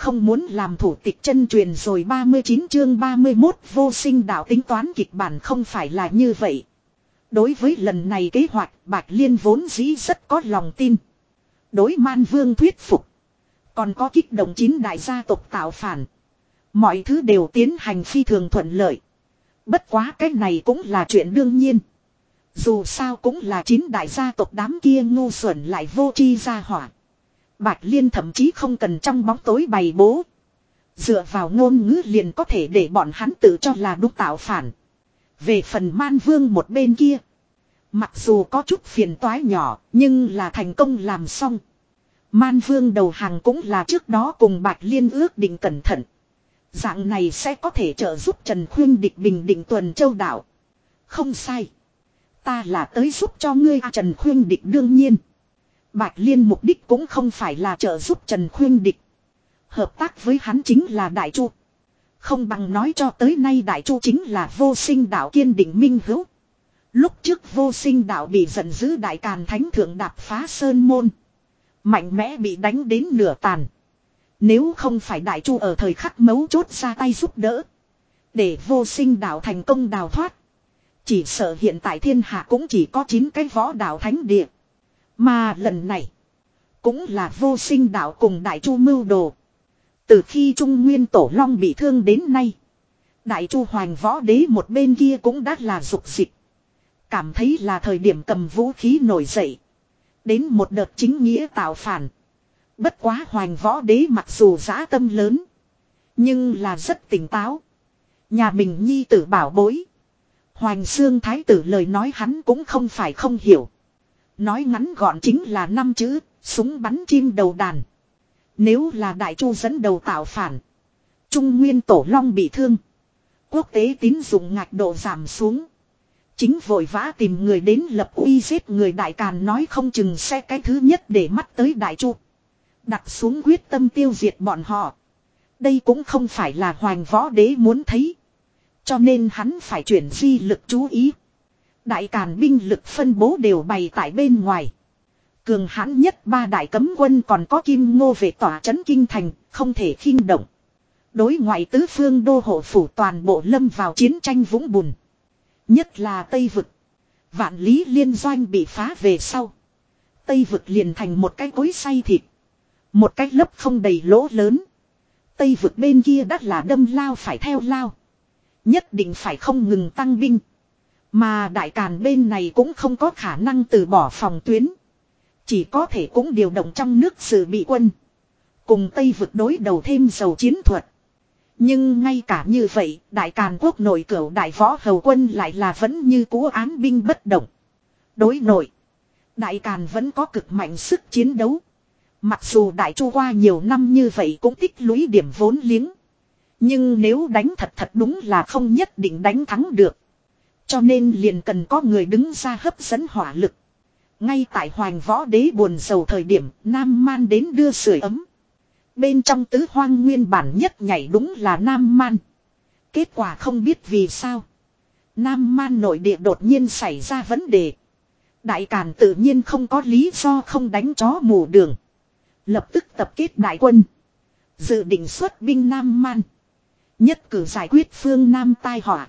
không muốn làm thủ tịch chân truyền rồi 39 chương 31 vô sinh đạo tính toán kịch bản không phải là như vậy. Đối với lần này kế hoạch, Bạch Liên vốn dĩ rất có lòng tin. Đối man vương thuyết phục. Còn có kích động chín đại gia tộc tạo phản. Mọi thứ đều tiến hành phi thường thuận lợi. Bất quá cái này cũng là chuyện đương nhiên. Dù sao cũng là chín đại gia tộc đám kia ngu xuẩn lại vô chi ra hỏa. Bạch Liên thậm chí không cần trong bóng tối bày bố. Dựa vào ngôn ngữ liền có thể để bọn hắn tự cho là đúng tạo phản. Về phần man vương một bên kia. Mặc dù có chút phiền toái nhỏ, nhưng là thành công làm xong. Man vương đầu hàng cũng là trước đó cùng Bạch Liên ước định cẩn thận. Dạng này sẽ có thể trợ giúp Trần Khuyên địch bình định tuần châu đảo. Không sai. Ta là tới giúp cho ngươi, Trần Khuyên địch đương nhiên. Bạch Liên mục đích cũng không phải là trợ giúp Trần Khuyên địch. Hợp tác với hắn chính là Đại Chu. Không bằng nói cho tới nay Đại Chu chính là vô sinh đạo kiên định minh hữu. Lúc trước vô sinh đạo bị giận dữ Đại Càn Thánh Thượng đạp phá Sơn Môn. Mạnh mẽ bị đánh đến nửa tàn. Nếu không phải Đại Chu ở thời khắc mấu chốt ra tay giúp đỡ. Để vô sinh đạo thành công đào thoát. Chỉ sợ hiện tại thiên hạ cũng chỉ có 9 cái võ đạo thánh địa. Mà lần này. Cũng là vô sinh đạo cùng Đại Chu mưu đồ. Từ khi Trung Nguyên Tổ Long bị thương đến nay. Đại Chu hoàng Võ Đế một bên kia cũng đã là dục dịch. Cảm thấy là thời điểm cầm vũ khí nổi dậy. Đến một đợt chính nghĩa tạo phản. Bất quá hoàng Võ Đế mặc dù giã tâm lớn. Nhưng là rất tỉnh táo. Nhà mình nhi tử bảo bối. hoàng xương thái tử lời nói hắn cũng không phải không hiểu. Nói ngắn gọn chính là năm chữ, súng bắn chim đầu đàn. Nếu là đại chu dẫn đầu tạo phản. Trung nguyên tổ long bị thương. Quốc tế tín dụng ngạch độ giảm xuống. Chính vội vã tìm người đến lập uy giết người đại càn nói không chừng sẽ cái thứ nhất để mắt tới đại chu. Đặt xuống quyết tâm tiêu diệt bọn họ. Đây cũng không phải là hoàng võ đế muốn thấy. Cho nên hắn phải chuyển di lực chú ý. Đại càn binh lực phân bố đều bày tại bên ngoài. Cường hãn nhất ba đại cấm quân còn có kim ngô về tỏa trấn kinh thành, không thể khinh động. Đối ngoại tứ phương đô hộ phủ toàn bộ lâm vào chiến tranh vũng bùn. Nhất là Tây Vực. Vạn lý liên doanh bị phá về sau. Tây Vực liền thành một cái cối say thịt. Một cái lấp không đầy lỗ lớn. Tây Vực bên kia đắt là đâm lao phải theo lao. Nhất định phải không ngừng tăng binh. Mà đại càn bên này cũng không có khả năng từ bỏ phòng tuyến. Chỉ có thể cũng điều động trong nước sự bị quân. Cùng Tây vực đối đầu thêm dầu chiến thuật. Nhưng ngay cả như vậy, đại càn quốc nội cửu đại võ hầu quân lại là vẫn như cũ án binh bất động. Đối nội, đại càn vẫn có cực mạnh sức chiến đấu. Mặc dù đại chu qua nhiều năm như vậy cũng tích lũy điểm vốn liếng. Nhưng nếu đánh thật thật đúng là không nhất định đánh thắng được. Cho nên liền cần có người đứng ra hấp dẫn hỏa lực. Ngay tại hoàng võ đế buồn sầu thời điểm, Nam Man đến đưa sưởi ấm. Bên trong tứ hoang nguyên bản nhất nhảy đúng là Nam Man. Kết quả không biết vì sao. Nam Man nội địa đột nhiên xảy ra vấn đề. Đại Càn tự nhiên không có lý do không đánh chó mù đường. Lập tức tập kết đại quân. Dự định xuất binh Nam Man. Nhất cử giải quyết phương Nam tai họa.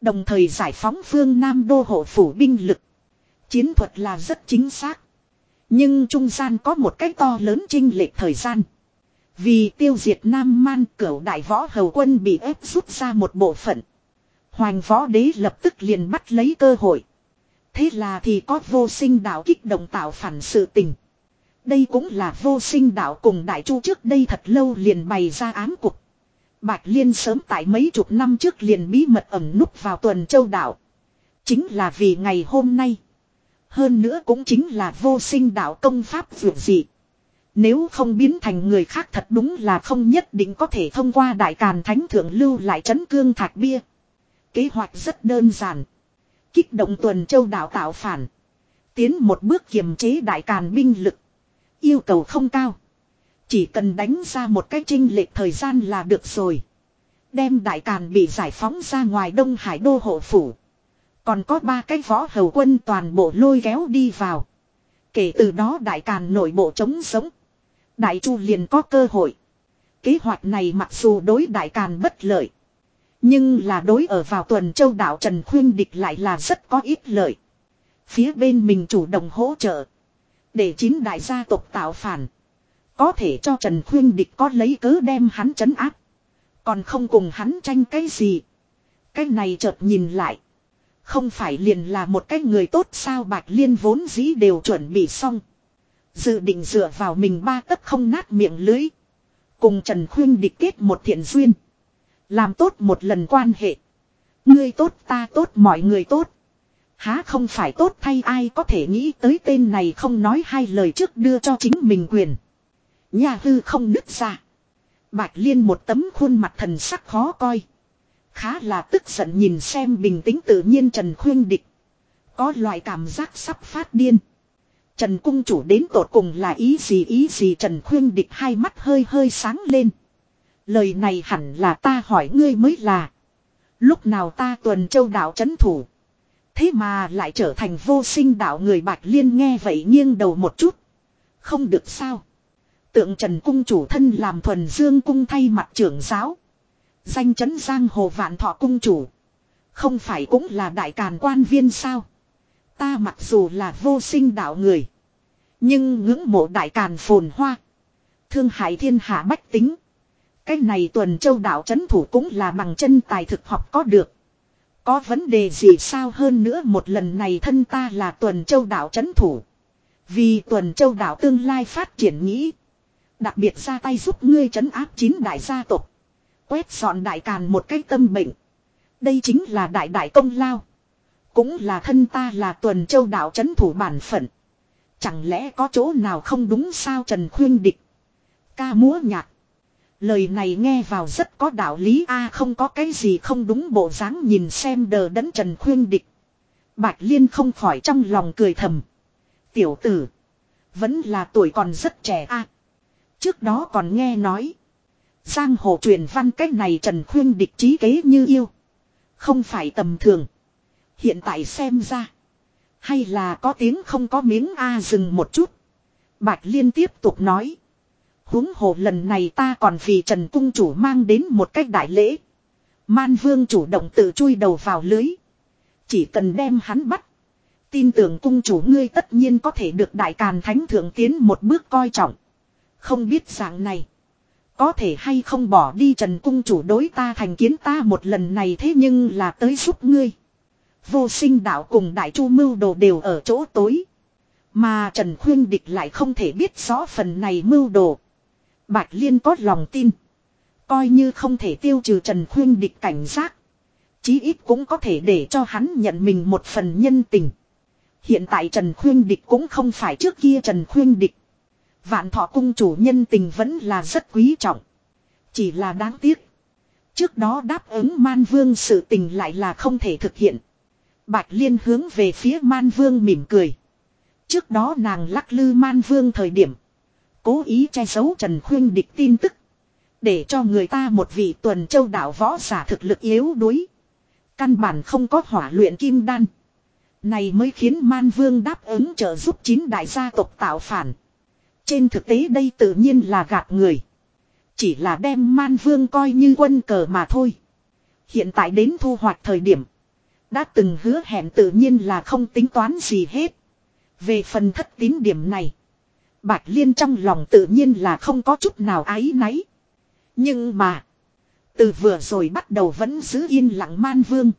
Đồng thời giải phóng phương Nam đô hộ phủ binh lực. Chiến thuật là rất chính xác. Nhưng trung gian có một cách to lớn trinh lệch thời gian. Vì tiêu diệt Nam Man cửu đại võ hầu quân bị ép rút ra một bộ phận. Hoàng võ đế lập tức liền bắt lấy cơ hội. Thế là thì có vô sinh đạo kích động tạo phản sự tình. Đây cũng là vô sinh đạo cùng đại chu trước đây thật lâu liền bày ra ám cục. Bạch Liên sớm tại mấy chục năm trước liền bí mật ẩn núp vào tuần châu đảo. Chính là vì ngày hôm nay. Hơn nữa cũng chính là vô sinh đạo công pháp vượt dị. Nếu không biến thành người khác thật đúng là không nhất định có thể thông qua đại càn thánh thượng lưu lại chấn cương thạch bia. Kế hoạch rất đơn giản. Kích động tuần châu đảo tạo phản. Tiến một bước kiềm chế đại càn binh lực. Yêu cầu không cao. Chỉ cần đánh ra một cái trinh lệch thời gian là được rồi. Đem đại càn bị giải phóng ra ngoài Đông Hải đô hộ phủ. Còn có ba cái võ hầu quân toàn bộ lôi kéo đi vào. Kể từ đó đại càn nội bộ chống sống. Đại chu liền có cơ hội. Kế hoạch này mặc dù đối đại càn bất lợi. Nhưng là đối ở vào tuần châu đảo Trần Khuyên Địch lại là rất có ít lợi. Phía bên mình chủ động hỗ trợ. Để chín đại gia tộc tạo phản. Có thể cho Trần Khuyên Địch có lấy cớ đem hắn chấn áp. Còn không cùng hắn tranh cái gì. Cái này chợt nhìn lại. Không phải liền là một cái người tốt sao Bạch Liên vốn dĩ đều chuẩn bị xong. Dự định dựa vào mình ba tấc không nát miệng lưới. Cùng Trần Khuyên địch kết một thiện duyên. Làm tốt một lần quan hệ. Ngươi tốt ta tốt mọi người tốt. Há không phải tốt thay ai có thể nghĩ tới tên này không nói hai lời trước đưa cho chính mình quyền. Nhà hư không nứt ra. Bạch Liên một tấm khuôn mặt thần sắc khó coi. Khá là tức giận nhìn xem bình tĩnh tự nhiên Trần Khuyên Địch. Có loại cảm giác sắp phát điên. Trần Cung Chủ đến tột cùng là ý gì ý gì Trần Khuyên Địch hai mắt hơi hơi sáng lên. Lời này hẳn là ta hỏi ngươi mới là. Lúc nào ta tuần châu đạo chấn thủ. Thế mà lại trở thành vô sinh đạo người Bạch Liên nghe vậy nghiêng đầu một chút. Không được sao. Tượng Trần Cung chủ thân làm thuần dương cung thay mặt trưởng giáo. Danh chấn giang hồ vạn thọ cung chủ. Không phải cũng là đại càn quan viên sao. Ta mặc dù là vô sinh đạo người. Nhưng ngưỡng mộ đại càn phồn hoa. Thương hại thiên hạ bách tính. Cái này tuần châu đạo chấn thủ cũng là bằng chân tài thực học có được. Có vấn đề gì sao hơn nữa một lần này thân ta là tuần châu đạo chấn thủ. Vì tuần châu đạo tương lai phát triển nghĩ. Đặc biệt ra tay giúp ngươi trấn áp chín đại gia tộc. Quét dọn đại càn một cái tâm bệnh. Đây chính là đại đại công lao. Cũng là thân ta là tuần châu đạo chấn thủ bản phận. Chẳng lẽ có chỗ nào không đúng sao Trần Khuyên Địch. Ca múa nhạc. Lời này nghe vào rất có đạo lý a, không có cái gì không đúng bộ dáng nhìn xem đờ đẫn Trần Khuyên Địch. Bạch Liên không khỏi trong lòng cười thầm. Tiểu tử. Vẫn là tuổi còn rất trẻ a Trước đó còn nghe nói. Giang hồ truyền văn cách này Trần Khuyên địch trí kế như yêu. Không phải tầm thường. Hiện tại xem ra. Hay là có tiếng không có miếng A dừng một chút. Bạch Liên tiếp tục nói. huống hồ lần này ta còn vì Trần Cung Chủ mang đến một cách đại lễ. Man Vương chủ động tự chui đầu vào lưới. Chỉ cần đem hắn bắt. Tin tưởng cung chủ ngươi tất nhiên có thể được đại càn thánh thượng tiến một bước coi trọng. Không biết dạng này. Có thể hay không bỏ đi Trần Cung chủ đối ta thành kiến ta một lần này thế nhưng là tới giúp ngươi. Vô sinh đạo cùng đại chu mưu đồ đều ở chỗ tối. Mà Trần Khuyên Địch lại không thể biết rõ phần này mưu đồ. Bạch Liên có lòng tin. Coi như không thể tiêu trừ Trần Khuyên Địch cảnh giác. Chí ít cũng có thể để cho hắn nhận mình một phần nhân tình. Hiện tại Trần Khuyên Địch cũng không phải trước kia Trần Khuyên Địch. Vạn thọ cung chủ nhân tình vẫn là rất quý trọng. Chỉ là đáng tiếc. Trước đó đáp ứng man vương sự tình lại là không thể thực hiện. Bạch liên hướng về phía man vương mỉm cười. Trước đó nàng lắc lư man vương thời điểm. Cố ý che giấu Trần Khuyên địch tin tức. Để cho người ta một vị tuần châu đạo võ giả thực lực yếu đuối. Căn bản không có hỏa luyện kim đan. Này mới khiến man vương đáp ứng trợ giúp chín đại gia tộc tạo phản. Trên thực tế đây tự nhiên là gạt người. Chỉ là đem man vương coi như quân cờ mà thôi. Hiện tại đến thu hoạch thời điểm. Đã từng hứa hẹn tự nhiên là không tính toán gì hết. Về phần thất tín điểm này. Bạch Liên trong lòng tự nhiên là không có chút nào ái náy. Nhưng mà. Từ vừa rồi bắt đầu vẫn giữ yên lặng man vương.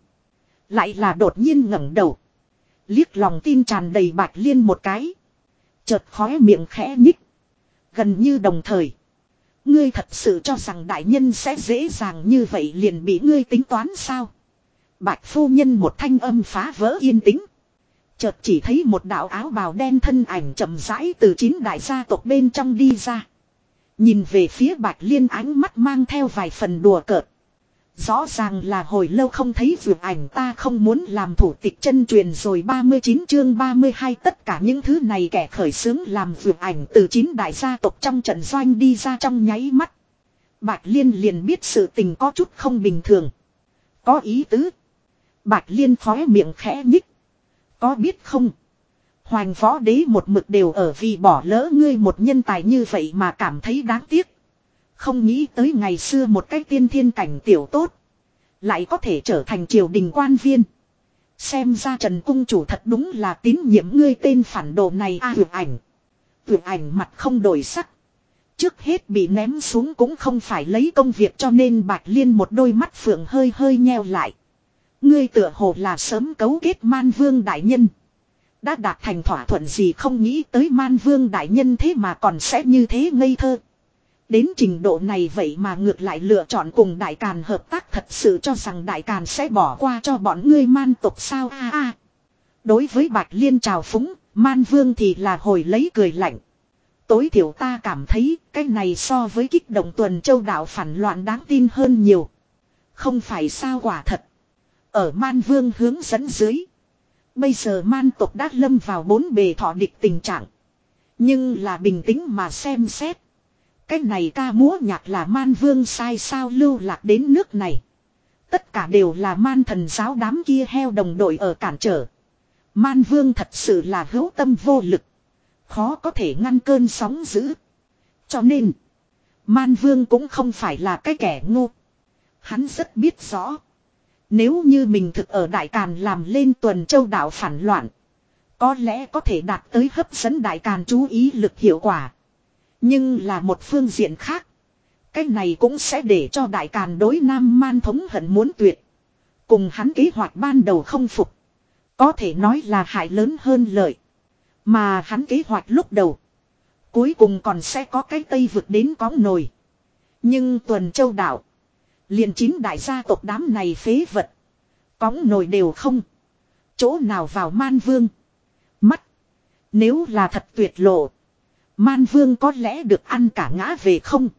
Lại là đột nhiên ngẩng đầu. Liếc lòng tin tràn đầy Bạch Liên một cái. Chợt khóe miệng khẽ nhích. Gần như đồng thời. Ngươi thật sự cho rằng đại nhân sẽ dễ dàng như vậy liền bị ngươi tính toán sao? Bạch phu nhân một thanh âm phá vỡ yên tĩnh. Chợt chỉ thấy một đạo áo bào đen thân ảnh chậm rãi từ chín đại gia tộc bên trong đi ra. Nhìn về phía bạch liên ánh mắt mang theo vài phần đùa cợt. Rõ ràng là hồi lâu không thấy vượt ảnh ta không muốn làm thủ tịch chân truyền rồi 39 chương 32 tất cả những thứ này kẻ khởi xướng làm vượt ảnh từ chín đại gia tộc trong trận doanh đi ra trong nháy mắt. Bạch Liên liền biết sự tình có chút không bình thường. Có ý tứ. Bạch Liên khóe miệng khẽ nhích. Có biết không? Hoàng phó đế một mực đều ở vì bỏ lỡ ngươi một nhân tài như vậy mà cảm thấy đáng tiếc. Không nghĩ tới ngày xưa một cái tiên thiên cảnh tiểu tốt. Lại có thể trở thành triều đình quan viên. Xem ra Trần Cung Chủ thật đúng là tín nhiệm ngươi tên phản đồ này a à, ảnh. Vượt ảnh mặt không đổi sắc. Trước hết bị ném xuống cũng không phải lấy công việc cho nên Bạch Liên một đôi mắt phượng hơi hơi nheo lại. Ngươi tựa hồ là sớm cấu kết man vương đại nhân. Đã đạt thành thỏa thuận gì không nghĩ tới man vương đại nhân thế mà còn sẽ như thế ngây thơ. Đến trình độ này vậy mà ngược lại lựa chọn cùng đại càn hợp tác thật sự cho rằng đại càn sẽ bỏ qua cho bọn ngươi man tộc sao a a. Đối với Bạch Liên trào phúng, man vương thì là hồi lấy cười lạnh. Tối thiểu ta cảm thấy cái này so với kích động tuần châu đạo phản loạn đáng tin hơn nhiều. Không phải sao quả thật. Ở man vương hướng dẫn dưới. Bây giờ man tộc đã lâm vào bốn bề thọ địch tình trạng. Nhưng là bình tĩnh mà xem xét. Cái này ca múa nhạc là man vương sai sao lưu lạc đến nước này. Tất cả đều là man thần giáo đám kia heo đồng đội ở cản trở. Man vương thật sự là hữu tâm vô lực. Khó có thể ngăn cơn sóng dữ. Cho nên. Man vương cũng không phải là cái kẻ ngu. Hắn rất biết rõ. Nếu như mình thực ở Đại Càn làm lên tuần châu đảo phản loạn. Có lẽ có thể đạt tới hấp dẫn Đại Càn chú ý lực hiệu quả. Nhưng là một phương diện khác. Cái này cũng sẽ để cho Đại Càn đối Nam Man thống hận muốn tuyệt. Cùng hắn kế hoạch ban đầu không phục. Có thể nói là hại lớn hơn lợi. Mà hắn kế hoạch lúc đầu. Cuối cùng còn sẽ có cái Tây vượt đến cóng nồi. Nhưng tuần châu đạo. liền chín đại gia tộc đám này phế vật. Cóng nồi đều không. Chỗ nào vào man vương. Mắt. Nếu là thật tuyệt lộ. Man vương có lẽ được ăn cả ngã về không.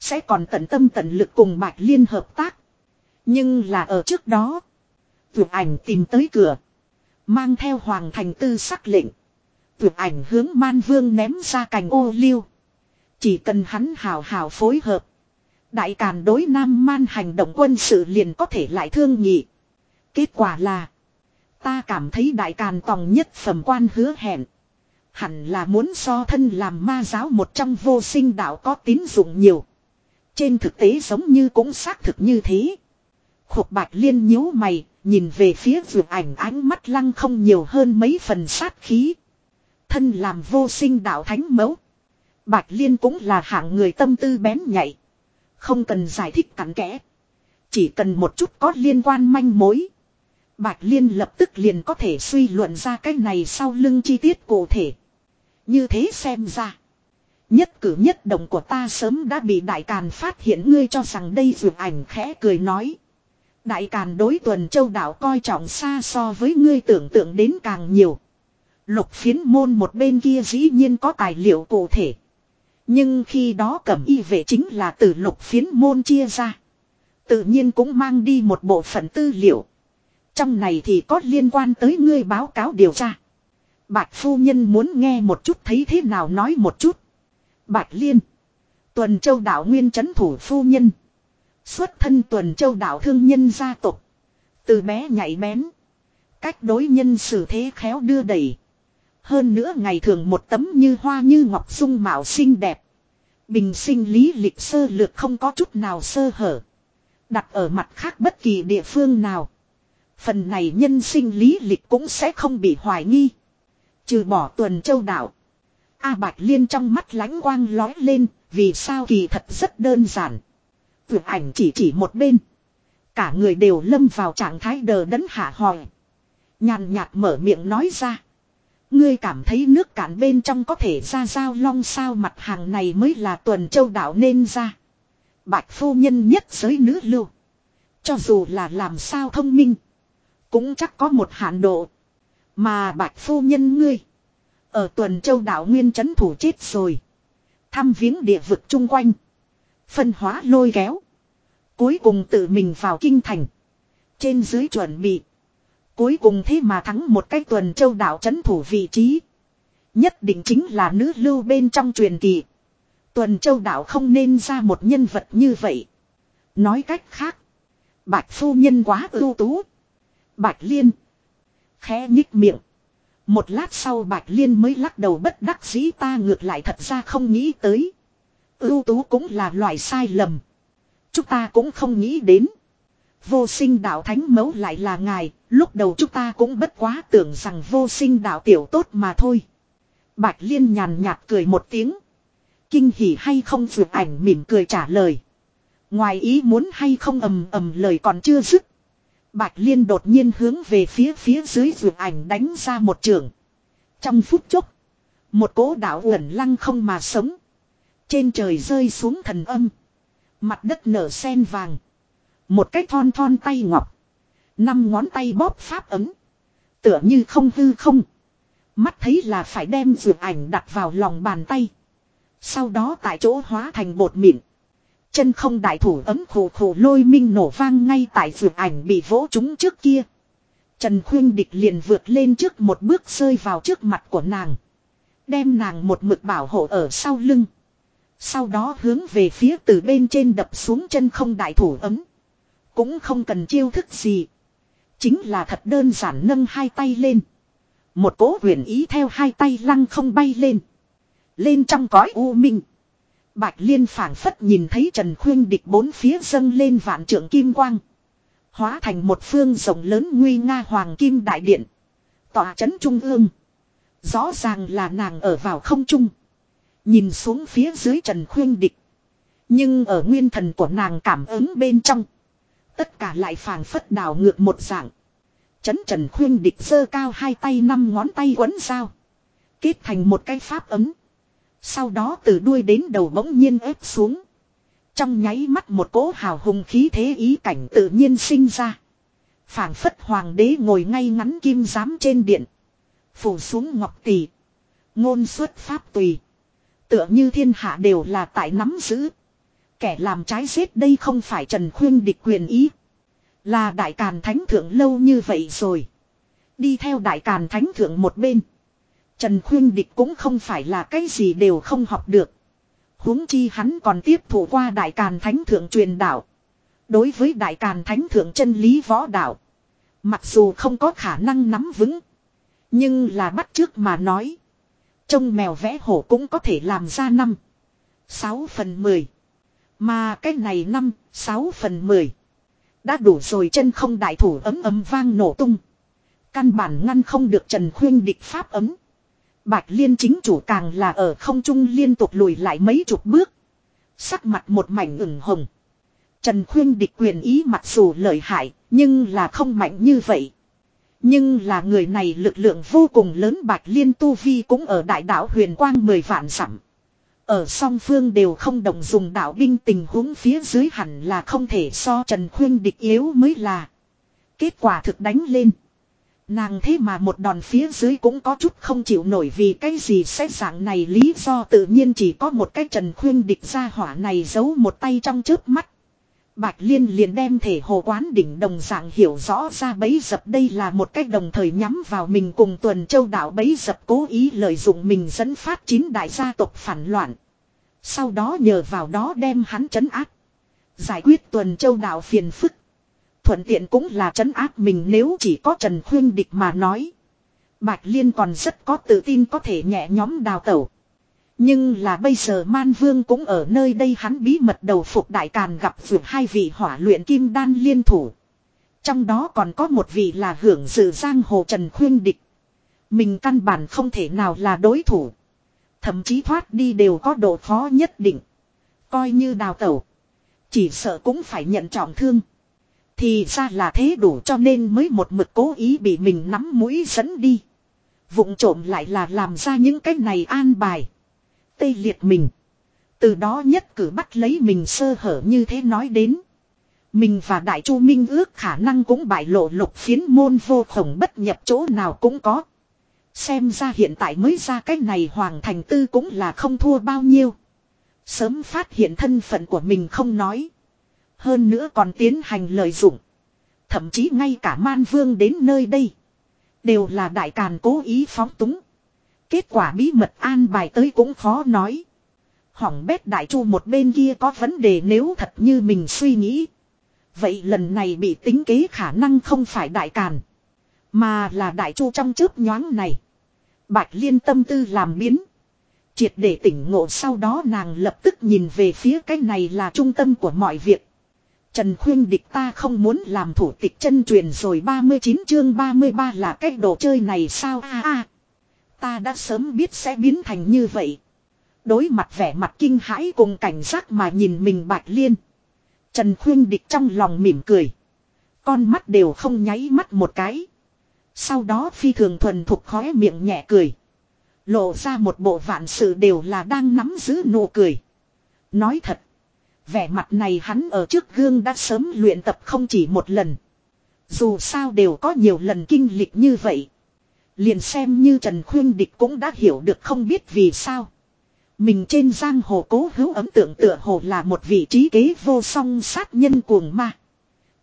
Sẽ còn tận tâm tận lực cùng Bạch Liên hợp tác. Nhưng là ở trước đó. Vượt ảnh tìm tới cửa. Mang theo hoàng thành tư sắc lệnh. Vượt ảnh hướng man vương ném ra cành ô liu. Chỉ cần hắn hào hào phối hợp. Đại càn đối nam man hành động quân sự liền có thể lại thương nhị. Kết quả là. Ta cảm thấy đại càn tòng nhất phẩm quan hứa hẹn. Hẳn là muốn so thân làm ma giáo một trong vô sinh đạo có tín dụng nhiều. Trên thực tế giống như cũng xác thực như thế. Khục bạch liên nhíu mày, nhìn về phía vượt ảnh ánh mắt lăng không nhiều hơn mấy phần sát khí. Thân làm vô sinh đạo thánh mẫu. Bạch liên cũng là hạng người tâm tư bén nhạy. Không cần giải thích cặn kẽ. Chỉ cần một chút có liên quan manh mối. Bạch liên lập tức liền có thể suy luận ra cái này sau lưng chi tiết cụ thể. Như thế xem ra. Nhất cử nhất động của ta sớm đã bị đại càn phát hiện ngươi cho rằng đây dường ảnh khẽ cười nói. Đại càn đối tuần châu đảo coi trọng xa so với ngươi tưởng tượng đến càng nhiều. Lục phiến môn một bên kia dĩ nhiên có tài liệu cụ thể. Nhưng khi đó cẩm y vệ chính là từ lục phiến môn chia ra. Tự nhiên cũng mang đi một bộ phận tư liệu. Trong này thì có liên quan tới ngươi báo cáo điều tra. Bạch phu nhân muốn nghe một chút thấy thế nào nói một chút. Bạch liên. Tuần châu đạo nguyên chấn thủ phu nhân. Xuất thân tuần châu đạo thương nhân gia tộc. Từ bé nhảy bén. Cách đối nhân xử thế khéo đưa đẩy. Hơn nữa ngày thường một tấm như hoa như ngọc dung mạo xinh đẹp. Bình sinh lý lịch sơ lược không có chút nào sơ hở. Đặt ở mặt khác bất kỳ địa phương nào. Phần này nhân sinh lý lịch cũng sẽ không bị hoài nghi. Trừ bỏ tuần châu đạo. A Bạch Liên trong mắt lánh quang lói lên, vì sao kỳ thật rất đơn giản. Vượt ảnh chỉ chỉ một bên. Cả người đều lâm vào trạng thái đờ đẫn hạ hòi. Nhàn nhạt mở miệng nói ra. Ngươi cảm thấy nước cạn bên trong có thể ra giao long sao mặt hàng này mới là tuần châu đạo nên ra. Bạch phu nhân nhất giới nữ lưu. Cho dù là làm sao thông minh. Cũng chắc có một hạn độ. Mà bạch phu nhân ngươi. Ở tuần châu đạo nguyên chấn thủ chết rồi. Thăm viếng địa vực chung quanh. Phân hóa lôi kéo. Cuối cùng tự mình vào kinh thành. Trên dưới chuẩn bị. Cuối cùng thế mà thắng một cái tuần châu đạo chấn thủ vị trí. Nhất định chính là nữ lưu bên trong truyền kỳ. Tuần châu đạo không nên ra một nhân vật như vậy. Nói cách khác. Bạch phu nhân quá ưu tú. Bạch liên. Khẽ nhích miệng. Một lát sau Bạch Liên mới lắc đầu bất đắc dĩ ta ngược lại thật ra không nghĩ tới. Ưu tú cũng là loại sai lầm. Chúng ta cũng không nghĩ đến. Vô sinh đạo thánh mẫu lại là ngài, lúc đầu chúng ta cũng bất quá tưởng rằng vô sinh đạo tiểu tốt mà thôi. Bạch Liên nhàn nhạt cười một tiếng. Kinh hỉ hay không vượt ảnh mỉm cười trả lời. Ngoài ý muốn hay không ầm ầm lời còn chưa dứt. Bạch Liên đột nhiên hướng về phía phía dưới vượt ảnh đánh ra một trường. Trong phút chốc. Một cỗ đạo ẩn lăng không mà sống. Trên trời rơi xuống thần âm. Mặt đất nở sen vàng. Một cái thon thon tay ngọc. Năm ngón tay bóp pháp ấm. Tựa như không hư không. Mắt thấy là phải đem dược ảnh đặt vào lòng bàn tay. Sau đó tại chỗ hóa thành bột mịn. Chân không đại thủ ấm khổ khổ lôi minh nổ vang ngay tại dược ảnh bị vỗ trúng trước kia. Trần Khuyên Địch liền vượt lên trước một bước rơi vào trước mặt của nàng. Đem nàng một mực bảo hộ ở sau lưng. Sau đó hướng về phía từ bên trên đập xuống chân không đại thủ ấm. Cũng không cần chiêu thức gì. Chính là thật đơn giản nâng hai tay lên. Một cố huyền ý theo hai tay lăng không bay lên. Lên trong cõi u minh. Bạch Liên phảng phất nhìn thấy Trần Khuyên địch bốn phía dâng lên vạn trượng kim quang. Hóa thành một phương rộng lớn nguy nga hoàng kim đại điện. Tòa chấn trung ương. Rõ ràng là nàng ở vào không trung. Nhìn xuống phía dưới Trần Khuyên địch. Nhưng ở nguyên thần của nàng cảm ứng bên trong. Tất cả lại phảng phất đảo ngược một dạng. Chấn Trần Khuyên địch giơ cao hai tay năm ngón tay quấn sao, Kết thành một cái pháp ấm. Sau đó từ đuôi đến đầu bỗng nhiên ép xuống. Trong nháy mắt một cỗ hào hùng khí thế ý cảnh tự nhiên sinh ra. phảng phất hoàng đế ngồi ngay ngắn kim giám trên điện. Phủ xuống ngọc tỷ. Ngôn xuất pháp tùy. Tựa như thiên hạ đều là tại nắm giữ. Kẻ làm trái xếp đây không phải Trần Khuyên địch quyền ý. Là đại càn thánh thượng lâu như vậy rồi. Đi theo đại càn thánh thượng một bên. Trần Khuyên Địch cũng không phải là cái gì đều không học được. huống chi hắn còn tiếp thủ qua Đại Càn Thánh Thượng truyền đạo. Đối với Đại Càn Thánh Thượng chân lý võ đạo. Mặc dù không có khả năng nắm vững. Nhưng là bắt trước mà nói. Trông mèo vẽ hổ cũng có thể làm ra năm. 6 phần 10. Mà cái này năm, 6 phần 10. Đã đủ rồi chân không đại thủ ấm ấm vang nổ tung. Căn bản ngăn không được Trần Khuyên địch pháp ấm. Bạch liên chính chủ càng là ở không trung liên tục lùi lại mấy chục bước. Sắc mặt một mảnh ửng hồng. Trần Khuyên địch quyền ý mặc dù lợi hại, nhưng là không mạnh như vậy. Nhưng là người này lực lượng vô cùng lớn Bạch Liên Tu Vi cũng ở đại đảo huyền quang mười vạn dặm Ở song phương đều không đồng dùng đạo binh tình huống phía dưới hẳn là không thể so Trần Khuyên địch yếu mới là. Kết quả thực đánh lên. Nàng thế mà một đòn phía dưới cũng có chút không chịu nổi vì cái gì xét dạng này lý do tự nhiên chỉ có một cái trần khuyên địch ra hỏa này giấu một tay trong trước mắt. Bạch Liên liền đem thể hồ quán đỉnh đồng dạng hiểu rõ ra bấy dập đây là một cách đồng thời nhắm vào mình cùng tuần châu đạo bấy dập cố ý lợi dụng mình dẫn phát chín đại gia tộc phản loạn. Sau đó nhờ vào đó đem hắn trấn áp. Giải quyết tuần châu đạo phiền phức. Thuận tiện cũng là trấn áp mình nếu chỉ có Trần Khuyên Địch mà nói. Bạch Liên còn rất có tự tin có thể nhẹ nhóm đào tẩu. Nhưng là bây giờ Man Vương cũng ở nơi đây hắn bí mật đầu phục đại càn gặp vượt hai vị hỏa luyện kim đan liên thủ. Trong đó còn có một vị là hưởng dự giang hồ Trần Khuyên Địch. Mình căn bản không thể nào là đối thủ. Thậm chí thoát đi đều có độ khó nhất định. Coi như đào tẩu. Chỉ sợ cũng phải nhận trọng thương. Thì ra là thế đủ cho nên mới một mực cố ý bị mình nắm mũi dẫn đi. Vụng trộm lại là làm ra những cái này an bài. Tê liệt mình. Từ đó nhất cử bắt lấy mình sơ hở như thế nói đến. Mình và Đại Chu Minh ước khả năng cũng bại lộ lục phiến môn vô khổng bất nhập chỗ nào cũng có. Xem ra hiện tại mới ra cái này Hoàng Thành Tư cũng là không thua bao nhiêu. Sớm phát hiện thân phận của mình không nói. Hơn nữa còn tiến hành lợi dụng. Thậm chí ngay cả man vương đến nơi đây. Đều là đại càn cố ý phóng túng. Kết quả bí mật an bài tới cũng khó nói. Hỏng bét đại chu một bên kia có vấn đề nếu thật như mình suy nghĩ. Vậy lần này bị tính kế khả năng không phải đại càn. Mà là đại chu trong chớp nhoáng này. Bạch liên tâm tư làm biến. Triệt để tỉnh ngộ sau đó nàng lập tức nhìn về phía cái này là trung tâm của mọi việc. Trần khuyên địch ta không muốn làm thủ tịch chân truyền rồi 39 chương 33 là cái đồ chơi này sao a a Ta đã sớm biết sẽ biến thành như vậy. Đối mặt vẻ mặt kinh hãi cùng cảnh giác mà nhìn mình bạch liên. Trần khuyên địch trong lòng mỉm cười. Con mắt đều không nháy mắt một cái. Sau đó phi thường thuần thục khóe miệng nhẹ cười. Lộ ra một bộ vạn sự đều là đang nắm giữ nụ cười. Nói thật. Vẻ mặt này hắn ở trước gương đã sớm luyện tập không chỉ một lần. Dù sao đều có nhiều lần kinh lịch như vậy. Liền xem như Trần Khuyên Địch cũng đã hiểu được không biết vì sao. Mình trên giang hồ cố hữu ấm tượng tựa hồ là một vị trí kế vô song sát nhân cuồng ma.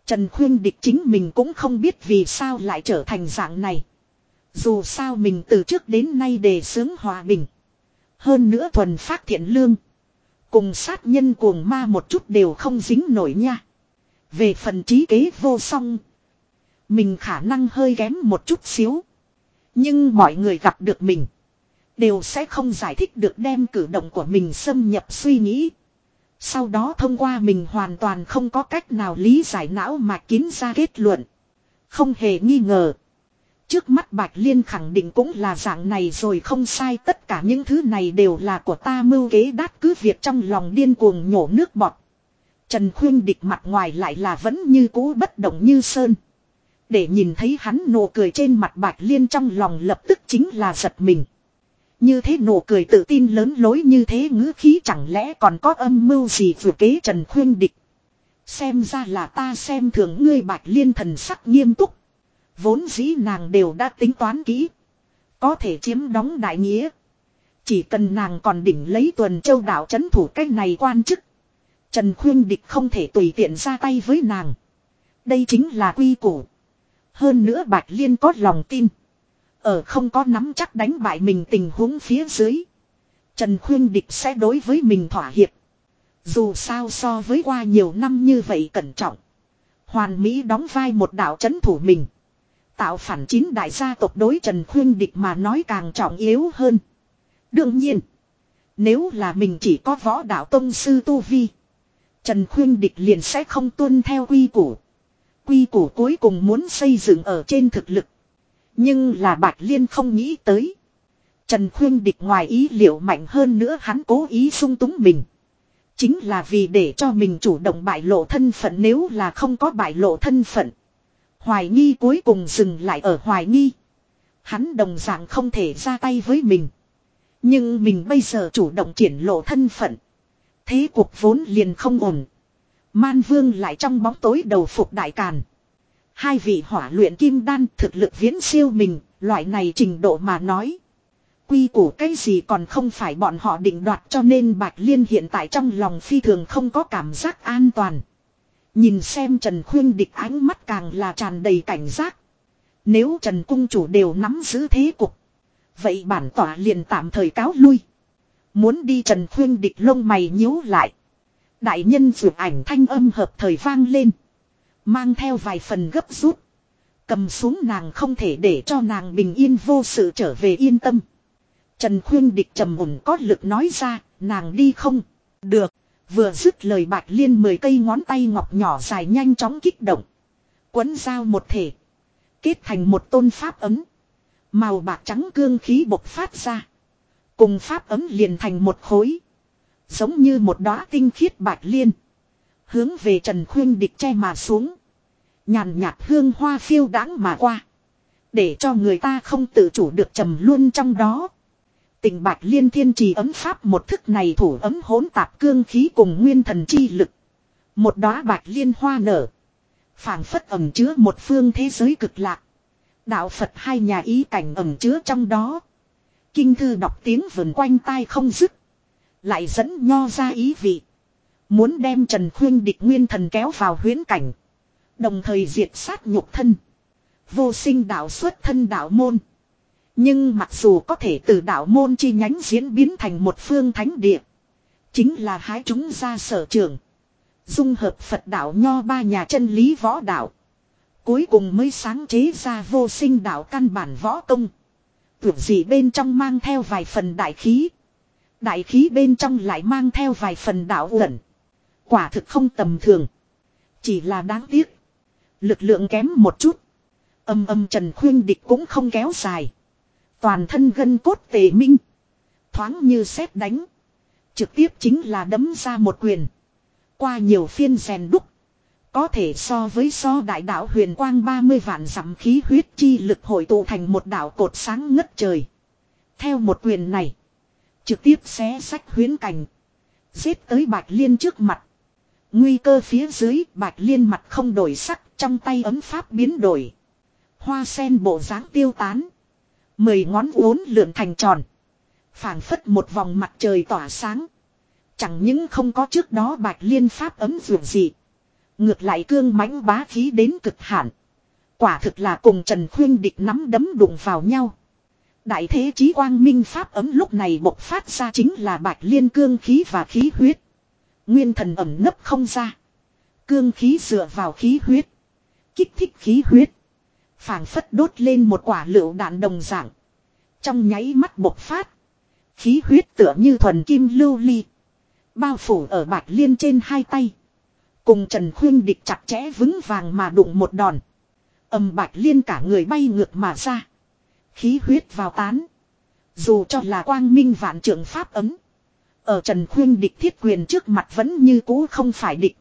Trần Khuyên Địch chính mình cũng không biết vì sao lại trở thành dạng này. Dù sao mình từ trước đến nay đề xướng hòa bình. Hơn nữa thuần phát thiện lương. Cùng sát nhân cuồng ma một chút đều không dính nổi nha. Về phần trí kế vô song. Mình khả năng hơi kém một chút xíu. Nhưng mọi người gặp được mình. Đều sẽ không giải thích được đem cử động của mình xâm nhập suy nghĩ. Sau đó thông qua mình hoàn toàn không có cách nào lý giải não mà kín ra kết luận. Không hề nghi ngờ. Trước mắt Bạch Liên khẳng định cũng là dạng này rồi không sai, tất cả những thứ này đều là của ta mưu kế đát cứ việc trong lòng điên cuồng nhổ nước bọt. Trần Khuyên địch mặt ngoài lại là vẫn như cũ bất động như sơn. Để nhìn thấy hắn nụ cười trên mặt Bạch Liên trong lòng lập tức chính là giật mình. Như thế nụ cười tự tin lớn lối như thế ngữ khí chẳng lẽ còn có âm mưu gì vừa kế Trần Khuyên địch. Xem ra là ta xem thường ngươi Bạch Liên thần sắc nghiêm túc. Vốn dĩ nàng đều đã tính toán kỹ. Có thể chiếm đóng đại nghĩa. Chỉ cần nàng còn đỉnh lấy tuần châu đảo chấn thủ cách này quan chức. Trần Khuyên Địch không thể tùy tiện ra tay với nàng. Đây chính là quy củ. Hơn nữa Bạch Liên có lòng tin. Ở không có nắm chắc đánh bại mình tình huống phía dưới. Trần Khuyên Địch sẽ đối với mình thỏa hiệp. Dù sao so với qua nhiều năm như vậy cẩn trọng. Hoàn Mỹ đóng vai một đạo chấn thủ mình. Tạo phản chín đại gia tộc đối Trần Khuyên Địch mà nói càng trọng yếu hơn. Đương nhiên. Nếu là mình chỉ có võ đạo tông sư Tu Vi. Trần Khuyên Địch liền sẽ không tuân theo quy củ. Quy củ cuối cùng muốn xây dựng ở trên thực lực. Nhưng là Bạch Liên không nghĩ tới. Trần Khuyên Địch ngoài ý liệu mạnh hơn nữa hắn cố ý sung túng mình. Chính là vì để cho mình chủ động bại lộ thân phận nếu là không có bại lộ thân phận. Hoài nghi cuối cùng dừng lại ở hoài nghi. Hắn đồng dạng không thể ra tay với mình. Nhưng mình bây giờ chủ động triển lộ thân phận. Thế cuộc vốn liền không ổn. Man vương lại trong bóng tối đầu phục đại càn. Hai vị hỏa luyện kim đan thực lực viễn siêu mình, loại này trình độ mà nói. Quy củ cái gì còn không phải bọn họ định đoạt cho nên Bạch Liên hiện tại trong lòng phi thường không có cảm giác an toàn. Nhìn xem Trần Khuyên địch ánh mắt càng là tràn đầy cảnh giác. Nếu Trần Cung chủ đều nắm giữ thế cục. Vậy bản tỏa liền tạm thời cáo lui. Muốn đi Trần Khuyên địch lông mày nhíu lại. Đại nhân dược ảnh thanh âm hợp thời vang lên. Mang theo vài phần gấp rút. Cầm xuống nàng không thể để cho nàng bình yên vô sự trở về yên tâm. Trần Khuyên địch trầm ổn có lực nói ra, nàng đi không? Được. Vừa dứt lời bạch liên mười cây ngón tay ngọc nhỏ dài nhanh chóng kích động. Quấn dao một thể. Kết thành một tôn pháp ấm. Màu bạc trắng cương khí bộc phát ra. Cùng pháp ấm liền thành một khối. Giống như một đóa tinh khiết bạch liên. Hướng về Trần Khuyên địch che mà xuống. Nhàn nhạt hương hoa phiêu đãng mà qua. Để cho người ta không tự chủ được trầm luôn trong đó. Tình bạch liên thiên trì ấm pháp một thức này thủ ấm hỗn tạp cương khí cùng nguyên thần chi lực. Một đóa bạch liên hoa nở. phảng phất ẩm chứa một phương thế giới cực lạc. Đạo Phật hai nhà ý cảnh ẩm chứa trong đó. Kinh thư đọc tiếng vần quanh tai không dứt. Lại dẫn nho ra ý vị. Muốn đem Trần Khuyên địch nguyên thần kéo vào huyến cảnh. Đồng thời diệt sát nhục thân. Vô sinh đạo xuất thân đạo môn. Nhưng mặc dù có thể từ đạo môn chi nhánh diễn biến thành một phương thánh địa. Chính là hái chúng ra sở trường. Dung hợp Phật đạo nho ba nhà chân lý võ đạo. Cuối cùng mới sáng chế ra vô sinh đạo căn bản võ công. Tưởng gì bên trong mang theo vài phần đại khí. Đại khí bên trong lại mang theo vài phần đạo ẩn. Quả thực không tầm thường. Chỉ là đáng tiếc. Lực lượng kém một chút. Âm âm Trần Khuyên Địch cũng không kéo dài. Toàn thân gân cốt tề minh. Thoáng như xét đánh. Trực tiếp chính là đấm ra một quyền. Qua nhiều phiên rèn đúc. Có thể so với so đại đạo huyền quang 30 vạn dặm khí huyết chi lực hội tụ thành một đạo cột sáng ngất trời. Theo một quyền này. Trực tiếp xé sách huyến cảnh. Giết tới Bạch Liên trước mặt. Nguy cơ phía dưới, Bạch Liên mặt không đổi sắc, trong tay ấm pháp biến đổi. Hoa sen bộ dáng tiêu tán. Mười ngón uốn lượn thành tròn. phảng phất một vòng mặt trời tỏa sáng. Chẳng những không có trước đó Bạch Liên pháp ấm dường gì. Ngược lại cương mãnh bá khí đến cực hạn. Quả thực là cùng Trần Khuyên địch nắm đấm đụng vào nhau. Đại thế chí quang minh pháp ấm lúc này bộc phát ra chính là bạch liên cương khí và khí huyết. Nguyên thần ẩm nấp không ra. Cương khí dựa vào khí huyết. Kích thích khí huyết phảng phất đốt lên một quả lựu đạn đồng dạng. Trong nháy mắt bộc phát. Khí huyết tựa như thuần kim lưu ly. Bao phủ ở bạch liên trên hai tay. Cùng Trần Khuyên địch chặt chẽ vững vàng mà đụng một đòn. Âm bạch liên cả người bay ngược mà ra. Khí huyết vào tán. Dù cho là quang minh vạn trưởng pháp ấm. Ở Trần Khuyên địch thiết quyền trước mặt vẫn như cũ không phải địch.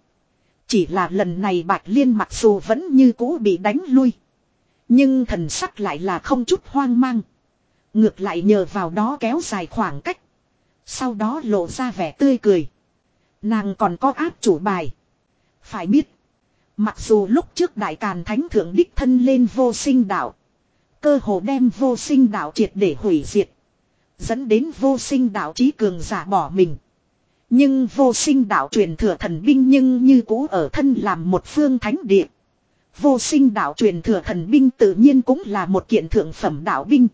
Chỉ là lần này Bạch Liên mặc dù vẫn như cũ bị đánh lui. Nhưng thần sắc lại là không chút hoang mang. Ngược lại nhờ vào đó kéo dài khoảng cách. Sau đó lộ ra vẻ tươi cười. Nàng còn có áp chủ bài. Phải biết. Mặc dù lúc trước Đại Càn Thánh Thượng Đích thân lên vô sinh đạo. Cơ hồ đem vô sinh đạo triệt để hủy diệt. Dẫn đến vô sinh đạo trí cường giả bỏ mình. Nhưng vô sinh đạo truyền thừa thần binh nhưng như cũ ở thân làm một phương thánh địa. Vô sinh đạo truyền thừa thần binh tự nhiên cũng là một kiện thượng phẩm đạo binh.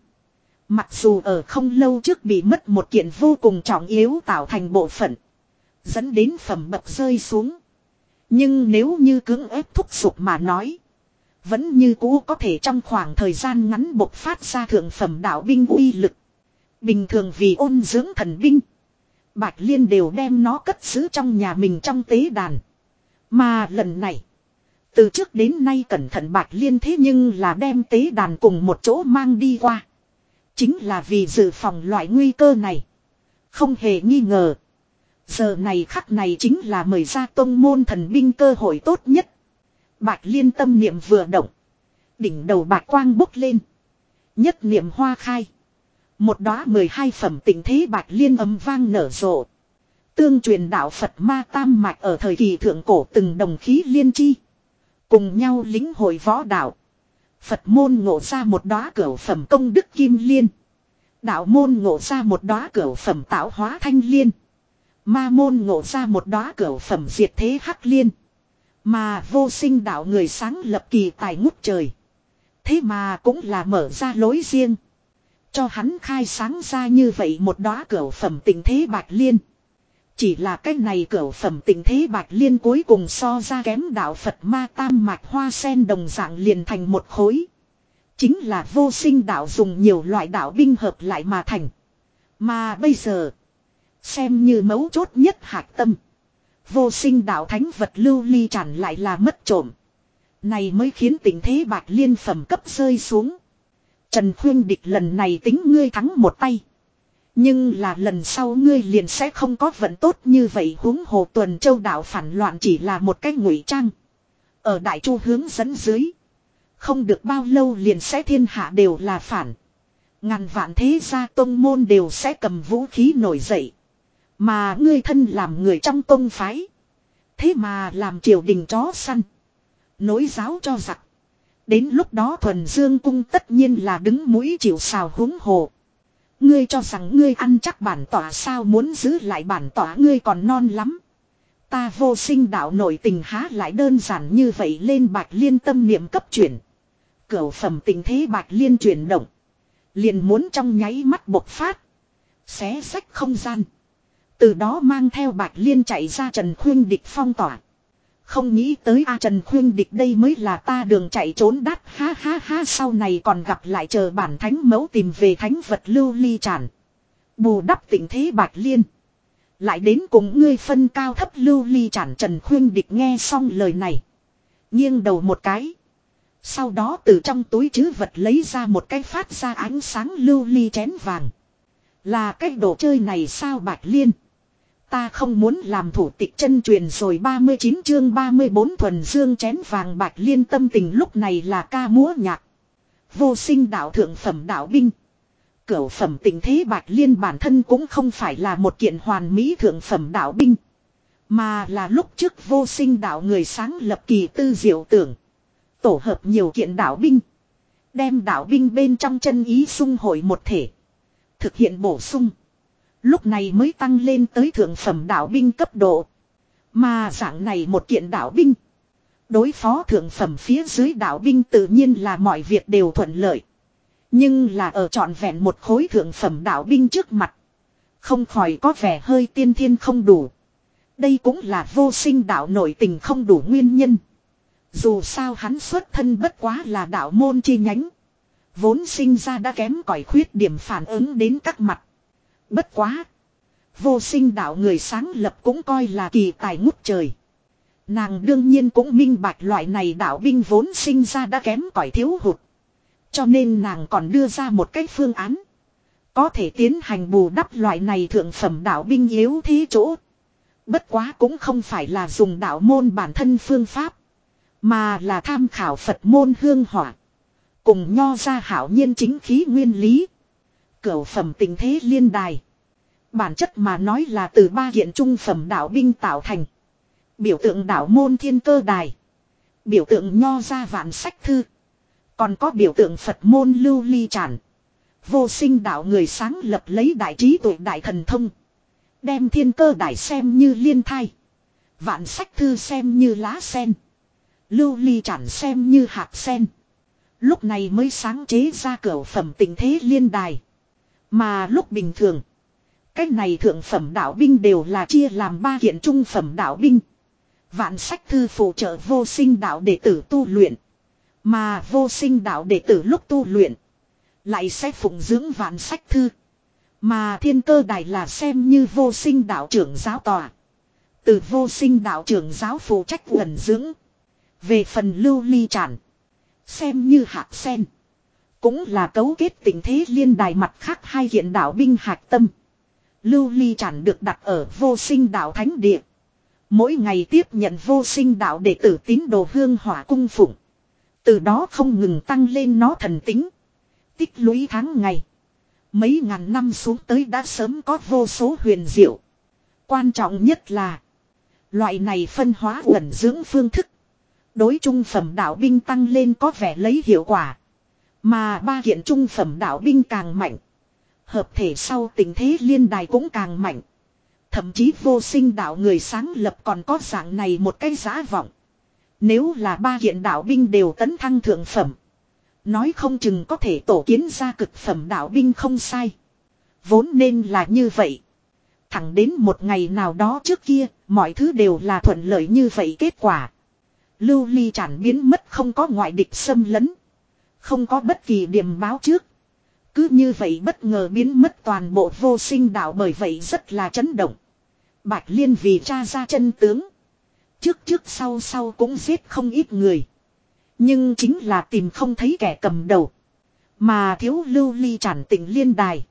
Mặc dù ở không lâu trước bị mất một kiện vô cùng trọng yếu tạo thành bộ phận. Dẫn đến phẩm bậc rơi xuống. Nhưng nếu như cưỡng ép thúc giục mà nói. Vẫn như cũ có thể trong khoảng thời gian ngắn bộc phát ra thượng phẩm đạo binh uy lực. Bình thường vì ôn dưỡng thần binh. Bạch Liên đều đem nó cất giữ trong nhà mình trong tế đàn. Mà lần này. Từ trước đến nay cẩn thận Bạch Liên thế nhưng là đem tế đàn cùng một chỗ mang đi qua. Chính là vì dự phòng loại nguy cơ này. Không hề nghi ngờ. Giờ này khắc này chính là mời ra tông môn thần binh cơ hội tốt nhất. Bạch liên tâm niệm vừa động. Đỉnh đầu bạc quang bốc lên. Nhất niệm hoa khai. Một đóa mười hai phẩm tình thế bạch liên âm vang nở rộ. Tương truyền đạo Phật ma tam mạch ở thời kỳ thượng cổ từng đồng khí liên chi. Cùng nhau lính hội võ đạo. Phật môn ngộ ra một đóa cửa phẩm công đức kim liên. Đạo môn ngộ ra một đóa cửa phẩm tạo hóa thanh liên. Ma môn ngộ ra một đóa cửa phẩm diệt thế hắc liên. Mà vô sinh đạo người sáng lập kỳ tài ngút trời. Thế mà cũng là mở ra lối riêng. Cho hắn khai sáng ra như vậy một đóa cửa phẩm tình thế bạch liên. Chỉ là cái này cửu phẩm tình thế bạch liên cuối cùng so ra kém đạo Phật ma tam mạch hoa sen đồng dạng liền thành một khối. Chính là vô sinh đạo dùng nhiều loại đạo binh hợp lại mà thành. Mà bây giờ, xem như mấu chốt nhất hạt tâm. Vô sinh đạo thánh vật lưu ly tràn lại là mất trộm. Này mới khiến tình thế bạch liên phẩm cấp rơi xuống. Trần Khuyên Địch lần này tính ngươi thắng một tay. Nhưng là lần sau ngươi liền sẽ không có vận tốt như vậy huống hồ tuần châu đảo phản loạn chỉ là một cái ngụy trang. Ở đại chu hướng dẫn dưới. Không được bao lâu liền sẽ thiên hạ đều là phản. Ngàn vạn thế gia tông môn đều sẽ cầm vũ khí nổi dậy. Mà ngươi thân làm người trong tông phái. Thế mà làm triều đình chó săn. Nối giáo cho giặc. Đến lúc đó thuần dương cung tất nhiên là đứng mũi chịu sào húng hồ. Ngươi cho rằng ngươi ăn chắc bản tỏa sao muốn giữ lại bản tỏa ngươi còn non lắm. Ta vô sinh đạo nổi tình há lại đơn giản như vậy lên bạch liên tâm niệm cấp chuyển. Cửu phẩm tình thế bạch liên chuyển động. Liền muốn trong nháy mắt bộc phát. Xé sách không gian. Từ đó mang theo Bạch Liên chạy ra Trần Khuyên Địch phong tỏa. Không nghĩ tới A Trần Khuyên Địch đây mới là ta đường chạy trốn đắt ha ha ha, sau này còn gặp lại chờ bản thánh mẫu tìm về thánh vật lưu ly tràn. Bù đắp tình thế bạch liên. Lại đến cùng ngươi phân cao thấp lưu ly chản trần khuyên địch nghe xong lời này. Nghiêng đầu một cái. Sau đó từ trong túi chứ vật lấy ra một cái phát ra ánh sáng lưu ly chén vàng. Là cái đồ chơi này sao bạch liên. Ta không muốn làm thủ tịch chân truyền rồi 39 chương 34 thuần dương chén vàng bạch liên tâm tình lúc này là ca múa nhạc. Vô sinh đạo thượng phẩm đạo binh. Cửu phẩm tình thế bạch liên bản thân cũng không phải là một kiện hoàn mỹ thượng phẩm đạo binh. Mà là lúc trước vô sinh đạo người sáng lập kỳ tư diệu tưởng. Tổ hợp nhiều kiện đạo binh. Đem đạo binh bên trong chân ý sung hội một thể. Thực hiện bổ sung. Lúc này mới tăng lên tới thượng phẩm đạo binh cấp độ. Mà dạng này một kiện đạo binh. Đối phó thượng phẩm phía dưới đạo binh tự nhiên là mọi việc đều thuận lợi. Nhưng là ở trọn vẹn một khối thượng phẩm đạo binh trước mặt. Không khỏi có vẻ hơi tiên thiên không đủ. Đây cũng là vô sinh đạo nội tình không đủ nguyên nhân. Dù sao hắn xuất thân bất quá là đạo môn chi nhánh. Vốn sinh ra đã kém cỏi khuyết điểm phản ứng đến các mặt. Bất quá. Vô sinh đạo người sáng lập cũng coi là kỳ tài ngút trời. Nàng đương nhiên cũng minh bạch loại này đạo binh vốn sinh ra đã kém cỏi thiếu hụt. Cho nên nàng còn đưa ra một cái phương án. Có thể tiến hành bù đắp loại này thượng phẩm đạo binh yếu thế chỗ. Bất quá cũng không phải là dùng đạo môn bản thân phương pháp. Mà là tham khảo Phật môn hương hỏa. Cùng nho ra hảo nhiên chính khí nguyên lý. Cửu phẩm tình thế liên đài. Bản chất mà nói là từ ba kiện trung phẩm đạo binh tạo thành. Biểu tượng đạo môn thiên cơ đài. Biểu tượng nho ra vạn sách thư. Còn có biểu tượng Phật môn lưu ly tràn. Vô sinh đạo người sáng lập lấy đại trí tuệ đại thần thông. Đem thiên cơ đài xem như liên thai. Vạn sách thư xem như lá sen. Lưu ly tràn xem như hạt sen. Lúc này mới sáng chế ra cửa phẩm tình thế liên đài. Mà lúc bình thường. Cách này thượng phẩm đạo binh đều là chia làm ba kiện trung phẩm đạo binh. Vạn sách thư phụ trợ vô sinh đạo đệ tử tu luyện. Mà vô sinh đạo đệ tử lúc tu luyện. Lại sẽ phụng dưỡng vạn sách thư. Mà thiên cơ đài là xem như vô sinh đạo trưởng giáo tòa. Từ vô sinh đạo trưởng giáo phụ trách gần dưỡng. Về phần lưu ly tràn. Xem như hạt sen. Cũng là cấu kết tình thế liên đài mặt khác hai hiện đạo binh hạt tâm. Lưu ly tràn được đặt ở vô sinh đạo thánh địa. Mỗi ngày tiếp nhận vô sinh đạo đệ tử tín đồ hương hỏa cung phụng. Từ đó không ngừng tăng lên nó thần tính. Tích lũy tháng ngày. Mấy ngàn năm xuống tới đã sớm có vô số huyền diệu. Quan trọng nhất là. Loại này phân hóa ẩn dưỡng phương thức. Đối trung phẩm đạo binh tăng lên có vẻ lấy hiệu quả. Mà ba kiện trung phẩm đạo binh càng mạnh. Hợp thể sau tình thế liên đài cũng càng mạnh. Thậm chí vô sinh đạo người sáng lập còn có dạng này một cái giá vọng. Nếu là ba kiện đạo binh đều tấn thăng thượng phẩm. Nói không chừng có thể tổ kiến ra cực phẩm đạo binh không sai. Vốn nên là như vậy. Thẳng đến một ngày nào đó trước kia, mọi thứ đều là thuận lợi như vậy kết quả. Lưu ly chản biến mất không có ngoại địch xâm lấn. Không có bất kỳ điểm báo trước. Cứ như vậy bất ngờ biến mất toàn bộ vô sinh đạo bởi vậy rất là chấn động. Bạch Liên vì cha ra chân tướng. Trước trước sau sau cũng giết không ít người. Nhưng chính là tìm không thấy kẻ cầm đầu. Mà thiếu lưu ly tràn tình liên đài.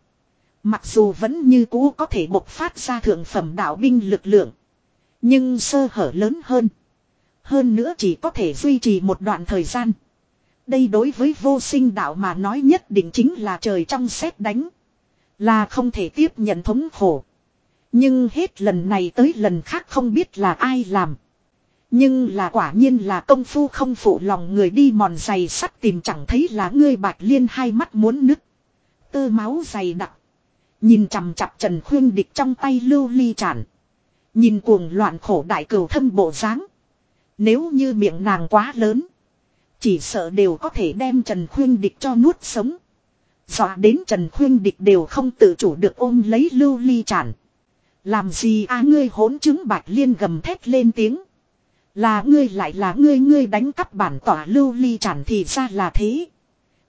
Mặc dù vẫn như cũ có thể bộc phát ra thượng phẩm đạo binh lực lượng. Nhưng sơ hở lớn hơn. Hơn nữa chỉ có thể duy trì một đoạn thời gian. Đây đối với vô sinh đạo mà nói nhất định chính là trời trong xét đánh. Là không thể tiếp nhận thống khổ. Nhưng hết lần này tới lần khác không biết là ai làm. Nhưng là quả nhiên là công phu không phụ lòng người đi mòn giày sắt tìm chẳng thấy là ngươi bạch liên hai mắt muốn nứt. Tơ máu dày đặc. Nhìn chằm chặp Trần Khuyên Địch trong tay lưu ly tràn. Nhìn cuồng loạn khổ đại cửu thâm bộ dáng Nếu như miệng nàng quá lớn. Chỉ sợ đều có thể đem Trần Khuyên Địch cho nuốt sống. Dọa đến Trần Khuyên Địch đều không tự chủ được ôm lấy lưu ly chản. Làm gì à ngươi hỗn chứng bạch liên gầm thét lên tiếng. Là ngươi lại là ngươi ngươi đánh cắp bản tỏa lưu ly chản thì ra là thế.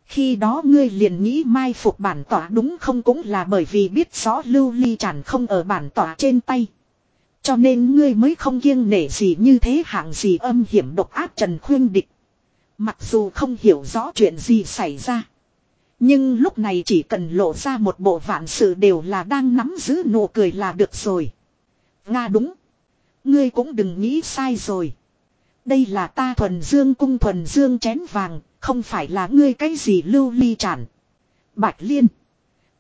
Khi đó ngươi liền nghĩ mai phục bản tỏa đúng không cũng là bởi vì biết rõ lưu ly chản không ở bản tỏa trên tay. Cho nên ngươi mới không kiêng nể gì như thế, hạng gì âm hiểm độc ác Trần Khuyên Địch. Mặc dù không hiểu rõ chuyện gì xảy ra. Nhưng lúc này chỉ cần lộ ra một bộ vạn sự đều là đang nắm giữ nụ cười là được rồi. Nga đúng. Ngươi cũng đừng nghĩ sai rồi. Đây là ta thuần dương cung thuần dương chén vàng, không phải là ngươi cái gì lưu ly tràn. Bạch liên.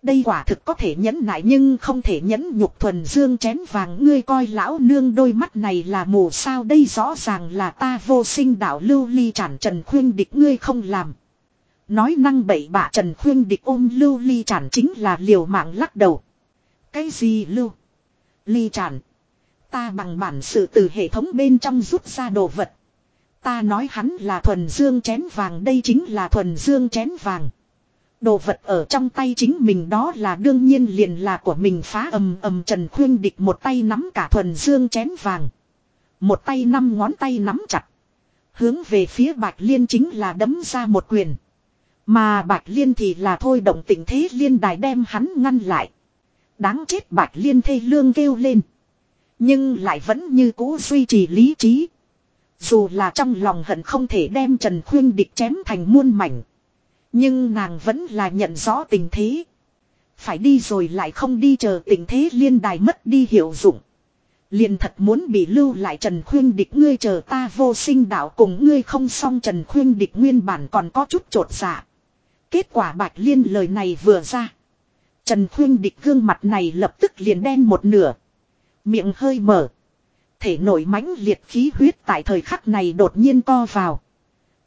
Đây quả thực có thể nhẫn nại nhưng không thể nhẫn nhục thuần dương chén vàng ngươi coi lão nương đôi mắt này là mù sao đây rõ ràng là ta vô sinh đạo lưu ly tràn trần khuyên địch ngươi không làm. Nói năng bậy bạ trần khuyên địch ôm lưu ly tràn chính là liều mạng lắc đầu. Cái gì lưu? Ly tràn. Ta bằng bản sự từ hệ thống bên trong rút ra đồ vật. Ta nói hắn là thuần dương chén vàng, đây chính là thuần dương chén vàng. Đồ vật ở trong tay chính mình đó là đương nhiên liền là của mình phá ầm ầm Trần Khuyên Địch một tay nắm cả thuần dương chén vàng. Một tay năm ngón tay nắm chặt. Hướng về phía Bạch Liên chính là đấm ra một quyền. Mà Bạch Liên thì là thôi động tình thế liên đài đem hắn ngăn lại. Đáng chết Bạch Liên thê lương kêu lên. Nhưng lại vẫn như cũ duy trì lý trí. Dù là trong lòng hận không thể đem Trần Khuyên Địch chém thành muôn mảnh. Nhưng nàng vẫn là nhận rõ tình thế. Phải đi rồi lại không đi chờ tình thế liên đài mất đi hiệu dụng. Liền thật muốn bị lưu lại Trần Khuyên Địch ngươi chờ ta vô sinh đạo cùng ngươi không xong Trần Khuyên Địch nguyên bản còn có chút trột dạ. Kết quả Bạch Liên lời này vừa ra. Trần Khuyên Địch gương mặt này lập tức liền đen một nửa. Miệng hơi mở. Thể nổi mãnh liệt khí huyết tại thời khắc này đột nhiên co vào.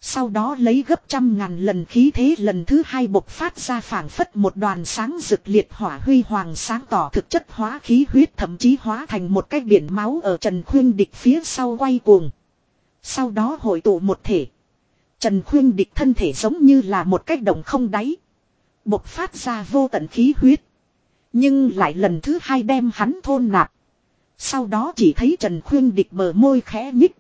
Sau đó lấy gấp trăm ngàn lần khí thế lần thứ hai bộc phát ra phảng phất một đoàn sáng rực liệt hỏa huy hoàng sáng tỏ thực chất hóa khí huyết thậm chí hóa thành một cái biển máu ở Trần Khuyên Địch phía sau quay cuồng. Sau đó hội tụ một thể. Trần Khuyên Địch thân thể giống như là một cái đồng không đáy. Bộc phát ra vô tận khí huyết. Nhưng lại lần thứ hai đem hắn thôn nạp. Sau đó chỉ thấy Trần Khuyên Địch bờ môi khẽ nhích.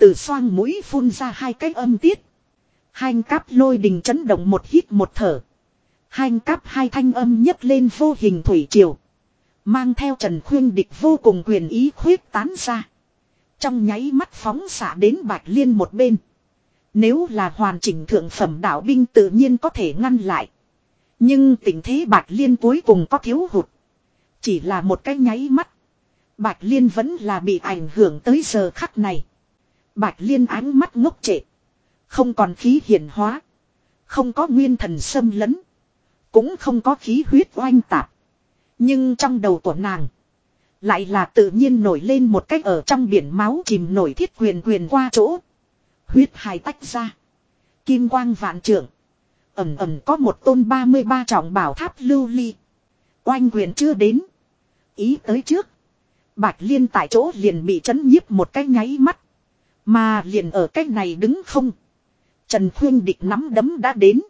Từ xoang mũi phun ra hai cái âm tiết. Hai cáp lôi đình chấn động một hít một thở. Hai cáp hai thanh âm nhấc lên vô hình thủy triều. Mang theo Trần Khuyên Địch vô cùng quyền ý khuyết tán ra. Trong nháy mắt phóng xạ đến Bạch Liên một bên. Nếu là hoàn chỉnh thượng phẩm đạo binh tự nhiên có thể ngăn lại. Nhưng tình thế Bạch Liên cuối cùng có thiếu hụt. Chỉ là một cái nháy mắt. Bạch Liên vẫn là bị ảnh hưởng tới giờ khắc này. Bạch Liên ánh mắt ngốc trệ. Không còn khí hiển hóa. Không có nguyên thần xâm lấn. Cũng không có khí huyết oanh tạp. Nhưng trong đầu của nàng. Lại là tự nhiên nổi lên một cách ở trong biển máu chìm nổi thiết quyền quyền qua chỗ. Huyết hài tách ra. Kim quang vạn trưởng. Ẩm ẩm có một tôn 33 trọng bảo tháp lưu ly. Oanh quyền chưa đến. Ý tới trước. Bạch Liên tại chỗ liền bị chấn nhiếp một cái nháy mắt. Mà liền ở cách này đứng không. Trần Khuyên Địch nắm đấm đã đến.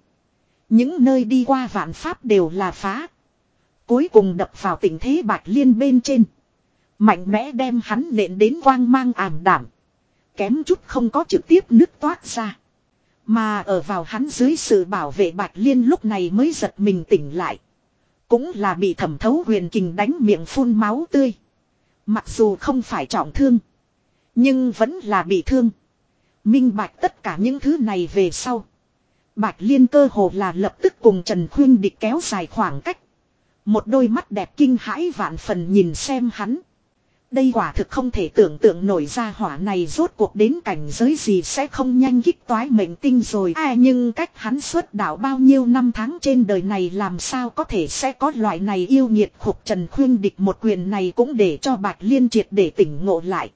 Những nơi đi qua vạn pháp đều là phá. Cuối cùng đập vào tình thế Bạch Liên bên trên. Mạnh mẽ đem hắn nện đến quang mang ảm đảm. Kém chút không có trực tiếp nước toát ra. Mà ở vào hắn dưới sự bảo vệ Bạch Liên lúc này mới giật mình tỉnh lại. Cũng là bị thẩm thấu huyền kình đánh miệng phun máu tươi. Mặc dù không phải trọng thương. Nhưng vẫn là bị thương. Minh bạch tất cả những thứ này về sau. Bạch Liên cơ hồ là lập tức cùng Trần Khuyên Địch kéo dài khoảng cách. Một đôi mắt đẹp kinh hãi vạn phần nhìn xem hắn. Đây quả thực không thể tưởng tượng nổi ra hỏa này rốt cuộc đến cảnh giới gì sẽ không nhanh kích toái mệnh tinh rồi. À nhưng cách hắn xuất đạo bao nhiêu năm tháng trên đời này làm sao có thể sẽ có loại này yêu nhiệt khục trần khuyên địch một quyền này cũng để cho bạch liên triệt để tỉnh ngộ lại.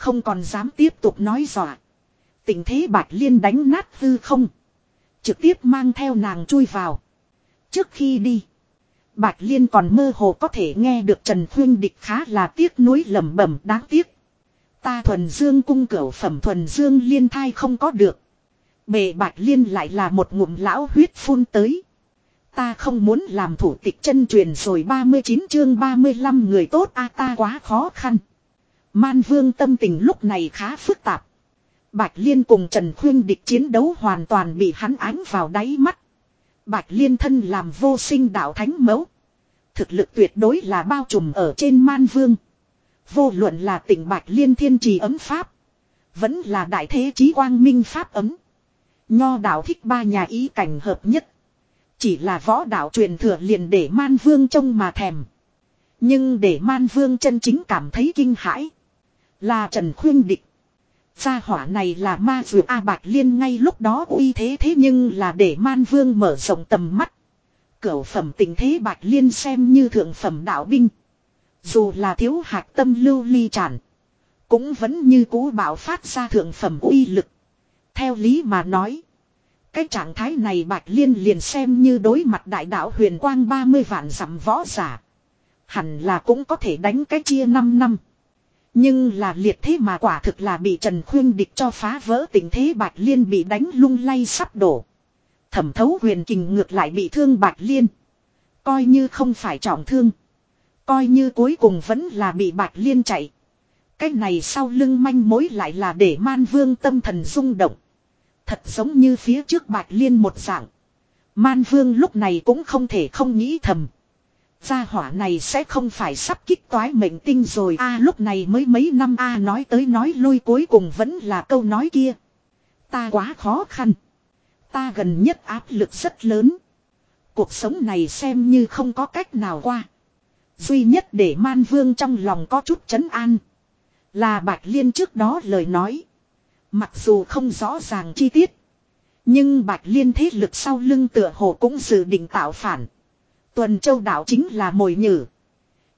Không còn dám tiếp tục nói dọa. Tình thế bạch liên đánh nát hư không. Trực tiếp mang theo nàng chui vào. Trước khi đi. Bạch Liên còn mơ hồ có thể nghe được Trần Khuyên Địch khá là tiếc nuối lẩm bẩm đáng tiếc. Ta thuần dương cung cửu phẩm thuần dương liên thai không có được. Bề Bạch Liên lại là một ngụm lão huyết phun tới. Ta không muốn làm thủ tịch chân truyền rồi 39 chương 35 người tốt a ta quá khó khăn. Man vương tâm tình lúc này khá phức tạp. Bạch Liên cùng Trần Khuyên địch chiến đấu hoàn toàn bị hắn ánh vào đáy mắt. Bạch Liên thân làm vô sinh đạo thánh mẫu. Thực lực tuyệt đối là bao trùm ở trên man vương. Vô luận là tỉnh Bạch Liên thiên trì ấm pháp. Vẫn là đại thế chí quang minh pháp ấm. Nho đạo thích ba nhà ý cảnh hợp nhất. Chỉ là võ đạo truyền thừa liền để man vương trông mà thèm. Nhưng để man vương chân chính cảm thấy kinh hãi. Là Trần Khuyên Địch. Gia hỏa này là ma dược A Bạch Liên ngay lúc đó uy thế thế nhưng là để man vương mở rộng tầm mắt. Cửu phẩm tình thế Bạch Liên xem như thượng phẩm đạo binh. Dù là thiếu hạt tâm lưu ly tràn. Cũng vẫn như cũ bảo phát ra thượng phẩm uy lực. Theo lý mà nói. Cái trạng thái này Bạch Liên liền xem như đối mặt đại đạo huyền quang 30 vạn dặm võ giả. Hẳn là cũng có thể đánh cái chia 5 năm. Nhưng là liệt thế mà quả thực là bị Trần Khuyên địch cho phá vỡ tình thế Bạch Liên bị đánh lung lay sắp đổ. Thẩm thấu huyền kình ngược lại bị thương Bạch Liên. Coi như không phải trọng thương. Coi như cuối cùng vẫn là bị Bạch Liên chạy. Cái này sau lưng manh mối lại là để man vương tâm thần rung động. Thật giống như phía trước Bạch Liên một dạng. Man vương lúc này cũng không thể không nghĩ thầm. Gia hỏa này sẽ không phải sắp kích toái mệnh tinh rồi a, lúc này mới mấy năm a nói tới nói lui cuối cùng vẫn là câu nói kia. Ta quá khó khăn. Ta gần nhất áp lực rất lớn. Cuộc sống này xem như không có cách nào qua. Duy nhất để man vương trong lòng có chút chấn an. Là Bạch Liên trước đó lời nói. Mặc dù không rõ ràng chi tiết. Nhưng Bạch Liên thế lực sau lưng tựa hồ cũng dự định tạo phản. Tuần châu đảo chính là mồi nhử.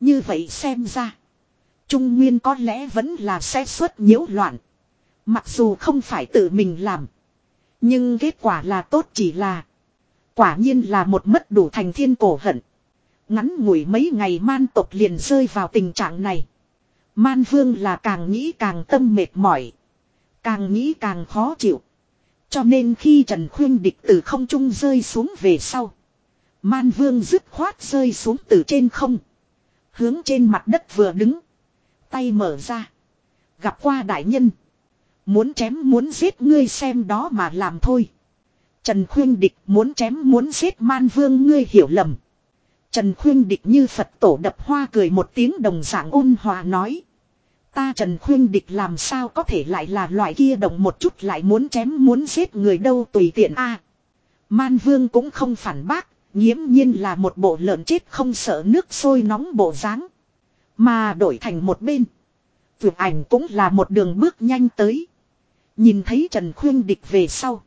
Như vậy xem ra. Trung Nguyên có lẽ vẫn là sẽ xuất nhiễu loạn. Mặc dù không phải tự mình làm. Nhưng kết quả là tốt chỉ là. Quả nhiên là một mất đủ thành thiên cổ hận. Ngắn ngủi mấy ngày man tộc liền rơi vào tình trạng này. Man vương là càng nghĩ càng tâm mệt mỏi. Càng nghĩ càng khó chịu. Cho nên khi Trần Khuyên địch từ không trung rơi xuống về sau. Man vương dứt khoát rơi xuống từ trên không. Hướng trên mặt đất vừa đứng. Tay mở ra. Gặp qua đại nhân. Muốn chém muốn giết ngươi xem đó mà làm thôi. Trần Khuyên Địch muốn chém muốn giết man vương ngươi hiểu lầm. Trần Khuyên Địch như Phật tổ đập hoa cười một tiếng đồng dạng ôn hòa nói. Ta Trần Khuyên Địch làm sao có thể lại là loại kia động một chút lại muốn chém muốn giết người đâu tùy tiện a. Man Vương cũng không phản bác, nghiễm nhiên là một bộ lợn chết không sợ nước sôi nóng bộ dáng Mà đổi thành một bên. Vượt ảnh cũng là một đường bước nhanh tới. Nhìn thấy Trần Khuyên Địch về sau.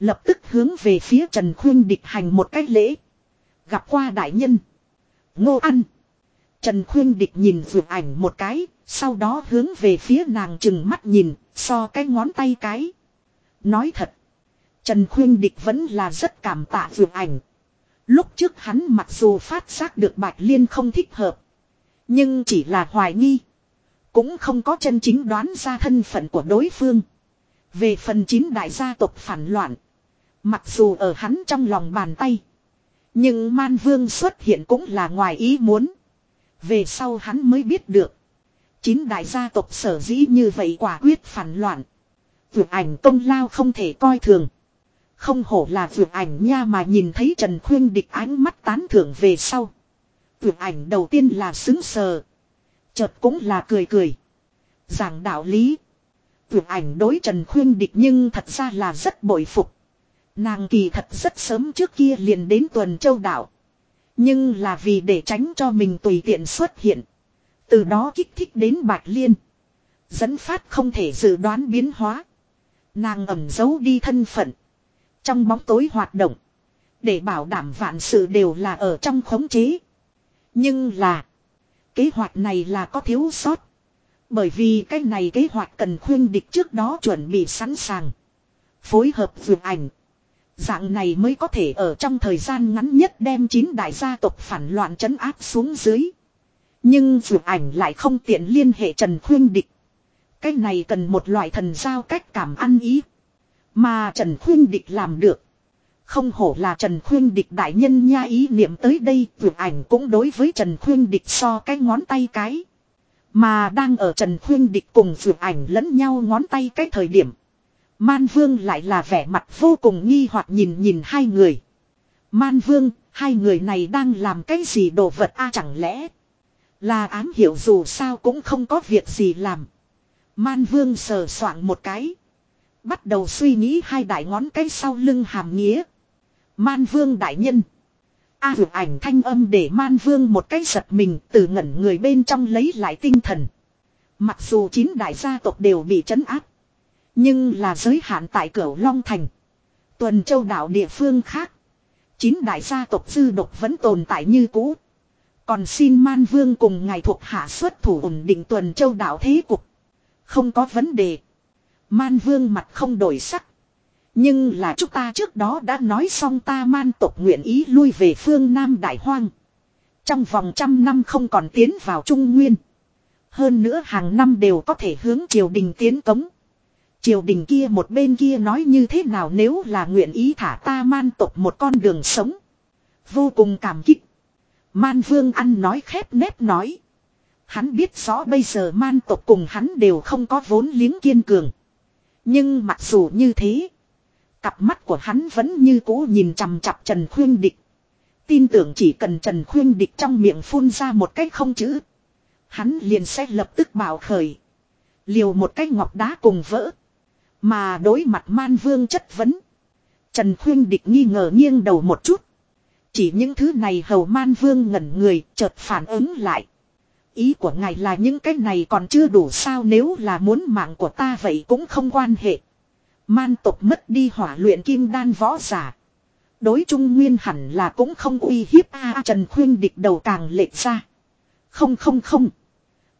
Lập tức hướng về phía Trần Khuyên Địch hành một cách lễ. Gặp qua đại nhân. Ngô ăn. Trần Khuyên Địch nhìn vượt ảnh một cái. Sau đó hướng về phía nàng chừng mắt nhìn. So cái ngón tay cái. Nói thật. Trần Khuyên Địch vẫn là rất cảm tạ vượt ảnh. Lúc trước hắn mặc dù phát giác được Bạch Liên không thích hợp. Nhưng chỉ là hoài nghi. Cũng không có chân chính đoán ra thân phận của đối phương. Về phần chín đại gia tộc phản loạn. Mặc dù ở hắn trong lòng bàn tay. Nhưng man vương xuất hiện cũng là ngoài ý muốn. Về sau hắn mới biết được. Chín đại gia tộc sở dĩ như vậy quả quyết phản loạn. Vượt ảnh công lao không thể coi thường. Không hổ là vượt ảnh nha mà nhìn thấy Trần Khuyên địch ánh mắt tán thưởng về sau. Vượt ảnh đầu tiên là xứng sờ. Chợt cũng là cười cười. Giảng đạo lý. Vượt ảnh đối Trần Khuyên địch nhưng thật ra là rất bội phục. Nàng kỳ thật rất sớm trước kia liền đến tuần châu đảo. Nhưng là vì để tránh cho mình tùy tiện xuất hiện. Từ đó kích thích đến Bạch Liên. Dẫn phát không thể dự đoán biến hóa. Nàng ẩm giấu đi thân phận. Trong bóng tối hoạt động. Để bảo đảm vạn sự đều là ở trong khống chế. Nhưng là. Kế hoạch này là có thiếu sót. Bởi vì cái này kế hoạch cần khuyên địch trước đó chuẩn bị sẵn sàng. Phối hợp vượt ảnh. Dạng này mới có thể ở trong thời gian ngắn nhất đem chín đại gia tộc phản loạn trấn áp xuống dưới. Nhưng vượt ảnh lại không tiện liên hệ Trần Khuyên Địch. Cái này cần một loại thần giao cách cảm ăn ý. Mà Trần Khuyên Địch làm được. Không hổ là Trần Khuyên Địch đại nhân nha ý niệm tới đây vượt ảnh cũng đối với Trần Khuyên Địch so cái ngón tay cái. Mà đang ở Trần Khuyên Địch cùng vượt ảnh lẫn nhau ngón tay cái thời điểm. Man Vương lại là vẻ mặt vô cùng nghi hoặc nhìn nhìn hai người. Man vương, hai người này đang làm cái gì đồ vật a à, chẳng lẽ là ám hiểu dù sao cũng không có việc gì làm. Man vương sờ soạng một cái. Bắt đầu suy nghĩ hai đại ngón cái sau lưng hàm nghĩa. Man vương đại nhân. A à, ảnh thanh âm để man vương một cái giật mình từ ngẩn người bên trong lấy lại tinh thần. Mặc dù chín đại gia tộc đều bị trấn áp. Nhưng là giới hạn tại cửu Long Thành. Tuần châu đảo địa phương khác. Chín đại gia tộc dư độc vẫn tồn tại như cũ. Còn xin man vương cùng ngài thuộc hạ xuất thủ ổn định tuần châu đảo thế cục. Không có vấn đề. Man vương mặt không đổi sắc. Nhưng là chúng ta trước đó đã nói xong ta man tộc nguyện ý lui về phương Nam Đại Hoang. Trong vòng trăm năm không còn tiến vào Trung Nguyên. Hơn nữa hàng năm đều có thể hướng triều đình tiến cống. Triều đình kia một bên kia nói như thế nào nếu là nguyện ý thả ta man tộc một con đường sống. Vô cùng cảm kích. Man vương ăn nói khép nép nói. Hắn biết rõ bây giờ man tộc cùng hắn đều không có vốn liếng kiên cường. Nhưng mặc dù như thế. Cặp mắt của hắn vẫn như cũ nhìn chằm chặp Trần Khuyên Địch. Tin tưởng chỉ cần Trần Khuyên Địch trong miệng phun ra một cái không chữ. Hắn liền sẽ lập tức bảo khởi. Liều một cái ngọc đá cùng vỡ. Mà đối mặt man vương chất vấn. Trần Khuyên Địch nghi ngờ nghiêng đầu một chút. Chỉ những thứ này hầu man vương ngẩn người, chợt phản ứng lại. Ý của ngài là những cái này còn chưa đủ sao, nếu là muốn mạng của ta vậy cũng không quan hệ. Man tộc mất đi hỏa luyện kim đan võ giả. Đối trung nguyên hẳn là cũng không uy hiếp a Trần Khuyên địch đầu càng lệch ra. Không không không.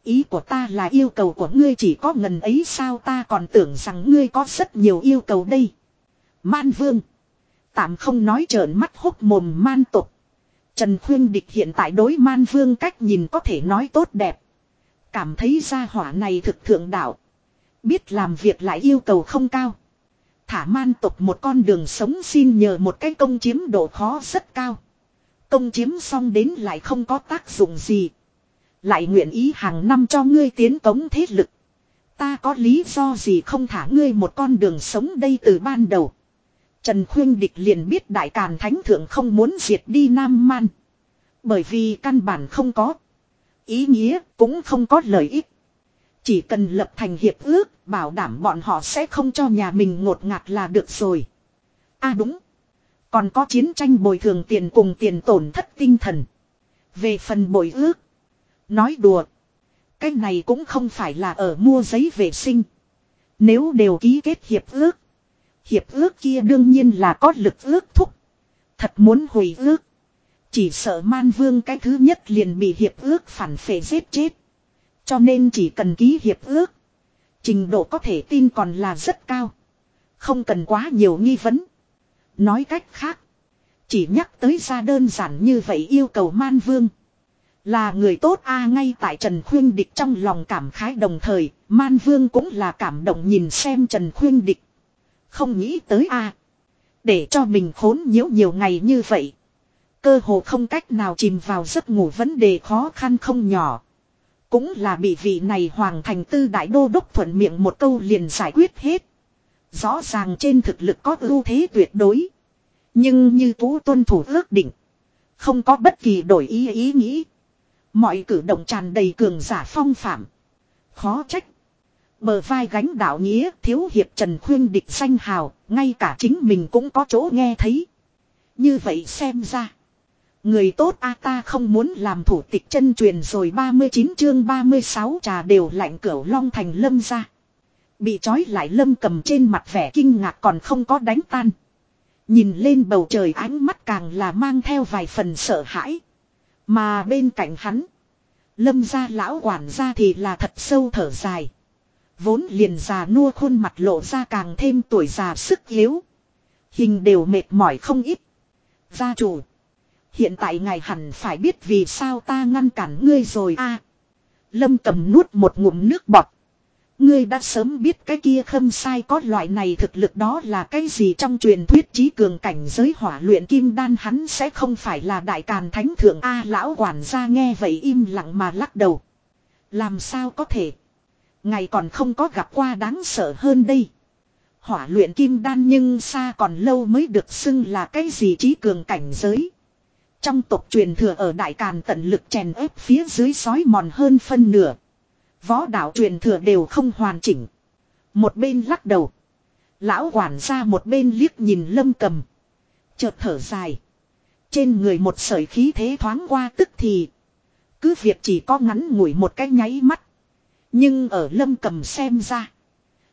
Ý của ta là yêu cầu của ngươi chỉ có ngần ấy sao ta còn tưởng rằng ngươi có rất nhiều yêu cầu đây. Man vương. Tạm không nói trợn mắt hốc mồm man tục. Trần Khuyên Địch hiện tại đối man vương cách nhìn có thể nói tốt đẹp. Cảm thấy gia hỏa này thực thượng đạo. Biết làm việc lại yêu cầu không cao. Thả man tục một con đường sống xin nhờ một cái công chiếm độ khó rất cao. Công chiếm xong đến lại không có tác dụng gì. Lại nguyện ý hàng năm cho ngươi tiến cống thế lực. Ta có lý do gì không thả ngươi một con đường sống đây từ ban đầu. Trần Khuyên Địch liền biết Đại Càn Thánh Thượng không muốn diệt đi Nam Man. Bởi vì căn bản không có. Ý nghĩa cũng không có lợi ích. Chỉ cần lập thành hiệp ước, bảo đảm bọn họ sẽ không cho nhà mình ngột ngạt là được rồi. À đúng. Còn có chiến tranh bồi thường tiền cùng tiền tổn thất tinh thần. Về phần bồi ước. Nói đùa. Cái này cũng không phải là ở mua giấy vệ sinh. Nếu đều ký kết hiệp ước. Hiệp ước kia đương nhiên là có lực ước thúc. Thật muốn hủy ước. Chỉ sợ man vương cái thứ nhất liền bị hiệp ước phản phệ giết chết. Cho nên chỉ cần ký hiệp ước. Trình độ có thể tin còn là rất cao. Không cần quá nhiều nghi vấn. Nói cách khác. Chỉ nhắc tới ra đơn giản như vậy yêu cầu man vương. Là người tốt a ngay tại Trần Khuyên Địch trong lòng cảm khái đồng thời, Man Vương cũng là cảm động nhìn xem Trần Khuyên Địch. Không nghĩ tới a Để cho mình khốn nhiễu nhiều ngày như vậy. Cơ hồ không cách nào chìm vào giấc ngủ vấn đề khó khăn không nhỏ. Cũng là bị vị này hoàng thành tư đại đô đốc thuận miệng một câu liền giải quyết hết. Rõ ràng trên thực lực có ưu thế tuyệt đối. Nhưng như tú tuân thủ ước định. Không có bất kỳ đổi ý ý nghĩ. Mọi cử động tràn đầy cường giả phong phạm. Khó trách. Bờ vai gánh đạo nghĩa thiếu hiệp Trần Khuyên địch xanh hào, ngay cả chính mình cũng có chỗ nghe thấy. Như vậy xem ra. Người tốt a ta không muốn làm thủ tịch chân truyền rồi 39 chương 36 trà đều lạnh cửu long thành lâm ra. Bị trói lại lâm cầm trên mặt vẻ kinh ngạc còn không có đánh tan. Nhìn lên bầu trời ánh mắt càng là mang theo vài phần sợ hãi. Mà bên cạnh hắn. Lâm ra lão quản gia thì là thật sâu thở dài. Vốn liền già nua khuôn mặt lộ ra càng thêm tuổi già sức yếu. Hình đều mệt mỏi không ít. Gia chủ. Hiện tại ngài hẳn phải biết vì sao ta ngăn cản ngươi rồi a. Lâm cầm nuốt một ngụm nước bọt. Ngươi đã sớm biết cái kia khâm sai có loại này thực lực đó là cái gì trong truyền thuyết trí cường cảnh giới hỏa luyện kim đan hắn sẽ không phải là đại càn thánh thượng A lão quản gia nghe vậy im lặng mà lắc đầu. Làm sao có thể. Ngày còn không có gặp qua đáng sợ hơn đây. Hỏa luyện kim đan nhưng xa còn lâu mới được xưng là cái gì trí cường cảnh giới. Trong tộc truyền thừa ở Đại Càn tận lực chèn ép phía dưới sói mòn hơn phân nửa. Võ đạo truyền thừa đều không hoàn chỉnh. Một bên lắc đầu. Lão quản ra một bên liếc nhìn lâm cầm. Chợt thở dài. Trên người một sợi khí thế thoáng qua tức thì. Cứ việc chỉ có ngắn ngủi một cái nháy mắt. Nhưng ở lâm cầm xem ra.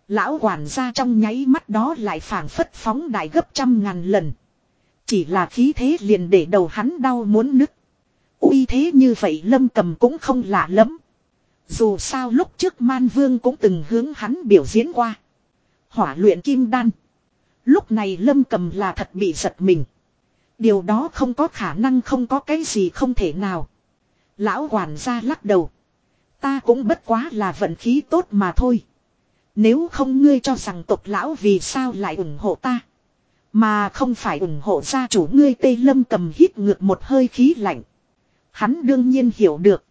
Lão quản gia trong nháy mắt đó lại phảng phất phóng đại gấp trăm ngàn lần. Chỉ là khí thế liền để đầu hắn đau muốn nứt. uy thế như vậy lâm cầm cũng không lạ lắm. Dù sao lúc trước man vương cũng từng hướng hắn biểu diễn qua. Hỏa luyện kim đan. Lúc này lâm cầm là thật bị giật mình. Điều đó không có khả năng không có cái gì không thể nào. Lão quản gia lắc đầu. Ta cũng bất quá là vận khí tốt mà thôi. Nếu không ngươi cho rằng tộc lão vì sao lại ủng hộ ta. Mà không phải ủng hộ gia chủ ngươi Tây Lâm cầm hít ngược một hơi khí lạnh. Hắn đương nhiên hiểu được.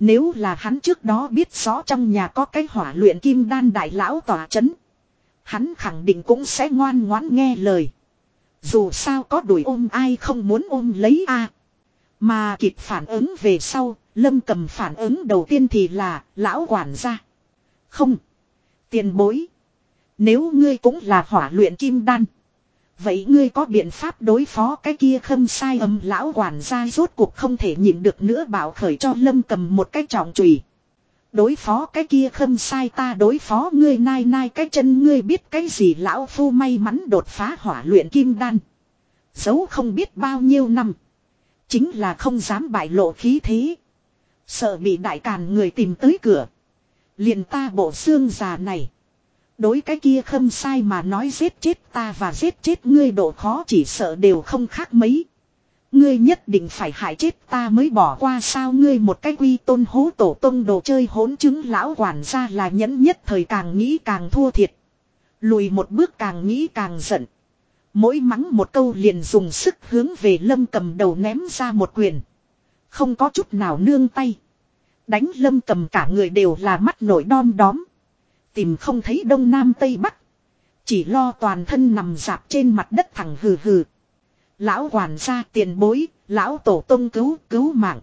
Nếu là hắn trước đó biết rõ trong nhà có cái hỏa luyện kim đan đại lão tỏa chấn. Hắn khẳng định cũng sẽ ngoan ngoãn nghe lời. Dù sao có đuổi ôm ai không muốn ôm lấy a Mà kịp phản ứng về sau, lâm cầm phản ứng đầu tiên thì là, lão quản gia. Không. Tiền bối. Nếu ngươi cũng là hỏa luyện kim đan. Vậy ngươi có biện pháp đối phó cái kia khâm sai âm lão quản gia rốt cuộc không thể nhịn được nữa bảo khởi cho lâm cầm một cái trọng chùy Đối phó cái kia khâm sai ta đối phó ngươi, nai nai cái chân ngươi biết cái gì lão phu may mắn đột phá hỏa luyện kim đan. Giấu không biết bao nhiêu năm. Chính là không dám bại lộ khí thế. Sợ bị đại càn người tìm tới cửa. liền ta bộ xương già này. Đối cái kia không sai mà nói giết chết ta và giết chết ngươi độ khó chỉ sợ đều không khác mấy. Ngươi nhất định phải hại chết ta mới bỏ qua sao ngươi một cái quy tôn hố tổ tông đồ chơi hỗn chứng lão quản ra là nhẫn nhất thời càng nghĩ càng thua thiệt. Lùi một bước càng nghĩ càng giận. Mỗi mắng một câu liền dùng sức hướng về lâm cầm đầu ném ra một quyền. Không có chút nào nương tay. Đánh lâm cầm cả người đều là mắt nổi đom đóm. Tìm không thấy đông nam tây bắc. Chỉ lo toàn thân nằm dạp trên mặt đất thẳng hừ hừ. Lão quản gia tiền bối, lão tổ tông cứu, cứu mạng.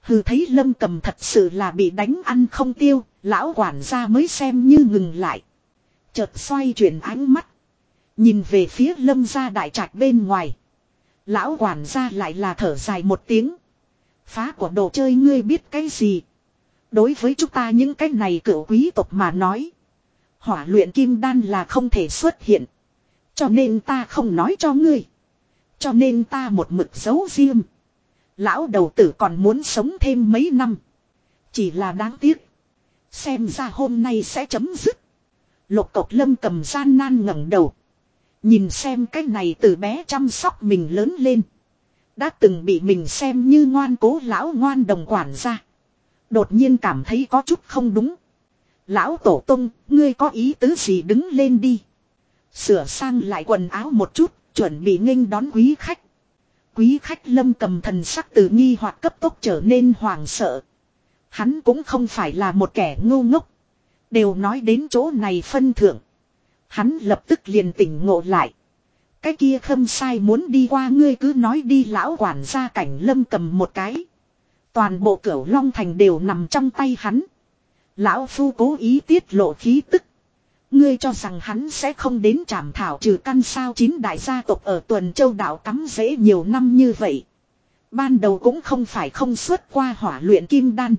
Hừ thấy lâm cầm thật sự là bị đánh ăn không tiêu, lão quản gia mới xem như ngừng lại. Chợt xoay chuyển ánh mắt. Nhìn về phía lâm gia đại trạch bên ngoài. Lão quản gia lại là thở dài một tiếng. Phá của đồ chơi ngươi biết cái gì. Đối với chúng ta những cái này cựu quý tộc mà nói. Hỏa luyện kim đan là không thể xuất hiện. Cho nên ta không nói cho ngươi. Cho nên ta một mực giấu riêng. Lão đầu tử còn muốn sống thêm mấy năm. Chỉ là đáng tiếc. Xem ra hôm nay sẽ chấm dứt. Lục cộc lâm cầm gian nan ngẩng đầu. Nhìn xem cái này từ bé chăm sóc mình lớn lên. Đã từng bị mình xem như ngoan cố lão ngoan đồng quản ra. Đột nhiên cảm thấy có chút không đúng. Lão tổ tông, ngươi có ý tứ gì đứng lên đi. Sửa sang lại quần áo một chút, chuẩn bị nghênh đón quý khách. Quý khách lâm cầm thần sắc từ nghi hoặc cấp tốc trở nên hoàng sợ. Hắn cũng không phải là một kẻ ngu ngốc. Đều nói đến chỗ này phân thượng. Hắn lập tức liền tỉnh ngộ lại. Cái kia khâm sai muốn đi qua ngươi cứ nói đi, lão quản gia cảnh lâm cầm một cái. Toàn bộ cửu long thành đều nằm trong tay hắn. Lão phu cố ý tiết lộ khí tức. Ngươi cho rằng hắn sẽ không đến trảm thảo trừ căn sao chín đại gia tộc ở tuần châu đảo cắm dễ nhiều năm như vậy. Ban đầu cũng không phải không xuất qua hỏa luyện kim đan.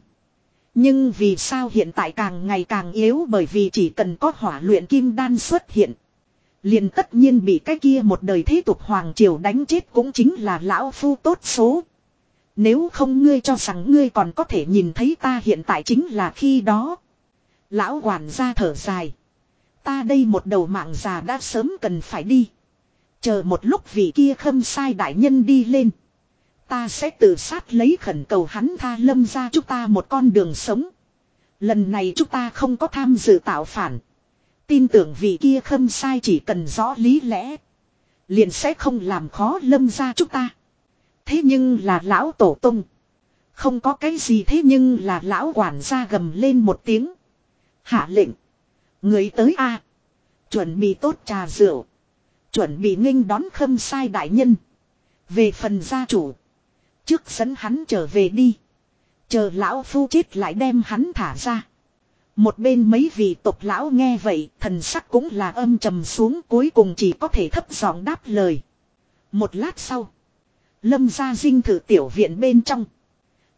Nhưng vì sao hiện tại càng ngày càng yếu bởi vì chỉ cần có hỏa luyện kim đan xuất hiện. Liền tất nhiên bị cái kia một đời thế tục hoàng triều đánh chết cũng chính là lão phu tốt số. Nếu không ngươi cho rằng ngươi còn có thể nhìn thấy ta hiện tại chính là khi đó. Lão quản gia thở dài. Ta đây một đầu mạng già đã sớm cần phải đi. Chờ một lúc vị kia khâm sai đại nhân đi lên. Ta sẽ tự sát lấy khẩn cầu hắn tha lâm ra chúng ta một con đường sống. Lần này chúng ta không có tham dự tạo phản. Tin tưởng vị kia khâm sai chỉ cần rõ lý lẽ. Liền sẽ không làm khó lâm ra chúng ta. Thế nhưng là lão tổ tung. Không có cái gì thế nhưng là lão quản gia gầm lên một tiếng. Hạ lệnh. Người tới a, Chuẩn bị tốt trà rượu. Chuẩn bị nghênh đón khâm sai đại nhân. Về phần gia chủ. Trước dẫn hắn trở về đi. Chờ lão phu chết lại đem hắn thả ra. Một bên mấy vị tộc lão nghe vậy, thần sắc cũng là âm trầm xuống cuối cùng chỉ có thể thấp giọng đáp lời. Một lát sau, lâm gia dinh thử tiểu viện bên trong.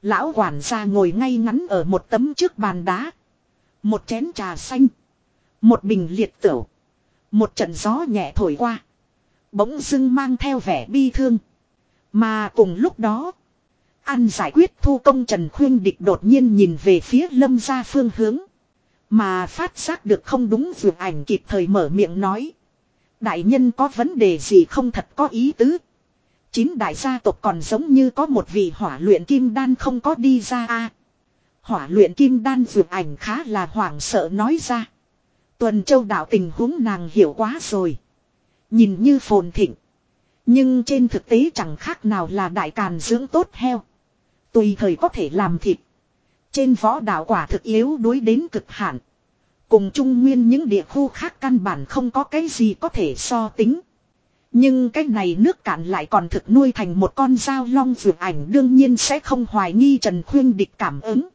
Lão quản gia ngồi ngay ngắn ở một tấm trước bàn đá. Một chén trà xanh. Một bình liệt tửu. Một trận gió nhẹ thổi qua. Bỗng dưng mang theo vẻ bi thương. Mà cùng lúc đó. Ăn giải quyết thu công Trần Khuyên Địch đột nhiên nhìn về phía lâm gia phương hướng. Mà phát giác được không đúng vượt ảnh kịp thời mở miệng nói. Đại nhân có vấn đề gì không thật có ý tứ. Chín đại gia tộc còn giống như có một vị hỏa luyện kim đan không có đi ra a Hỏa luyện kim đan vượt ảnh khá là hoảng sợ nói ra. Tuần châu đạo tình huống nàng hiểu quá rồi. Nhìn như phồn thịnh. Nhưng trên thực tế chẳng khác nào là đại càn dưỡng tốt heo. Tùy thời có thể làm thịt. Trên võ đạo quả thực yếu đối đến cực hạn. Cùng trung nguyên những địa khu khác căn bản không có cái gì có thể so tính. Nhưng cái này nước cạn lại còn thực nuôi thành một con dao long vượt ảnh đương nhiên sẽ không hoài nghi Trần Khuyên địch cảm ứng.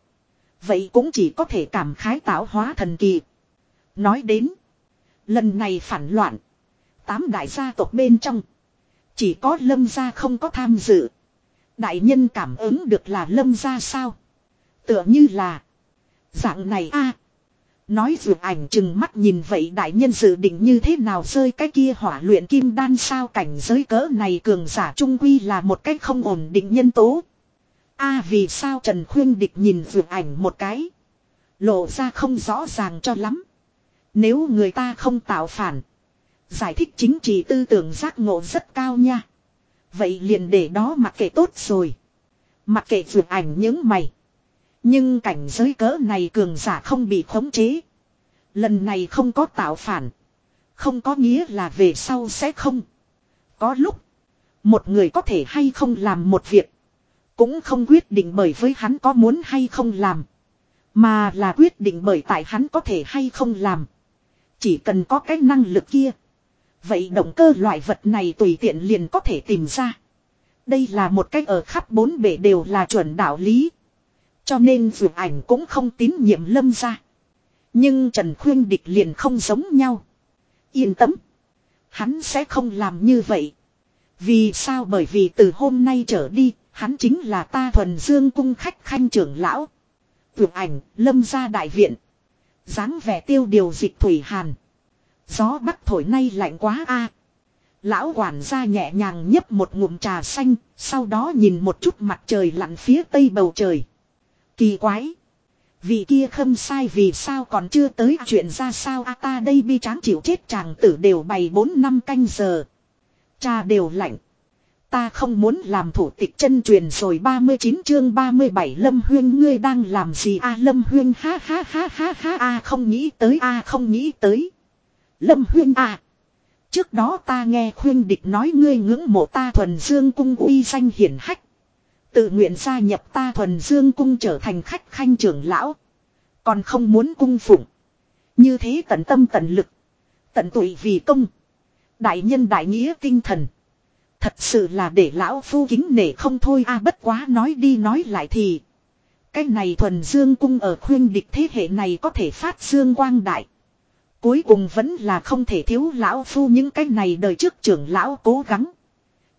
Vậy cũng chỉ có thể cảm khái tạo hóa thần kỳ. Nói đến. Lần này phản loạn. Tám đại gia tộc bên trong. Chỉ có lâm gia không có tham dự. Đại nhân cảm ứng được là lâm gia sao. Tựa như là. Dạng này a Nói dù ảnh chừng mắt nhìn vậy đại nhân dự định như thế nào rơi cái kia hỏa luyện kim đan sao cảnh giới cỡ này cường giả trung quy là một cách không ổn định nhân tố. a vì sao Trần Khuyên Địch nhìn vượt ảnh một cái. Lộ ra không rõ ràng cho lắm. Nếu người ta không tạo phản. Giải thích chính trị tư tưởng giác ngộ rất cao nha. Vậy liền để đó mặc kệ tốt rồi. Mặc kệ vượt ảnh những mày. Nhưng cảnh giới cỡ này cường giả không bị khống chế. Lần này không có tạo phản. Không có nghĩa là về sau sẽ không. Có lúc. Một người có thể hay không làm một việc. Cũng không quyết định bởi với hắn có muốn hay không làm. Mà là quyết định bởi tại hắn có thể hay không làm. Chỉ cần có cái năng lực kia. Vậy động cơ loại vật này tùy tiện liền có thể tìm ra. Đây là một cách ở khắp bốn bể đều là chuẩn đạo lý. Cho nên dù ảnh cũng không tín nhiệm lâm ra. Nhưng Trần Khuyên Địch liền không giống nhau. Yên tâm. Hắn sẽ không làm như vậy. Vì sao bởi vì từ hôm nay trở đi, hắn chính là ta thuần dương cung khách khanh trưởng lão. Vượt ảnh, lâm ra đại viện. dáng vẻ tiêu điều dịch thủy hàn. Gió bắc thổi nay lạnh quá a. Lão quản gia nhẹ nhàng nhấp một ngụm trà xanh, sau đó nhìn một chút mặt trời lặn phía tây bầu trời. Kỳ quái. Vị kia khâm sai vì sao còn chưa tới chuyện ra sao a ta đây bi tráng chịu chết chàng tử đều bày 4 năm canh giờ. Cha đều lạnh. Ta không muốn làm thủ tịch chân truyền rồi 39 chương 37 Lâm Huyên, ngươi đang làm gì a Lâm Huyên, ha ha ha ha ha, a không nghĩ tới, a không nghĩ tới. Lâm Huyên, a Trước đó ta nghe khuyên địch nói ngươi ngưỡng mộ ta thuần dương cung uy danh hiển hách. Tự nguyện gia nhập ta thuần dương cung trở thành khách khanh trưởng lão. Còn không muốn cung phụng. Như thế tận tâm tận lực. Tận tụy vì công. Đại nhân đại nghĩa tinh thần. Thật sự là để lão phu kính nể không thôi a, bất quá nói đi nói lại thì. Cái này thuần dương cung ở khuyên địch thế hệ này có thể phát dương quang đại. Cuối cùng vẫn là không thể thiếu lão phu những cái này đời trước trưởng lão cố gắng.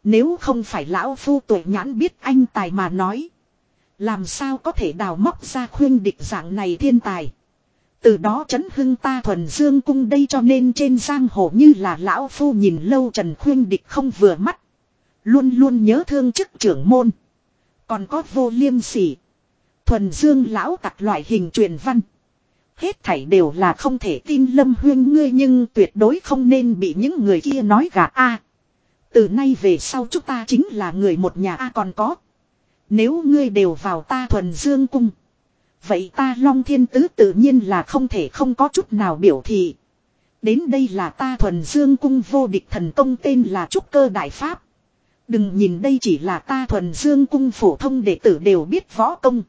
Nếu không phải lão phu tuổi nhãn biết anh tài mà nói. Làm sao có thể đào móc ra khuyên địch dạng này thiên tài. Từ đó chấn hưng ta thuần dương cung đây cho nên trên giang hồ như là lão phu nhìn lâu trần khuyên địch không vừa mắt. Luôn luôn nhớ thương chức trưởng môn. Còn có vô liêm sỉ. Thuần dương lão tặc loại hình truyền văn. Hết thảy đều là không thể tin lâm huyên ngươi nhưng tuyệt đối không nên bị những người kia nói gạt a từ nay về sau chúng ta chính là người một nhà a còn có. Nếu ngươi đều vào ta thuần dương cung. Vậy ta Long Thiên Tứ tự nhiên là không thể không có chút nào biểu thị. Đến đây là ta thuần dương cung vô địch thần công tên là Trúc Cơ Đại Pháp. Đừng nhìn đây chỉ là ta thuần dương cung phổ thông đệ tử đều biết võ công.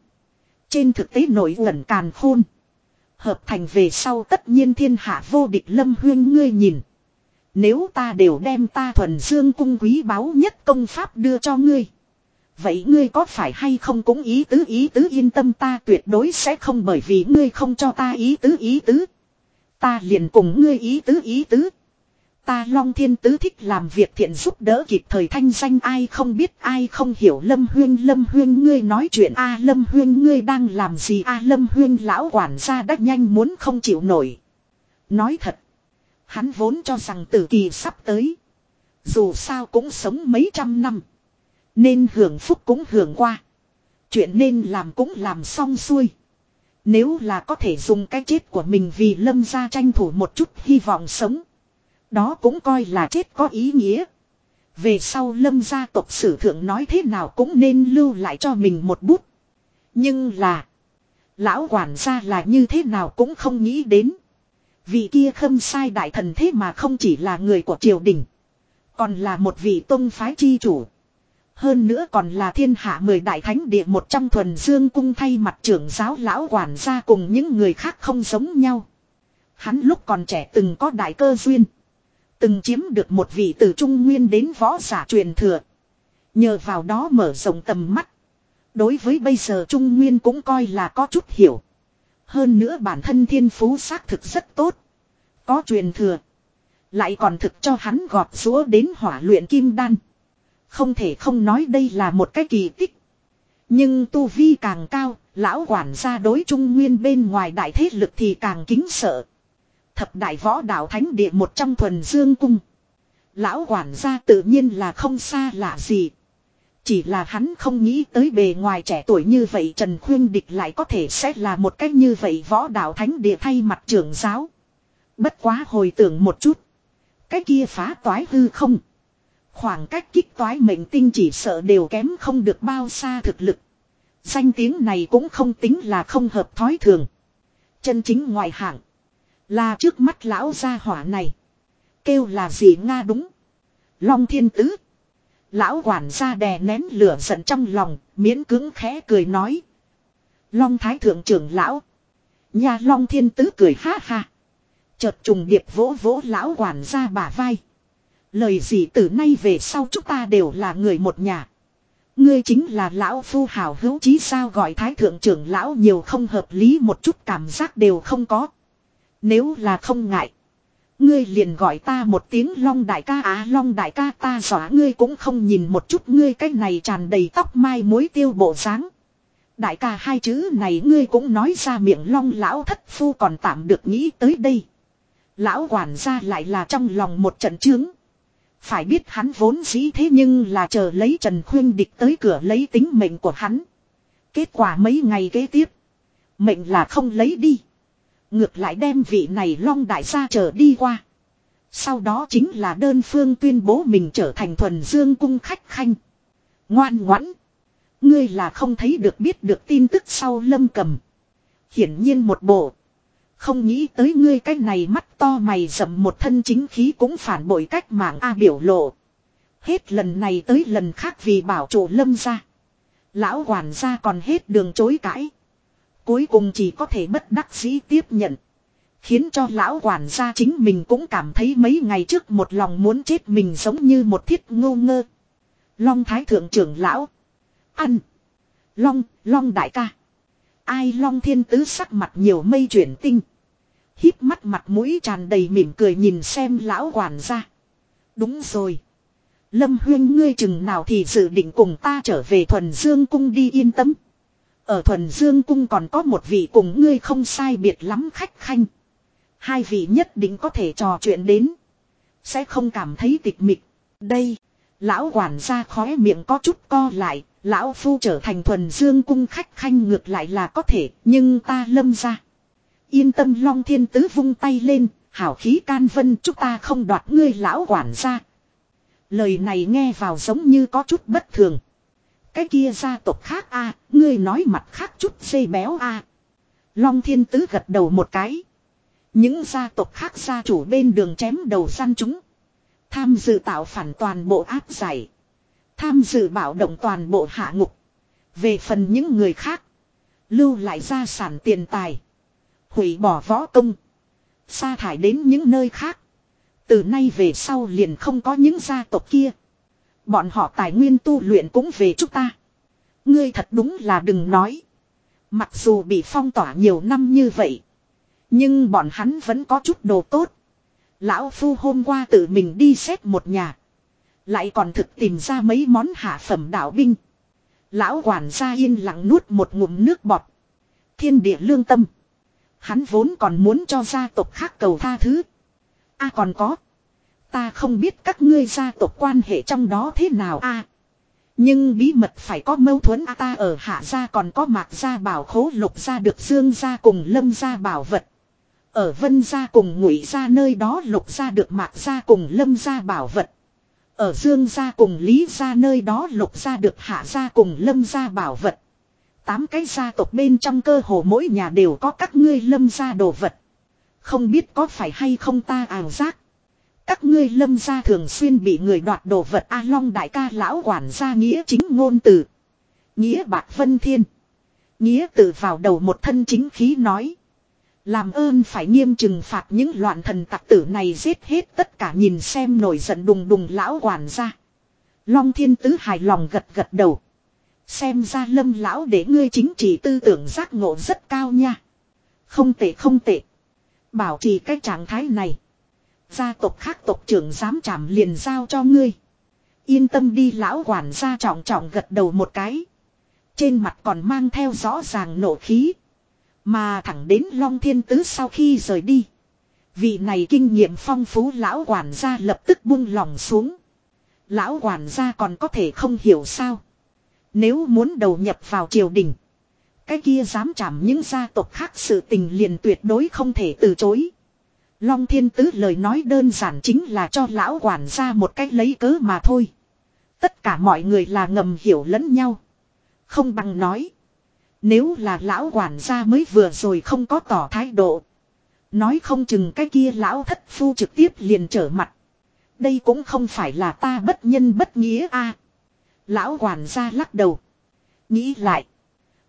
Trên thực tế nổi uẩn càn khôn. Hợp thành về sau tất nhiên thiên hạ vô địch lâm huyên ngươi nhìn. Nếu ta đều đem ta thuần dương cung quý báu nhất công pháp đưa cho ngươi. Vậy ngươi có phải hay không cũng ý tứ ý tứ yên tâm ta tuyệt đối sẽ không bởi vì ngươi không cho ta ý tứ ý tứ. Ta liền cùng ngươi ý tứ ý tứ. Ta Long Thiên Tứ thích làm việc thiện giúp đỡ kịp thời thanh danh, ai không biết, ai không hiểu Lâm Huyên Lâm Huyên, ngươi nói chuyện a Lâm Huyên, ngươi đang làm gì a Lâm Huyên, lão quản gia đắc nhanh muốn không chịu nổi. Nói thật. Hắn vốn cho rằng tử kỳ sắp tới. Dù sao cũng sống mấy trăm năm. Nên hưởng phúc cũng hưởng qua. Chuyện nên làm cũng làm xong xuôi. Nếu là có thể dùng cái chết của mình vì lâm gia tranh thủ một chút hy vọng sống. Đó cũng coi là chết có ý nghĩa. Về sau lâm gia tộc sử thượng nói thế nào cũng nên lưu lại cho mình một bút. Nhưng là. Lão quản gia là như thế nào cũng không nghĩ đến. Vị kia khâm sai đại thần thế mà không chỉ là người của triều đình. Còn là một vị tôn phái chi chủ. Hơn nữa còn là thiên hạ mười đại thánh địa một trong thuần dương cung thay mặt trưởng giáo lão quản gia cùng những người khác không giống nhau. Hắn lúc còn trẻ từng có đại cơ duyên. Từng chiếm được một vị từ trung nguyên đến võ giả truyền thừa. Nhờ vào đó mở rộng tầm mắt. Đối với bây giờ trung nguyên cũng coi là có chút hiểu. Hơn nữa bản thân thiên phú xác thực rất tốt. Có truyền thừa. Lại còn thực cho hắn gọt rúa đến hỏa luyện kim đan. Không thể không nói đây là một cái kỳ tích. Nhưng tu vi càng cao, lão quản gia đối trung nguyên bên ngoài đại thế lực thì càng kính sợ. Thập đại võ đạo thánh địa một trong thuần dương cung. Lão quản gia tự nhiên là không xa lạ gì. Chỉ là hắn không nghĩ tới bề ngoài trẻ tuổi như vậy Trần Khuyên Địch lại có thể sẽ là một cách như vậy võ đạo thánh địa thay mặt trưởng giáo. Bất quá hồi tưởng một chút. Cái kia phá toái hư không. Khoảng cách kích toái mệnh tinh chỉ sợ đều kém không được bao xa thực lực. Danh tiếng này cũng không tính là không hợp thói thường. Chân chính ngoại hạng. Là trước mắt lão gia hỏa này. Kêu là gì Nga đúng. Long thiên tứ. Lão quản gia đè nén lửa giận trong lòng, miễn cứng khẽ cười nói. Long thái thượng trưởng lão. Nhà Long thiên tứ cười ha ha. Chợt trùng điệp vỗ vỗ lão quản gia bả vai. Lời gì từ nay về sau chúng ta đều là người một nhà. Ngươi chính là lão phu hào hữu chí sao gọi thái thượng trưởng lão nhiều không hợp lý một chút cảm giác đều không có. Nếu là không ngại. Ngươi liền gọi ta một tiếng long đại ca á long đại ca, ta xóa ngươi cũng không nhìn một chút ngươi cái này tràn đầy tóc mai mối tiêu bộ dáng Đại ca, hai chữ này ngươi cũng nói ra miệng long lão thất phu còn tạm được nghĩ tới đây. Lão quản gia lại là trong lòng một trận chướng Phải biết hắn vốn dĩ thế nhưng là chờ lấy Trần Khuyên địch tới cửa lấy tính mệnh của hắn. Kết quả mấy ngày kế tiếp. Mệnh là không lấy đi. Ngược lại đem vị này long đại gia trở đi qua. Sau đó chính là đơn phương tuyên bố mình trở thành thuần dương cung khách khanh. Ngoan ngoãn. Ngươi là không thấy được biết được tin tức sau lâm cầm. Hiển nhiên một bộ. Không nghĩ tới ngươi cái này mắt to mày rậm một thân chính khí cũng phản bội cách mạng A biểu lộ. Hết lần này tới lần khác vì bảo chủ lâm ra. Lão quản gia còn hết đường chối cãi. Cuối cùng chỉ có thể bất đắc dĩ tiếp nhận. Khiến cho lão quản gia chính mình cũng cảm thấy mấy ngày trước một lòng muốn chết mình giống như một thiết ngô ngơ. Long thái thượng trưởng lão. Ăn. Long, long đại ca. Ai long thiên tứ sắc mặt nhiều mây chuyển tinh. Híp mắt mặt mũi tràn đầy mỉm cười nhìn xem lão quản gia. Đúng rồi. Lâm huyên ngươi chừng nào thì dự định cùng ta trở về thuần dương cung đi yên tâm. Ở thuần dương cung còn có một vị cùng ngươi không sai biệt lắm khách khanh. Hai vị nhất định có thể trò chuyện đến. Sẽ không cảm thấy tịch mịch. Đây. Lão quản gia khóe miệng có chút co lại. Lão phu trở thành thuần dương cung khách khanh ngược lại là có thể. Nhưng ta lâm ra. Yên tâm long thiên tứ vung tay lên. Hảo khí can vân, chúng ta không đoạt ngươi lão quản gia. Lời này nghe vào giống như có chút bất thường. Cái kia gia tộc khác a, ngươi nói mặt khác chút dây béo a. Long thiên tứ gật đầu một cái. Những gia tộc khác gia chủ bên đường chém đầu săn chúng. Tham dự tạo phản toàn bộ áp giải. Tham dự bảo động toàn bộ hạ ngục. Về phần những người khác. Lưu lại gia sản tiền tài. Hủy bỏ võ công. Sa thải đến những nơi khác. Từ nay về sau liền không có những gia tộc kia. Bọn họ tài nguyên tu luyện cũng về chúng ta. Ngươi thật đúng là đừng nói. Mặc dù bị phong tỏa nhiều năm như vậy. Nhưng bọn hắn vẫn có chút đồ tốt. Lão Phu hôm qua tự mình đi xét một nhà. Lại còn thực tìm ra mấy món hạ phẩm đạo binh. Lão quản gia yên lặng nuốt một ngụm nước bọt. Thiên địa lương tâm. Hắn vốn còn muốn cho gia tộc khác cầu tha thứ. a còn có. Ta không biết các ngươi gia tộc quan hệ trong đó thế nào a Nhưng bí mật phải có mâu thuẫn a ta ở hạ gia còn có mạc gia bảo khố, lục gia được dương gia cùng lâm gia bảo vật. Ở vân gia cùng ngụy gia nơi đó, lục gia được, mạc gia cùng lâm gia bảo vật. Ở dương gia cùng lý gia nơi đó, lục gia được, hạ gia cùng lâm gia bảo vật. Tám cái gia tộc bên trong cơ hồ mỗi nhà đều có các ngươi lâm gia đồ vật. Không biết có phải hay không ta ảo giác. Các ngươi lâm gia thường xuyên bị người đoạt đồ vật A Long đại ca lão quản gia nghĩa chính ngôn từ. Nghĩa bạc vân thiên. Nghĩa từ vào đầu một thân chính khí nói. Làm ơn phải nghiêm trừng phạt những loạn thần tặc tử này giết hết tất cả nhìn xem nổi giận đùng đùng lão quản gia. Long thiên tứ hài lòng gật gật đầu. Xem ra lâm lão để ngươi chính trị tư tưởng giác ngộ rất cao nha. Không tệ không tệ. Bảo trì cái trạng thái này. Gia tộc khác tộc trưởng dám chạm liền giao cho ngươi. Yên tâm đi lão quản gia trọng trọng gật đầu một cái. Trên mặt còn mang theo rõ ràng nổ khí. Mà thẳng đến Long Thiên Tứ sau khi rời đi. Vị này kinh nghiệm phong phú lão quản gia lập tức buông lòng xuống. Lão quản gia còn có thể không hiểu sao. Nếu muốn đầu nhập vào triều đình. Cái kia dám chạm những gia tộc khác sự tình liền tuyệt đối không thể từ chối. Long thiên tứ lời nói đơn giản chính là cho lão quản gia một cách lấy cớ mà thôi. Tất cả mọi người là ngầm hiểu lẫn nhau. Không bằng nói. Nếu là lão quản gia mới vừa rồi không có tỏ thái độ. Nói không chừng cái kia lão thất phu trực tiếp liền trở mặt. Đây cũng không phải là ta bất nhân bất nghĩa a. Lão quản gia lắc đầu. Nghĩ lại.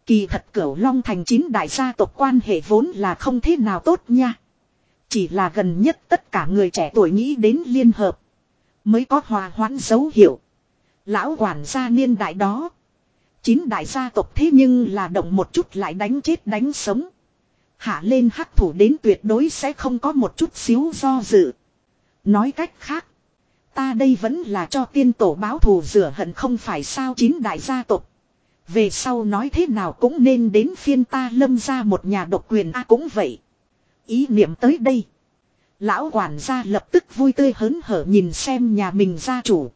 Kỳ thật cửu long thành chín đại gia tộc quan hệ vốn là không thế nào tốt nha. Chỉ là gần nhất tất cả người trẻ tuổi nghĩ đến liên hợp. Mới có hòa hoãn dấu hiệu. Lão quản gia niên đại đó. Chín đại gia tộc thế nhưng là động một chút lại đánh chết đánh sống. Hạ lên hắc thủ đến tuyệt đối sẽ không có một chút xíu do dự. Nói cách khác. Ta đây vẫn là cho tiên tổ báo thù rửa hận không phải sao chín đại gia tộc. Về sau nói thế nào cũng nên đến phiên ta lâm ra một nhà độc quyền a cũng vậy. Ý niệm tới đây. Lão quản gia lập tức vui tươi hớn hở nhìn xem nhà mình gia chủ.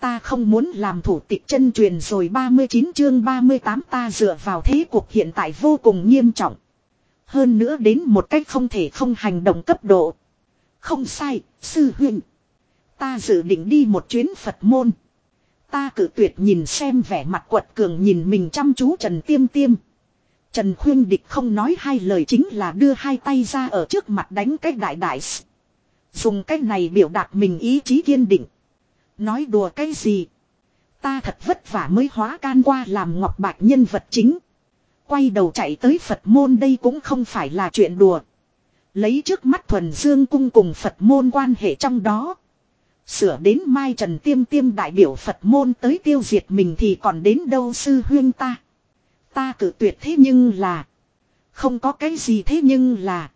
Ta không muốn làm thủ tịch chân truyền rồi 39 chương 38 ta dựa vào thế cuộc hiện tại vô cùng nghiêm trọng. Hơn nữa đến một cách không thể không hành động cấp độ. Không sai, sư huynh. Ta dự định đi một chuyến Phật môn. Ta cử tuyệt nhìn xem vẻ mặt quật cường nhìn mình chăm chú Trần Tiêm Tiêm. Trần Khuyên Địch không nói hai lời chính là đưa hai tay ra ở trước mặt đánh cái đại đại. Dùng cái này biểu đạt mình ý chí kiên định. Nói đùa cái gì? Ta thật vất vả mới hóa can qua làm ngọc bạch nhân vật chính. Quay đầu chạy tới Phật môn đây cũng không phải là chuyện đùa. Lấy trước mắt thuần dương cung cùng Phật môn quan hệ trong đó. Sửa đến mai trần tiêm tiêm đại biểu Phật môn tới tiêu diệt mình thì còn đến đâu sư huyên ta. Ta cử tuyệt thế nhưng là. Không có cái gì thế nhưng là.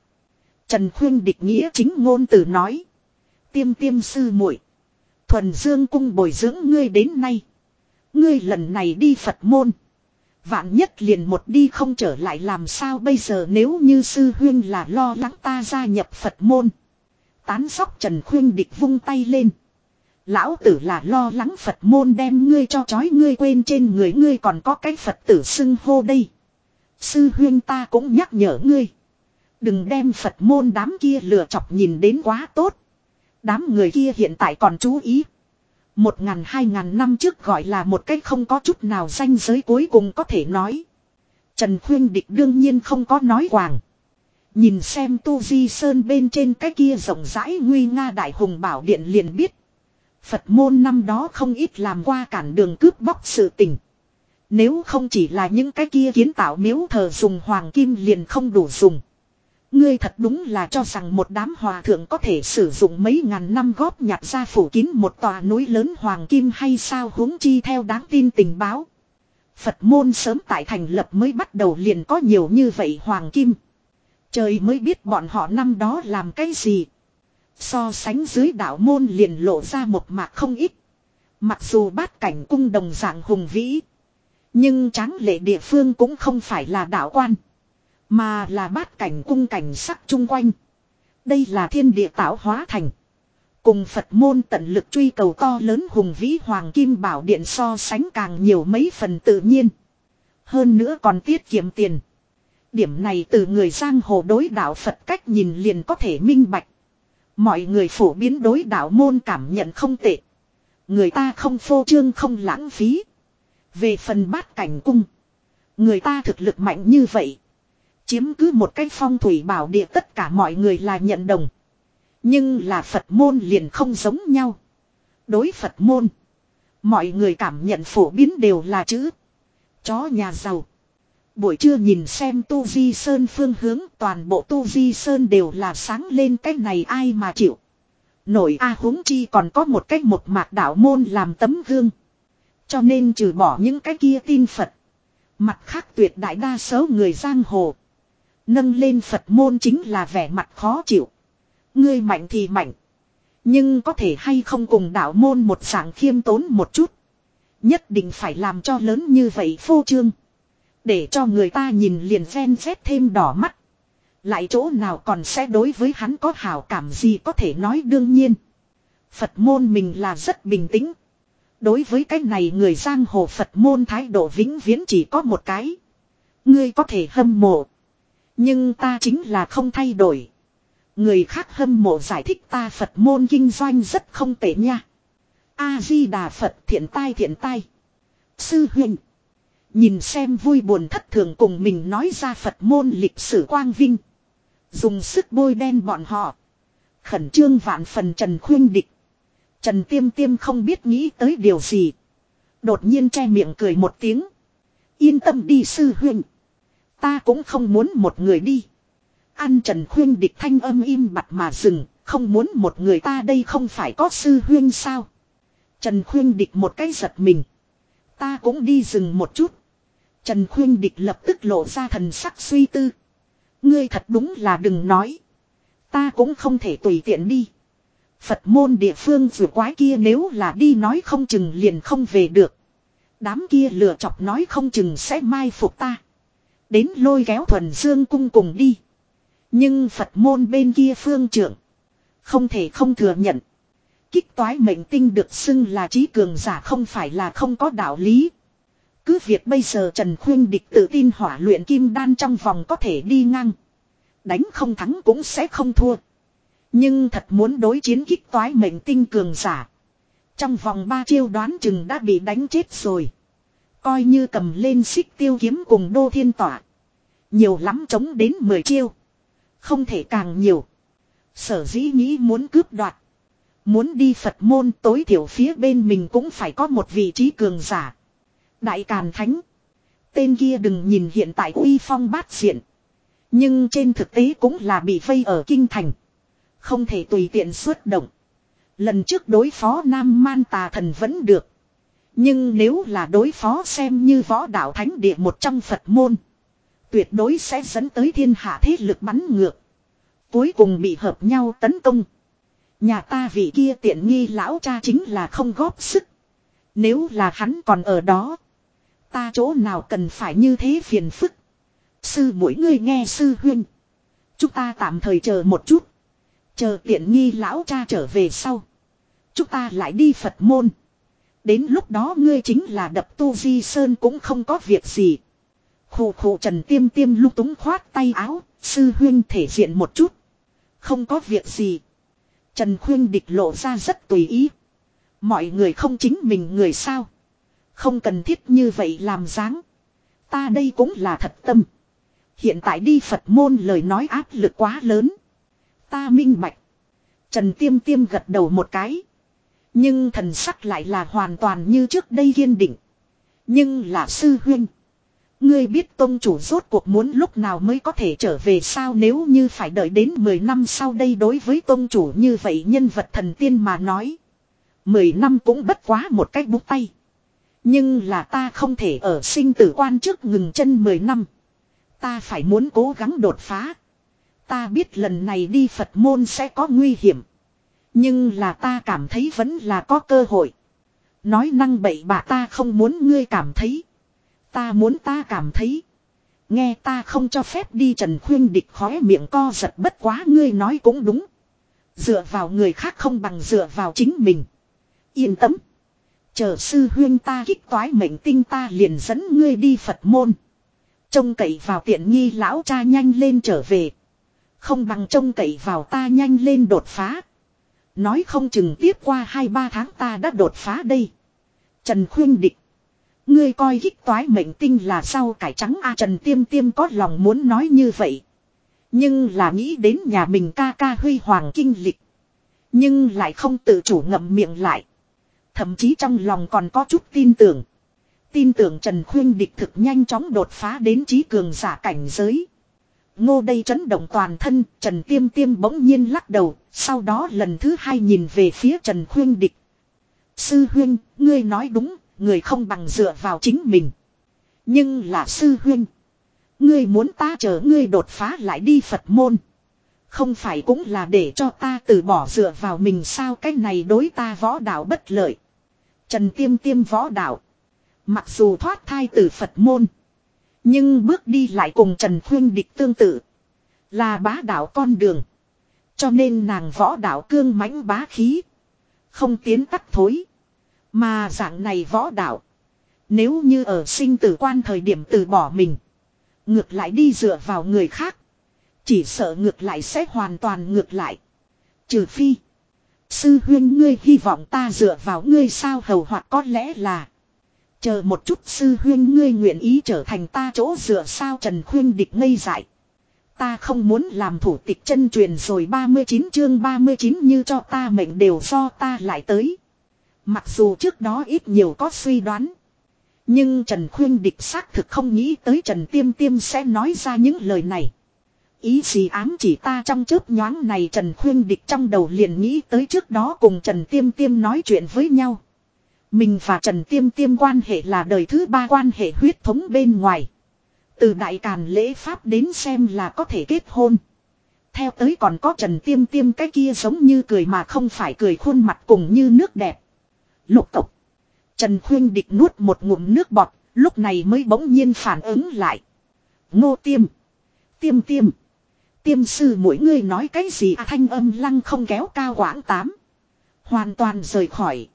Trần khuyên địch nghĩa chính ngôn từ nói. Tiêm tiêm sư muội, Thuần dương cung bồi dưỡng ngươi đến nay. Ngươi lần này đi Phật môn. Vạn nhất liền một đi không trở lại làm sao bây giờ nếu như sư huyên là lo lắng ta gia nhập Phật môn. Tán sóc Trần Khuyên địch vung tay lên. Lão tử là lo lắng Phật môn đem ngươi cho chói ngươi quên trên người ngươi còn có cái Phật tử xưng hô đây. Sư huyên ta cũng nhắc nhở ngươi. Đừng đem Phật môn đám kia lừa chọc nhìn đến quá tốt. Đám người kia hiện tại còn chú ý. Một ngàn hai ngàn năm trước gọi là một cách không có chút nào danh giới cuối cùng có thể nói. Trần Khuyên Địch đương nhiên không có nói quàng. Nhìn xem Tu Di Sơn bên trên cái kia rộng rãi nguy nga đại hùng bảo điện liền biết. Phật môn năm đó không ít làm qua cản đường cướp bóc sự tình. Nếu không chỉ là những cái kia kiến tạo miếu thờ dùng hoàng kim liền không đủ dùng. Ngươi thật đúng là cho rằng một đám hòa thượng có thể sử dụng mấy ngàn năm góp nhặt ra phủ kín một tòa núi lớn hoàng kim hay sao huống chi theo đáng tin tình báo. Phật môn sớm tại thành lập mới bắt đầu liền có nhiều như vậy hoàng kim. Trời mới biết bọn họ năm đó làm cái gì. So sánh dưới đạo môn liền lộ ra một mạc không ít. Mặc dù bát cảnh cung đồng dạng hùng vĩ. Nhưng tráng lệ địa phương cũng không phải là đạo quan. Mà là bát cảnh cung cảnh sắc chung quanh. Đây là thiên địa tạo hóa thành. Cùng Phật môn tận lực truy cầu to lớn hùng vĩ hoàng kim bảo điện so sánh càng nhiều mấy phần tự nhiên. Hơn nữa còn tiết kiệm tiền. Điểm này từ người giang hồ đối đạo Phật cách nhìn liền có thể minh bạch. Mọi người phổ biến đối đạo môn cảm nhận không tệ. Người ta không phô trương, không lãng phí. Về phần bát cảnh cung. Người ta thực lực mạnh như vậy. Chiếm cứ một cái phong thủy bảo địa tất cả mọi người là nhận đồng. Nhưng là Phật môn liền không giống nhau. Đối Phật môn. Mọi người cảm nhận phổ biến đều là chữ. Chó nhà giàu. Buổi trưa nhìn xem Tu Di Sơn phương hướng, toàn bộ Tu Di Sơn đều là sáng lên, cái này ai mà chịu. Nổi A huống chi còn có một cách một mạc đạo môn làm tấm gương. Cho nên trừ bỏ những cái kia tin Phật. Mặt khác tuyệt đại đa số người giang hồ. Nâng lên Phật môn chính là vẻ mặt khó chịu. Ngươi mạnh thì mạnh. Nhưng có thể hay không cùng đạo môn một dạng khiêm tốn một chút. Nhất định phải làm cho lớn như vậy phô trương. Để cho người ta nhìn liền ven xét thêm đỏ mắt. Lại chỗ nào còn sẽ đối với hắn có hảo cảm gì có thể nói đương nhiên. Phật môn mình là rất bình tĩnh. Đối với cái này người giang hồ Phật môn thái độ vĩnh viễn chỉ có một cái. Ngươi có thể hâm mộ. Nhưng ta chính là không thay đổi. Người khác hâm mộ giải thích ta Phật môn kinh doanh rất không tệ nha. A-di-đà Phật thiện tai thiện tai. Sư huynh. Nhìn xem vui buồn thất thường cùng mình nói ra Phật môn lịch sử quang vinh. Dùng sức bôi đen bọn họ. Khẩn trương vạn phần Trần khuyên địch. Trần tiêm tiêm không biết nghĩ tới điều gì. Đột nhiên che miệng cười một tiếng. Yên tâm đi sư huynh. Ta cũng không muốn một người đi. Ăn Trần khuyên địch thanh âm im mặt mà dừng. Không muốn một người ta đây không phải có sư huynh sao. Trần khuyên địch một cái giật mình. Ta cũng đi dừng một chút. Trần khuyên địch lập tức lộ ra thần sắc suy tư. Ngươi thật đúng là đừng nói. Ta cũng không thể tùy tiện đi. Phật môn địa phương vừa quái kia nếu là đi nói không chừng liền không về được. Đám kia lừa chọc nói không chừng sẽ mai phục ta. Đến lôi kéo thuần dương cung cùng đi. Nhưng Phật môn bên kia phương trưởng. Không thể không thừa nhận. Kích toái mệnh tinh được xưng là trí cường giả không phải là không có đạo lý. Cứ việc bây giờ Trần Khuyên Địch tự tin hỏa luyện kim đan trong vòng có thể đi ngang. Đánh không thắng cũng sẽ không thua. Nhưng thật muốn đối chiến kích toái mệnh tinh cường giả. Trong vòng ba chiêu đoán chừng đã bị đánh chết rồi. Coi như cầm lên xích tiêu kiếm cùng đô thiên tỏa. Nhiều lắm chống đến 10 chiêu. Không thể càng nhiều. Sở dĩ nghĩ muốn cướp đoạt. Muốn đi Phật môn tối thiểu phía bên mình cũng phải có một vị trí cường giả. Đại Càn Thánh. Tên kia đừng nhìn hiện tại uy phong bát diện. Nhưng trên thực tế cũng là bị vây ở kinh thành. Không thể tùy tiện xuất động. Lần trước đối phó Nam Man tà thần vẫn được. Nhưng nếu là đối phó xem như võ đạo thánh địa một trong Phật môn. Tuyệt đối sẽ dẫn tới thiên hạ thế lực bắn ngược. Cuối cùng bị hợp nhau tấn công. Nhà ta vị kia tiện nghi lão cha chính là không góp sức. Nếu là hắn còn ở đó. Ta chỗ nào cần phải như thế phiền phức. Sư mỗi người nghe sư huyên. Chúng ta tạm thời chờ một chút. Chờ tiện nghi lão cha trở về sau. Chúng ta lại đi Phật môn. Đến lúc đó ngươi chính là đập tu di sơn cũng không có việc gì. Khổ khổ trần tiêm tiêm lúc túng khoát tay áo. Sư huyên thể diện một chút. Không có việc gì. Trần khuyên địch lộ ra rất tùy ý. Mọi người không chính mình người sao. Không cần thiết như vậy làm dáng. Ta đây cũng là thật tâm. Hiện tại đi Phật môn lời nói áp lực quá lớn. Ta minh bạch. Trần Tiêm Tiêm gật đầu một cái. Nhưng thần sắc lại là hoàn toàn như trước đây kiên định. Nhưng là sư huynh. Ngươi biết tôn chủ rốt cuộc muốn lúc nào mới có thể trở về sao nếu như phải đợi đến 10 năm sau đây đối với tôn chủ như vậy nhân vật thần tiên mà nói. 10 năm cũng bất quá một cách bút tay. Nhưng là ta không thể ở sinh tử quan trước ngừng chân 10 năm. Ta phải muốn cố gắng đột phá. Ta biết lần này đi Phật môn sẽ có nguy hiểm. Nhưng là ta cảm thấy vẫn là có cơ hội. Nói năng bậy bạ ta không muốn ngươi cảm thấy. Ta muốn ta cảm thấy. Nghe ta không cho phép đi Trần Khuyên địch khóe miệng co giật bất quá ngươi nói cũng đúng. Dựa vào người khác không bằng dựa vào chính mình. Yên tâm. Chờ sư huyên ta kích toái mệnh tinh ta liền dẫn ngươi đi Phật môn. Trông cậy vào tiện nghi lão cha nhanh lên trở về. Không bằng trông cậy vào ta nhanh lên đột phá. Nói không chừng tiếp qua 2-3 tháng ta đã đột phá đây. Trần khuyên địch. Ngươi coi kích toái mệnh tinh là sao cải trắng a Trần Tiêm Tiêm có lòng muốn nói như vậy. Nhưng là nghĩ đến nhà mình ca ca huy hoàng kinh lịch. Nhưng lại không tự chủ ngậm miệng lại. Thậm chí trong lòng còn có chút tin tưởng. Tin tưởng Trần Khuyên địch thực nhanh chóng đột phá đến trí cường giả cảnh giới. Ngô đây chấn động toàn thân, Trần Tiêm Tiêm bỗng nhiên lắc đầu, sau đó lần thứ hai nhìn về phía Trần Khuyên địch. Sư huyên, ngươi nói đúng, người không bằng dựa vào chính mình. Nhưng là sư huyên. Ngươi muốn ta chờ ngươi đột phá lại đi Phật môn. Không phải cũng là để cho ta từ bỏ dựa vào mình sao cái này đối ta võ đạo bất lợi. Trần Tiêm Tiêm võ đạo. Mặc dù thoát thai từ Phật môn. Nhưng bước đi lại cùng Trần Khuyên địch tương tự. Là bá đạo con đường. Cho nên nàng võ đạo cương mãnh bá khí. Không tiến tắt thối. Mà dạng này võ đạo. Nếu như ở sinh tử quan thời điểm từ bỏ mình. Ngược lại đi dựa vào người khác. Chỉ sợ ngược lại sẽ hoàn toàn ngược lại. Trừ phi. Sư huyên ngươi hy vọng ta dựa vào ngươi sao hầu hoặc có lẽ là. Chờ một chút sư huyên ngươi nguyện ý trở thành ta chỗ dựa sao Trần Khuyên địch ngây dại. Ta không muốn làm thủ tịch chân truyền rồi 39 chương 39 như cho ta mệnh đều do ta lại tới. Mặc dù trước đó ít nhiều có suy đoán. Nhưng Trần Khuyên địch xác thực không nghĩ tới Trần Tiêm Tiêm sẽ nói ra những lời này. Ý gì ám chỉ ta trong chớp nhoáng này Trần Khuyên địch trong đầu liền nghĩ tới trước đó cùng Trần Tiêm Tiêm nói chuyện với nhau. Mình và Trần Tiêm Tiêm quan hệ là đời thứ ba quan hệ huyết thống bên ngoài. Từ đại càn lễ pháp đến xem là có thể kết hôn. Theo tới còn có Trần Tiêm Tiêm cái kia giống như cười mà không phải cười khuôn mặt cùng như nước đẹp. Lục tục. Trần Khuyên địch nuốt một ngụm nước bọt, lúc này mới bỗng nhiên phản ứng lại. Ngô Tiêm. Tiêm Tiêm. Tiêm sư mỗi người nói cái gì à, thanh âm lăng không kéo cao quãng tám. Hoàn toàn rời khỏi.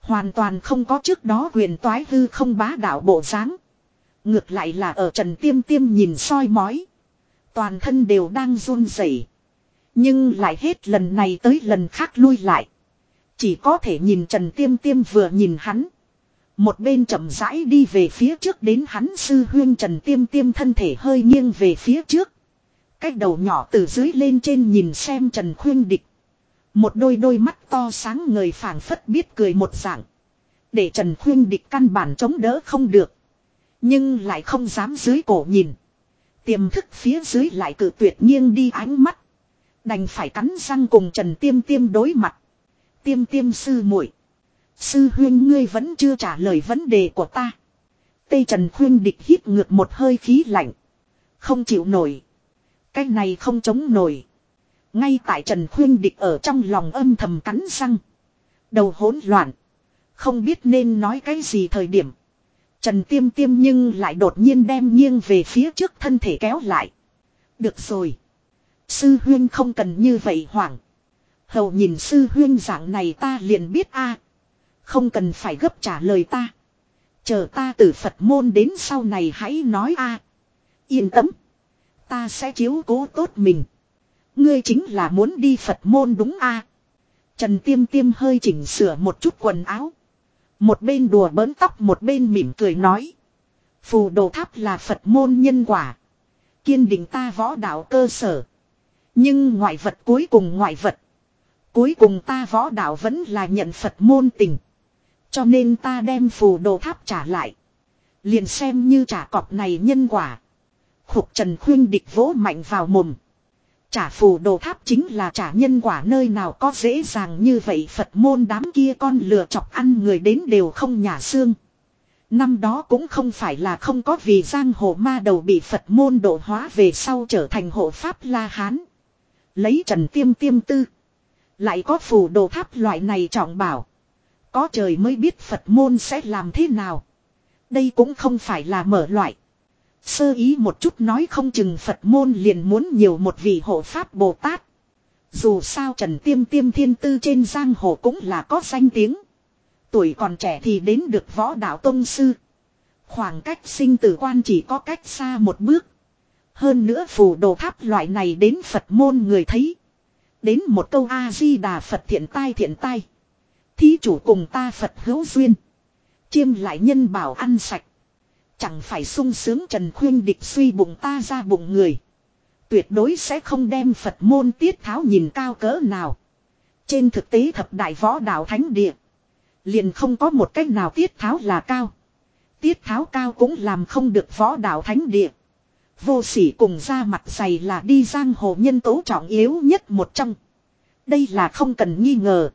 Hoàn toàn không có trước đó quyền toái hư không bá đạo bộ dáng. Ngược lại là ở trần tiêm tiêm nhìn soi mói. Toàn thân đều đang run rẩy Nhưng lại hết lần này tới lần khác lui lại. Chỉ có thể nhìn trần tiêm tiêm vừa nhìn hắn. Một bên chậm rãi đi về phía trước đến hắn sư huyên trần tiêm tiêm thân thể hơi nghiêng về phía trước. Cách đầu nhỏ từ dưới lên trên nhìn xem Trần Khuyên Địch. Một đôi đôi mắt to sáng người phảng phất biết cười một dạng. Để Trần Khuyên Địch căn bản chống đỡ không được. Nhưng lại không dám dưới cổ nhìn. Tiềm thức phía dưới lại cử tuyệt nghiêng đi ánh mắt. Đành phải cắn răng cùng Trần Tiêm Tiêm đối mặt. Tiêm Tiêm sư muội, Sư huyên ngươi vẫn chưa trả lời vấn đề của ta. Tây Trần Khuyên Địch hít ngược một hơi khí lạnh. Không chịu nổi. Cái này không chống nổi. Ngay tại Trần Khuyên Địch ở trong lòng âm thầm cắn răng. Đầu hỗn loạn. Không biết nên nói cái gì thời điểm. Trần Tiêm Tiêm nhưng lại đột nhiên đem nghiêng về phía trước thân thể kéo lại. Được rồi. Sư Huyên không cần như vậy hoảng. Hầu nhìn Sư Huyên dạng này ta liền biết a Không cần phải gấp trả lời ta. Chờ ta từ Phật môn đến sau này hãy nói a Yên tâm. Ta sẽ chiếu cố tốt mình. Ngươi chính là muốn đi Phật môn đúng a Trần Tiêm Tiêm hơi chỉnh sửa một chút quần áo. Một bên đùa bỡn tóc, một bên mỉm cười nói. Phù đồ tháp là Phật môn nhân quả. Kiên định ta võ đạo cơ sở. Nhưng ngoại vật cuối cùng ngoại vật. Cuối cùng ta võ đạo vẫn là nhận Phật môn tình. Cho nên ta đem phù đồ tháp trả lại. Liền xem như trả cọp này nhân quả. Khục Trần Khuyên địch vỗ mạnh vào mồm. Trả phù đồ tháp chính là trả nhân quả nơi nào có dễ dàng như vậy, Phật môn đám kia con lừa chọc ăn người đến đều không nhả xương. Năm đó cũng không phải là không có vì giang hồ ma đầu bị Phật môn độ hóa về sau trở thành hộ pháp La Hán. Lấy trần tiêm tiêm tư. Lại có phù đồ tháp loại này trọng bảo. Có trời mới biết Phật môn sẽ làm thế nào. Đây cũng không phải là mở loại. Sơ ý một chút nói không chừng Phật môn liền muốn nhiều một vị hộ pháp Bồ Tát. Dù sao Trần Tiêm Tiêm Thiên Tư trên giang hồ cũng là có danh tiếng. Tuổi còn trẻ thì đến được võ đạo tông sư. Khoảng cách sinh tử quan chỉ có cách xa một bước. Hơn nữa phù đồ tháp loại này đến Phật môn người thấy. Đến một câu A-di-đà Phật thiện tai thiện tai. Thí chủ cùng ta Phật hữu duyên. Chiêm lại nhân bảo ăn sạch. Chẳng phải sung sướng Trần Khuyên địch suy bụng ta ra bụng người. Tuyệt đối sẽ không đem Phật môn tiết tháo nhìn cao cỡ nào. Trên thực tế thập đại võ đạo thánh địa. Liền không có một cách nào tiết tháo là cao. Tiết tháo cao cũng làm không được võ đạo thánh địa. Vô sỉ cùng ra mặt dày là đi giang hồ nhân tố trọng yếu nhất một trong. Đây là không cần nghi ngờ.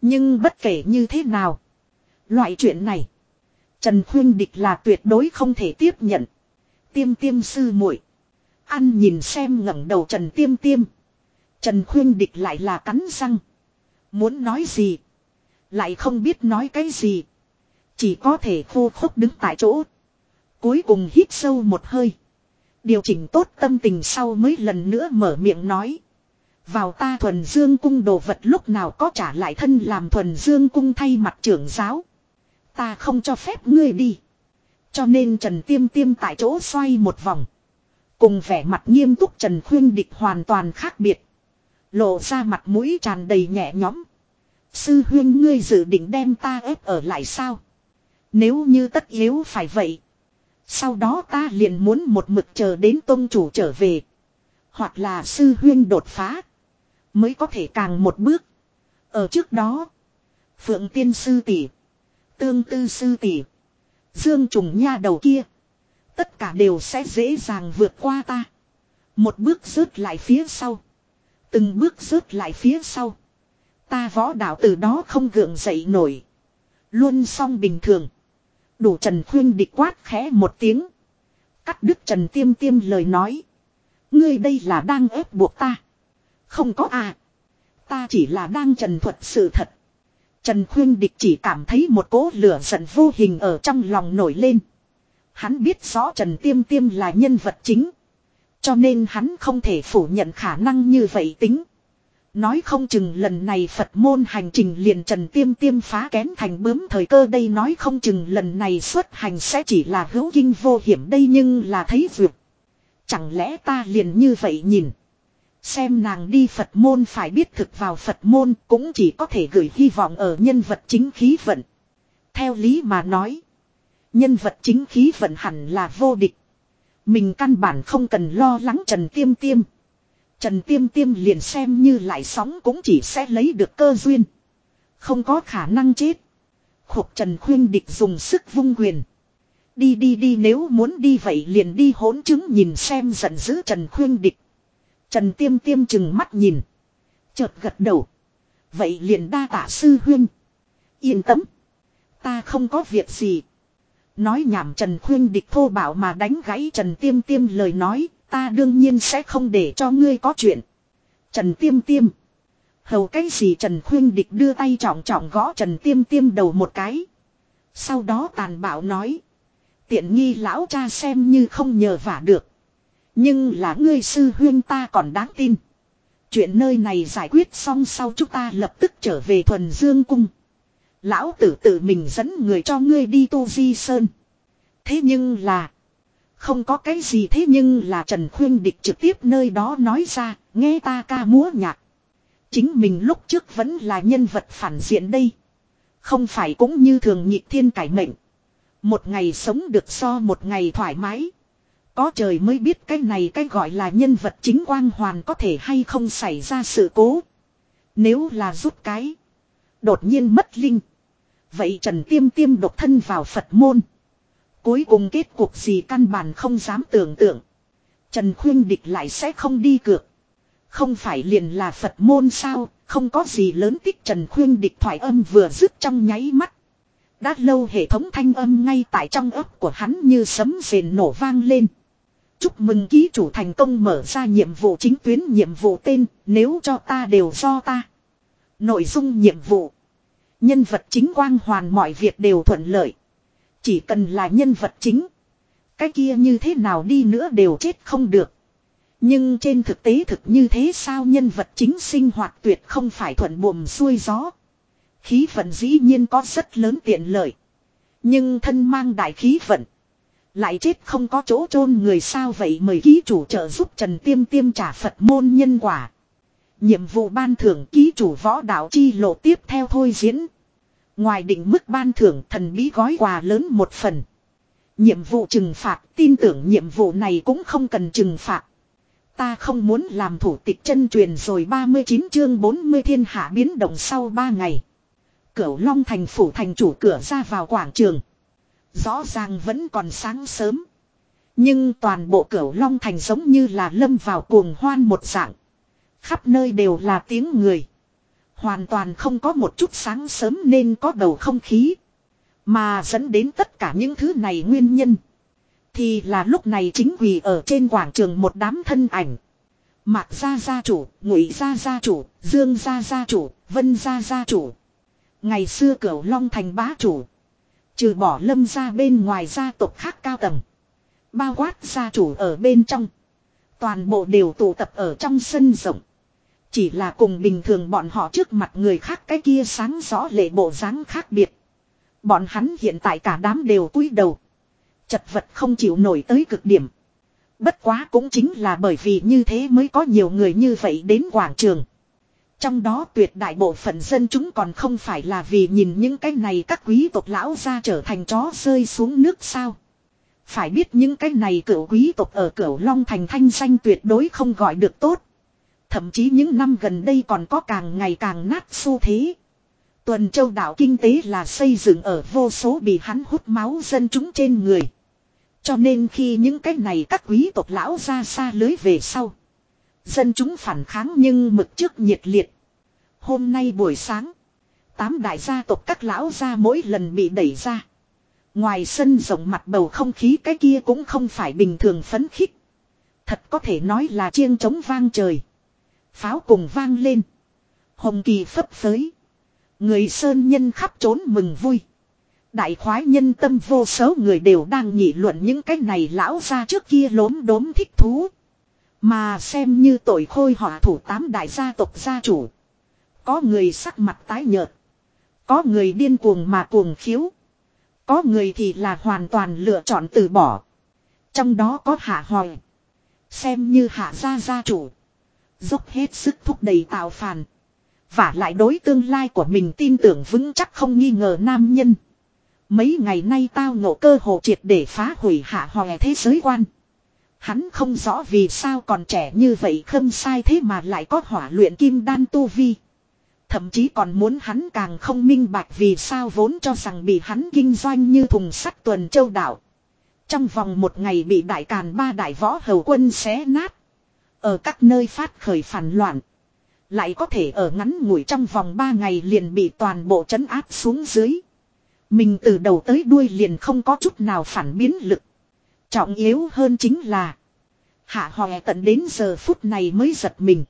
Nhưng bất kể như thế nào. Loại chuyện này. Trần Khuyên Địch là tuyệt đối không thể tiếp nhận. Tiêm tiêm sư muội Ăn nhìn xem ngẩng đầu Trần Tiêm Tiêm. Trần Khuyên Địch lại là cắn răng. Muốn nói gì. Lại không biết nói cái gì. Chỉ có thể khô khốc đứng tại chỗ. Cuối cùng hít sâu một hơi. Điều chỉnh tốt tâm tình sau mới lần nữa mở miệng nói. Vào ta thuần dương cung đồ vật lúc nào có trả lại thân làm thuần dương cung thay mặt trưởng giáo. Ta không cho phép ngươi đi. Cho nên Trần Tiêm Tiêm tại chỗ xoay một vòng. Cùng vẻ mặt nghiêm túc Trần Khuyên Địch hoàn toàn khác biệt. Lộ ra mặt mũi tràn đầy nhẹ nhõm. Sư huyên, ngươi dự định đem ta ép ở lại sao? Nếu như tất yếu phải vậy. Sau đó ta liền muốn một mực chờ đến tôn chủ trở về. Hoặc là sư huyên đột phá. Mới có thể càng một bước. Ở trước đó. Phượng tiên sư tỷ Tương tư sư tỷ Dương trùng nha đầu kia. Tất cả đều sẽ dễ dàng vượt qua ta. Một bước rớt lại phía sau. Từng bước rớt lại phía sau. Ta võ đạo từ đó không gượng dậy nổi. Luôn song bình thường. Đủ Trần Khuyên địch quát khẽ một tiếng. Cắt đứt Trần Tiêm Tiêm lời nói. Ngươi đây là đang ép buộc ta. Không có à. Ta chỉ là đang trần thuật sự thật. Trần Khuyên Địch chỉ cảm thấy một cỗ lửa giận vô hình ở trong lòng nổi lên. Hắn biết rõ Trần Tiêm Tiêm là nhân vật chính. Cho nên hắn không thể phủ nhận khả năng như vậy tính. Nói không chừng lần này Phật môn hành trình liền Trần Tiêm Tiêm phá kén thành bướm thời cơ đây nói không chừng lần này xuất hành sẽ chỉ là hữu kinh vô hiểm đây nhưng là thấy vượt. Chẳng lẽ ta liền như vậy nhìn. Xem nàng đi Phật môn phải biết thực vào Phật môn cũng chỉ có thể gửi hy vọng ở nhân vật chính khí vận. Theo lý mà nói. Nhân vật chính khí vận hẳn là vô địch. Mình căn bản không cần lo lắng Trần Tiêm Tiêm. Trần Tiêm Tiêm liền xem như lại sóng cũng chỉ sẽ lấy được cơ duyên. Không có khả năng chết. Khục Trần Khuyên Địch dùng sức vung quyền. Đi đi đi, nếu muốn đi vậy liền đi hỗn chứng nhìn xem giận dữ Trần Khuyên Địch. Trần Tiêm Tiêm chừng mắt nhìn. Chợt gật đầu. Vậy liền đa tạ sư huyên. Yên tâm. Ta không có việc gì. Nói nhảm Trần Khuyên địch thô bảo mà đánh gãy Trần Tiêm Tiêm lời nói. Ta đương nhiên sẽ không để cho ngươi có chuyện. Trần Tiêm Tiêm. Hầu cái gì Trần Khuyên địch đưa tay trọng trọng gõ Trần Tiêm Tiêm đầu một cái. Sau đó tàn bạo nói. Tiện nghi lão cha xem như không nhờ vả được. Nhưng là ngươi sư huyên ta còn đáng tin. Chuyện nơi này giải quyết xong sau chúng ta lập tức trở về thuần dương cung. Lão tử tự mình dẫn người cho ngươi đi tu di sơn. Thế nhưng là. Không có cái gì thế nhưng là Trần Khuyên Địch trực tiếp nơi đó nói ra, nghe ta ca múa nhạc. Chính mình lúc trước vẫn là nhân vật phản diện đây. Không phải cũng như thường nhịp thiên cải mệnh. Một ngày sống được so một ngày thoải mái. Có trời mới biết cái này cái gọi là nhân vật chính quang hoàn có thể hay không xảy ra sự cố. Nếu là rút cái. Đột nhiên mất linh. Vậy Trần Tiêm Tiêm độc thân vào Phật môn. Cuối cùng kết cục gì căn bản không dám tưởng tượng. Trần Khuyên Địch lại sẽ không đi cược. Không phải liền là Phật môn sao, không có gì lớn tích Trần Khuyên Địch thoải âm vừa dứt trong nháy mắt. Đã lâu hệ thống thanh âm ngay tại trong ấp của hắn như sấm rền nổ vang lên. Chúc mừng ký chủ thành công mở ra nhiệm vụ chính tuyến nhiệm vụ tên, nếu cho ta đều do ta. Nội dung nhiệm vụ. Nhân vật chính quang hoàn mọi việc đều thuận lợi. Chỉ cần là nhân vật chính. Cái kia như thế nào đi nữa đều chết không được. Nhưng trên thực tế thực như thế sao nhân vật chính sinh hoạt tuyệt không phải thuận buồm xuôi gió. Khí vận dĩ nhiên có rất lớn tiện lợi. Nhưng thân mang đại khí vận. Lại chết không có chỗ chôn người sao vậy mời ký chủ trợ giúp Trần Tiêm Tiêm trả Phật môn nhân quả. Nhiệm vụ ban thưởng ký chủ võ đạo chi lộ tiếp theo thôi diễn. Ngoài định mức ban thưởng thần bí gói quà lớn một phần. Nhiệm vụ trừng phạt, tin tưởng nhiệm vụ này cũng không cần trừng phạt. Ta không muốn làm thủ tịch chân truyền rồi 39 chương 40 thiên hạ biến động sau 3 ngày. Cửu Long thành phủ thành chủ cửa ra vào quảng trường. Rõ ràng vẫn còn sáng sớm. Nhưng toàn bộ cửu Long thành giống như là lâm vào cuồng hoan một dạng. Khắp nơi đều là tiếng người. Hoàn toàn không có một chút sáng sớm nên có đầu không khí. Mà dẫn đến tất cả những thứ này nguyên nhân. Thì là lúc này chính quỳ ở trên quảng trường một đám thân ảnh. Mạc gia gia chủ, ngụy gia gia chủ, dương gia gia chủ, vân gia gia chủ. Ngày xưa cửu long thành bá chủ. Trừ bỏ lâm gia bên ngoài gia tộc khác cao tầng. Bao quát gia chủ ở bên trong. Toàn bộ đều tụ tập ở trong sân rộng. Chỉ là cùng bình thường bọn họ trước mặt người khác cái kia sáng rõ lệ bộ dáng khác biệt. Bọn hắn hiện tại cả đám đều cúi đầu. Chật vật không chịu nổi tới cực điểm. Bất quá cũng chính là bởi vì như thế mới có nhiều người như vậy đến quảng trường. Trong đó tuyệt đại bộ phận dân chúng còn không phải là vì nhìn những cái này các quý tộc lão ra trở thành chó rơi xuống nước sao. Phải biết những cái này cửu quý tộc ở cửu Long Thành thanh danh tuyệt đối không gọi được tốt. Thậm chí những năm gần đây còn có càng ngày càng nát xu thế. Tuần châu đảo kinh tế là xây dựng ở vô số bị hắn hút máu dân chúng trên người. Cho nên khi những cái này các quý tộc lão ra xa lưới về sau. Dân chúng phản kháng nhưng mực trước nhiệt liệt. Hôm nay buổi sáng. Tám đại gia tộc các lão gia mỗi lần bị đẩy ra. Ngoài sân rộng mặt bầu không khí cái kia cũng không phải bình thường phấn khích. Thật có thể nói là chiêng trống vang trời. Pháo cùng vang lên. Hồng kỳ phấp phới. Người sơn nhân khắp trốn mừng vui. Đại khoái nhân tâm vô số người đều đang nghị luận những cái này lão ra trước kia lốm đốm thích thú. Mà xem như tội khôi họa thủ tám đại gia tộc gia chủ. Có người sắc mặt tái nhợt. Có người điên cuồng mà cuồng khiếu. Có người thì là hoàn toàn lựa chọn từ bỏ. Trong đó có hạ hòi. Xem như hạ gia gia chủ. Dốc hết sức thúc đẩy tạo phản. Và lại đối tương lai của mình tin tưởng vững chắc không nghi ngờ nam nhân. Mấy ngày nay tao ngộ cơ hồ triệt để phá hủy hạ hòe thế giới quan. Hắn không rõ vì sao còn trẻ như vậy khâm sai thế mà lại có hỏa luyện kim đan tu vi. Thậm chí còn muốn hắn càng không minh bạch vì sao vốn cho rằng bị hắn kinh doanh như thùng sắt tuần châu đảo. Trong vòng một ngày bị đại càn ba đại võ hầu quân xé nát. Ở các nơi phát khởi phản loạn. Lại có thể ở ngắn ngủi trong vòng ba ngày liền bị toàn bộ trấn áp xuống dưới. Mình từ đầu tới đuôi liền không có chút nào phản biến lực. Trọng yếu hơn chính là. Hạ hòe tận đến giờ phút này mới giật mình.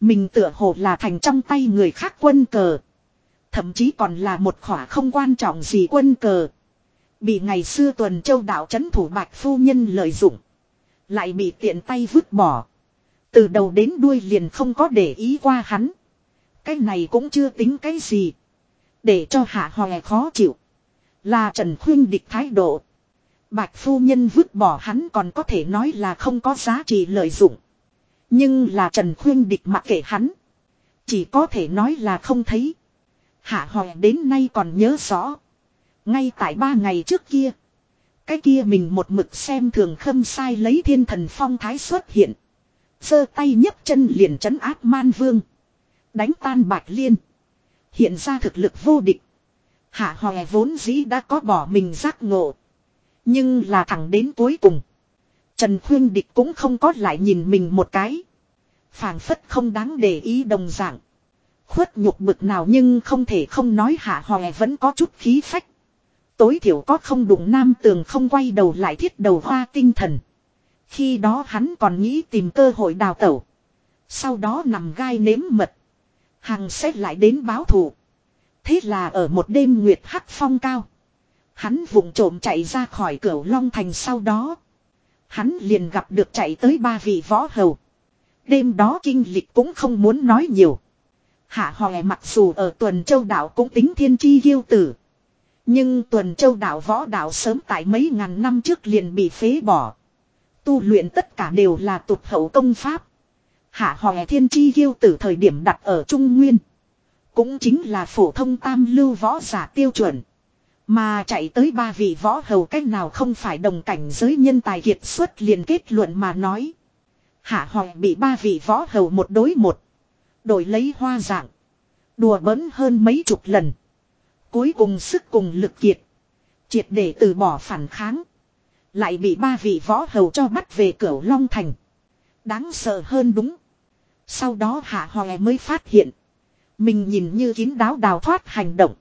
Mình tựa hồ là thành trong tay người khác quân cờ. Thậm chí còn là một khỏa không quan trọng gì quân cờ. Bị ngày xưa tuần châu đạo chấn thủ bạch phu nhân lợi dụng. Lại bị tiện tay vứt bỏ. Từ đầu đến đuôi liền không có để ý qua hắn. Cái này cũng chưa tính cái gì. Để cho hạ hòe khó chịu. Là Trần Khuyên địch thái độ. Bạch phu nhân vứt bỏ hắn còn có thể nói là không có giá trị lợi dụng. Nhưng là Trần Khuyên địch mặc kệ hắn. Chỉ có thể nói là không thấy. Hạ hòe đến nay còn nhớ rõ. Ngay tại ba ngày trước kia. Cái kia mình một mực xem thường khâm sai lấy thiên thần phong thái xuất hiện giơ tay nhấc chân liền chấn áp man vương. Đánh tan bạch liên. Hiện ra thực lực vô địch. Hạ hòe vốn dĩ đã có bỏ mình giác ngộ. Nhưng là thẳng đến cuối cùng. Trần Khuyên Địch cũng không có lại nhìn mình một cái. phảng phất không đáng để ý đồng dạng. Khuất nhục bực nào nhưng không thể không nói hạ hòe vẫn có chút khí phách. Tối thiểu có không đụng nam tường không quay đầu lại thiết đầu hoa tinh thần. Khi đó hắn còn nghĩ tìm cơ hội đào tẩu. Sau đó nằm gai nếm mật. Hằng xét lại đến báo thù. Thế là ở một đêm nguyệt hắc phong cao. Hắn vụng trộm chạy ra khỏi cửa Long Thành sau đó. Hắn liền gặp được chạy tới ba vị võ hầu. Đêm đó kinh lịch cũng không muốn nói nhiều. Hạ hòe mặc dù ở tuần châu đảo cũng tính thiên chi yêu tử. Nhưng tuần châu đảo võ đảo sớm tại mấy ngàn năm trước liền bị phế bỏ. Tu luyện tất cả đều là tục hậu công pháp. Hạ hòe thiên chi yêu tử thời điểm đặt ở Trung Nguyên. Cũng chính là phổ thông tam lưu võ giả tiêu chuẩn. Mà chạy tới ba vị võ hầu cách nào không phải đồng cảnh giới nhân tài kiệt xuất liền kết luận mà nói. Hạ hòe bị ba vị võ hầu một đối một. Đổi lấy hoa dạng. Đùa bỡn hơn mấy chục lần. Cuối cùng sức cùng lực kiệt. Triệt để từ bỏ phản kháng. Lại bị ba vị võ hầu cho bắt về cửa Long Thành. Đáng sợ hơn đúng. Sau đó hạ hòe mới phát hiện. Mình nhìn như kín đáo đào thoát hành động.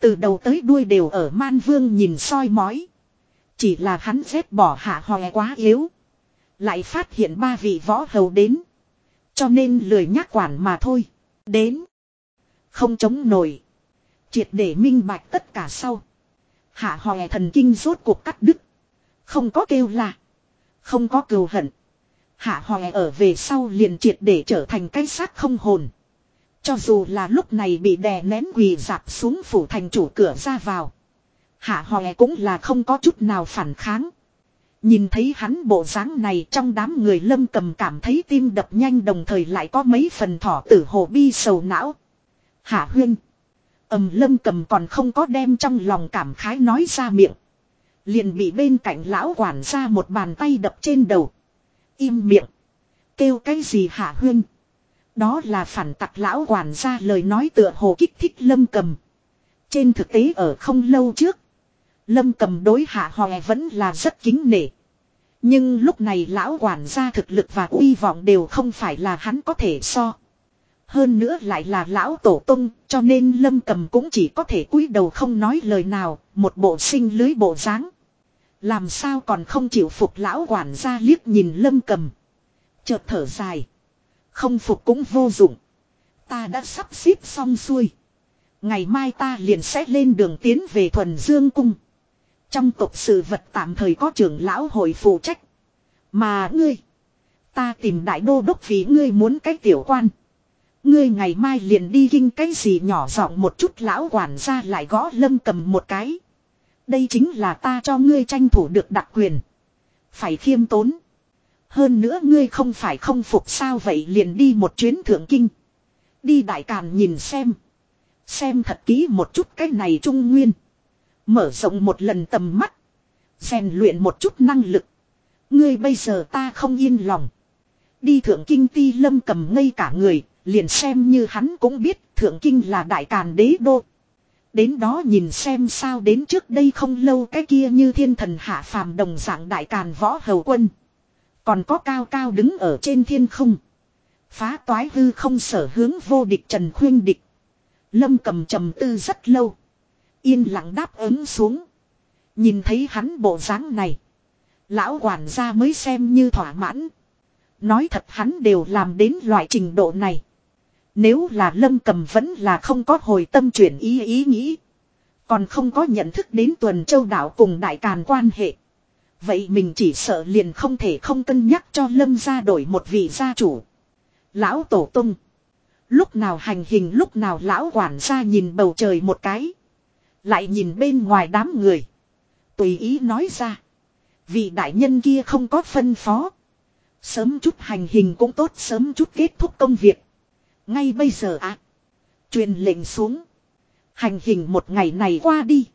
Từ đầu tới đuôi đều ở man vương nhìn soi mói. Chỉ là hắn dép bỏ hạ hòe quá yếu. Lại phát hiện ba vị võ hầu đến. Cho nên lười nhắc quản mà thôi. Đến. Không chống nổi. Triệt để minh bạch tất cả sau. Hạ hòe thần kinh rốt cuộc cắt đứt. Không có kêu là. Không có cừu hận. Hạ hòe ở về sau liền triệt để trở thành cái xác không hồn. Cho dù là lúc này bị đè nén quỳ dạp xuống phủ thành chủ cửa ra vào. Hạ hòe cũng là không có chút nào phản kháng. Nhìn thấy hắn bộ dáng này trong đám người lâm cầm cảm thấy tim đập nhanh đồng thời lại có mấy phần thỏ tử hồ bi sầu não. Hạ huyên. ầm lâm cầm còn không có đem trong lòng cảm khái nói ra miệng. Liền bị bên cạnh lão quản ra một bàn tay đập trên đầu. Im miệng. Kêu cái gì hạ huyên. Đó là phản tặc lão quản gia lời nói tựa hồ kích thích lâm cầm. Trên thực tế ở không lâu trước. Lâm cầm đối hạ hòe vẫn là rất kính nể. Nhưng lúc này lão quản gia thực lực và uy vọng đều không phải là hắn có thể so. Hơn nữa lại là lão tổ tung cho nên lâm cầm cũng chỉ có thể cúi đầu không nói lời nào, một bộ sinh lưới bộ dáng Làm sao còn không chịu phục lão quản gia liếc nhìn lâm cầm. Chợt thở dài. Không phục cũng vô dụng. Ta đã sắp xếp xong xuôi. Ngày mai ta liền sẽ lên đường tiến về thuần dương cung. Trong tộc sự vật tạm thời có trưởng lão hội phụ trách. Mà ngươi. Ta tìm đại đô đốc vì ngươi muốn cái tiểu quan. Ngươi ngày mai liền đi kinh cái gì nhỏ giọng một chút lão quản ra lại gõ lâm cầm một cái. Đây chính là ta cho ngươi tranh thủ được đặc quyền. Phải khiêm tốn. Hơn nữa ngươi không phải không phục sao vậy liền đi một chuyến thượng kinh. Đi đại càn nhìn xem. Xem thật kỹ một chút cái này trung nguyên. Mở rộng một lần tầm mắt. rèn luyện một chút năng lực. Ngươi bây giờ ta không yên lòng. Đi thượng kinh ti lâm cầm ngây cả người, liền xem như hắn cũng biết thượng kinh là đại càn đế đô. Đến đó nhìn xem sao đến trước đây không lâu cái kia như thiên thần hạ phàm đồng dạng đại càn võ hầu quân. Còn có cao cao đứng ở trên thiên không. Phá toái hư không sở hướng vô địch trần khuyên địch. Lâm cầm trầm tư rất lâu. Yên lặng đáp ứng xuống. Nhìn thấy hắn bộ dáng này. Lão quản gia mới xem như thỏa mãn. Nói thật hắn đều làm đến loại trình độ này. Nếu là lâm cầm vẫn là không có hồi tâm chuyển ý ý nghĩ. Còn không có nhận thức đến tuần châu đảo cùng đại càn quan hệ. Vậy mình chỉ sợ liền không thể không cân nhắc cho lâm ra đổi một vị gia chủ. Lão tổ tung. Lúc nào hành hình lúc nào lão quản gia nhìn bầu trời một cái. Lại nhìn bên ngoài đám người. Tùy ý nói ra. Vị đại nhân kia không có phân phó. Sớm chút hành hình cũng tốt sớm chút kết thúc công việc. Ngay bây giờ ạ. À, truyền lệnh xuống. Hành hình một ngày này qua đi.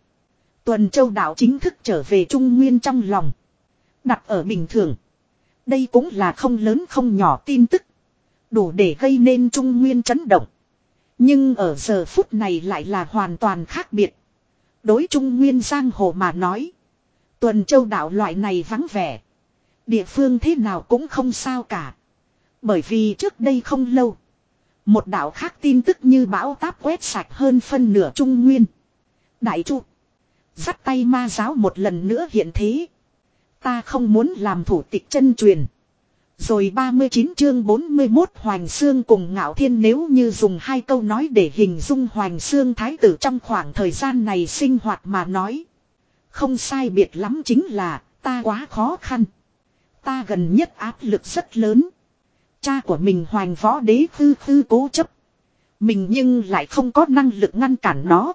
Tuần châu đảo chính thức trở về Trung Nguyên trong lòng. Đặt ở bình thường. Đây cũng là không lớn không nhỏ tin tức. Đủ để gây nên Trung Nguyên chấn động. Nhưng ở giờ phút này lại là hoàn toàn khác biệt. Đối Trung Nguyên Giang Hồ mà nói. Tuần châu đảo loại này vắng vẻ. Địa phương thế nào cũng không sao cả. Bởi vì trước đây không lâu. Một đảo khác tin tức như bão táp quét sạch hơn phân nửa trung nguyên. Đại chu. Dắt tay ma giáo một lần nữa hiện thế. Ta không muốn làm thủ tịch chân truyền. Rồi 39 chương 41 Hoành Xương cùng Ngạo Thiên nếu như dùng hai câu nói để hình dung Hoành Xương Thái tử trong khoảng thời gian này sinh hoạt mà nói. Không sai biệt lắm chính là, ta quá khó khăn. Ta gần nhất áp lực rất lớn. Cha của mình Hoành Võ Đế khư khư cố chấp. Mình nhưng lại không có năng lực ngăn cản nó.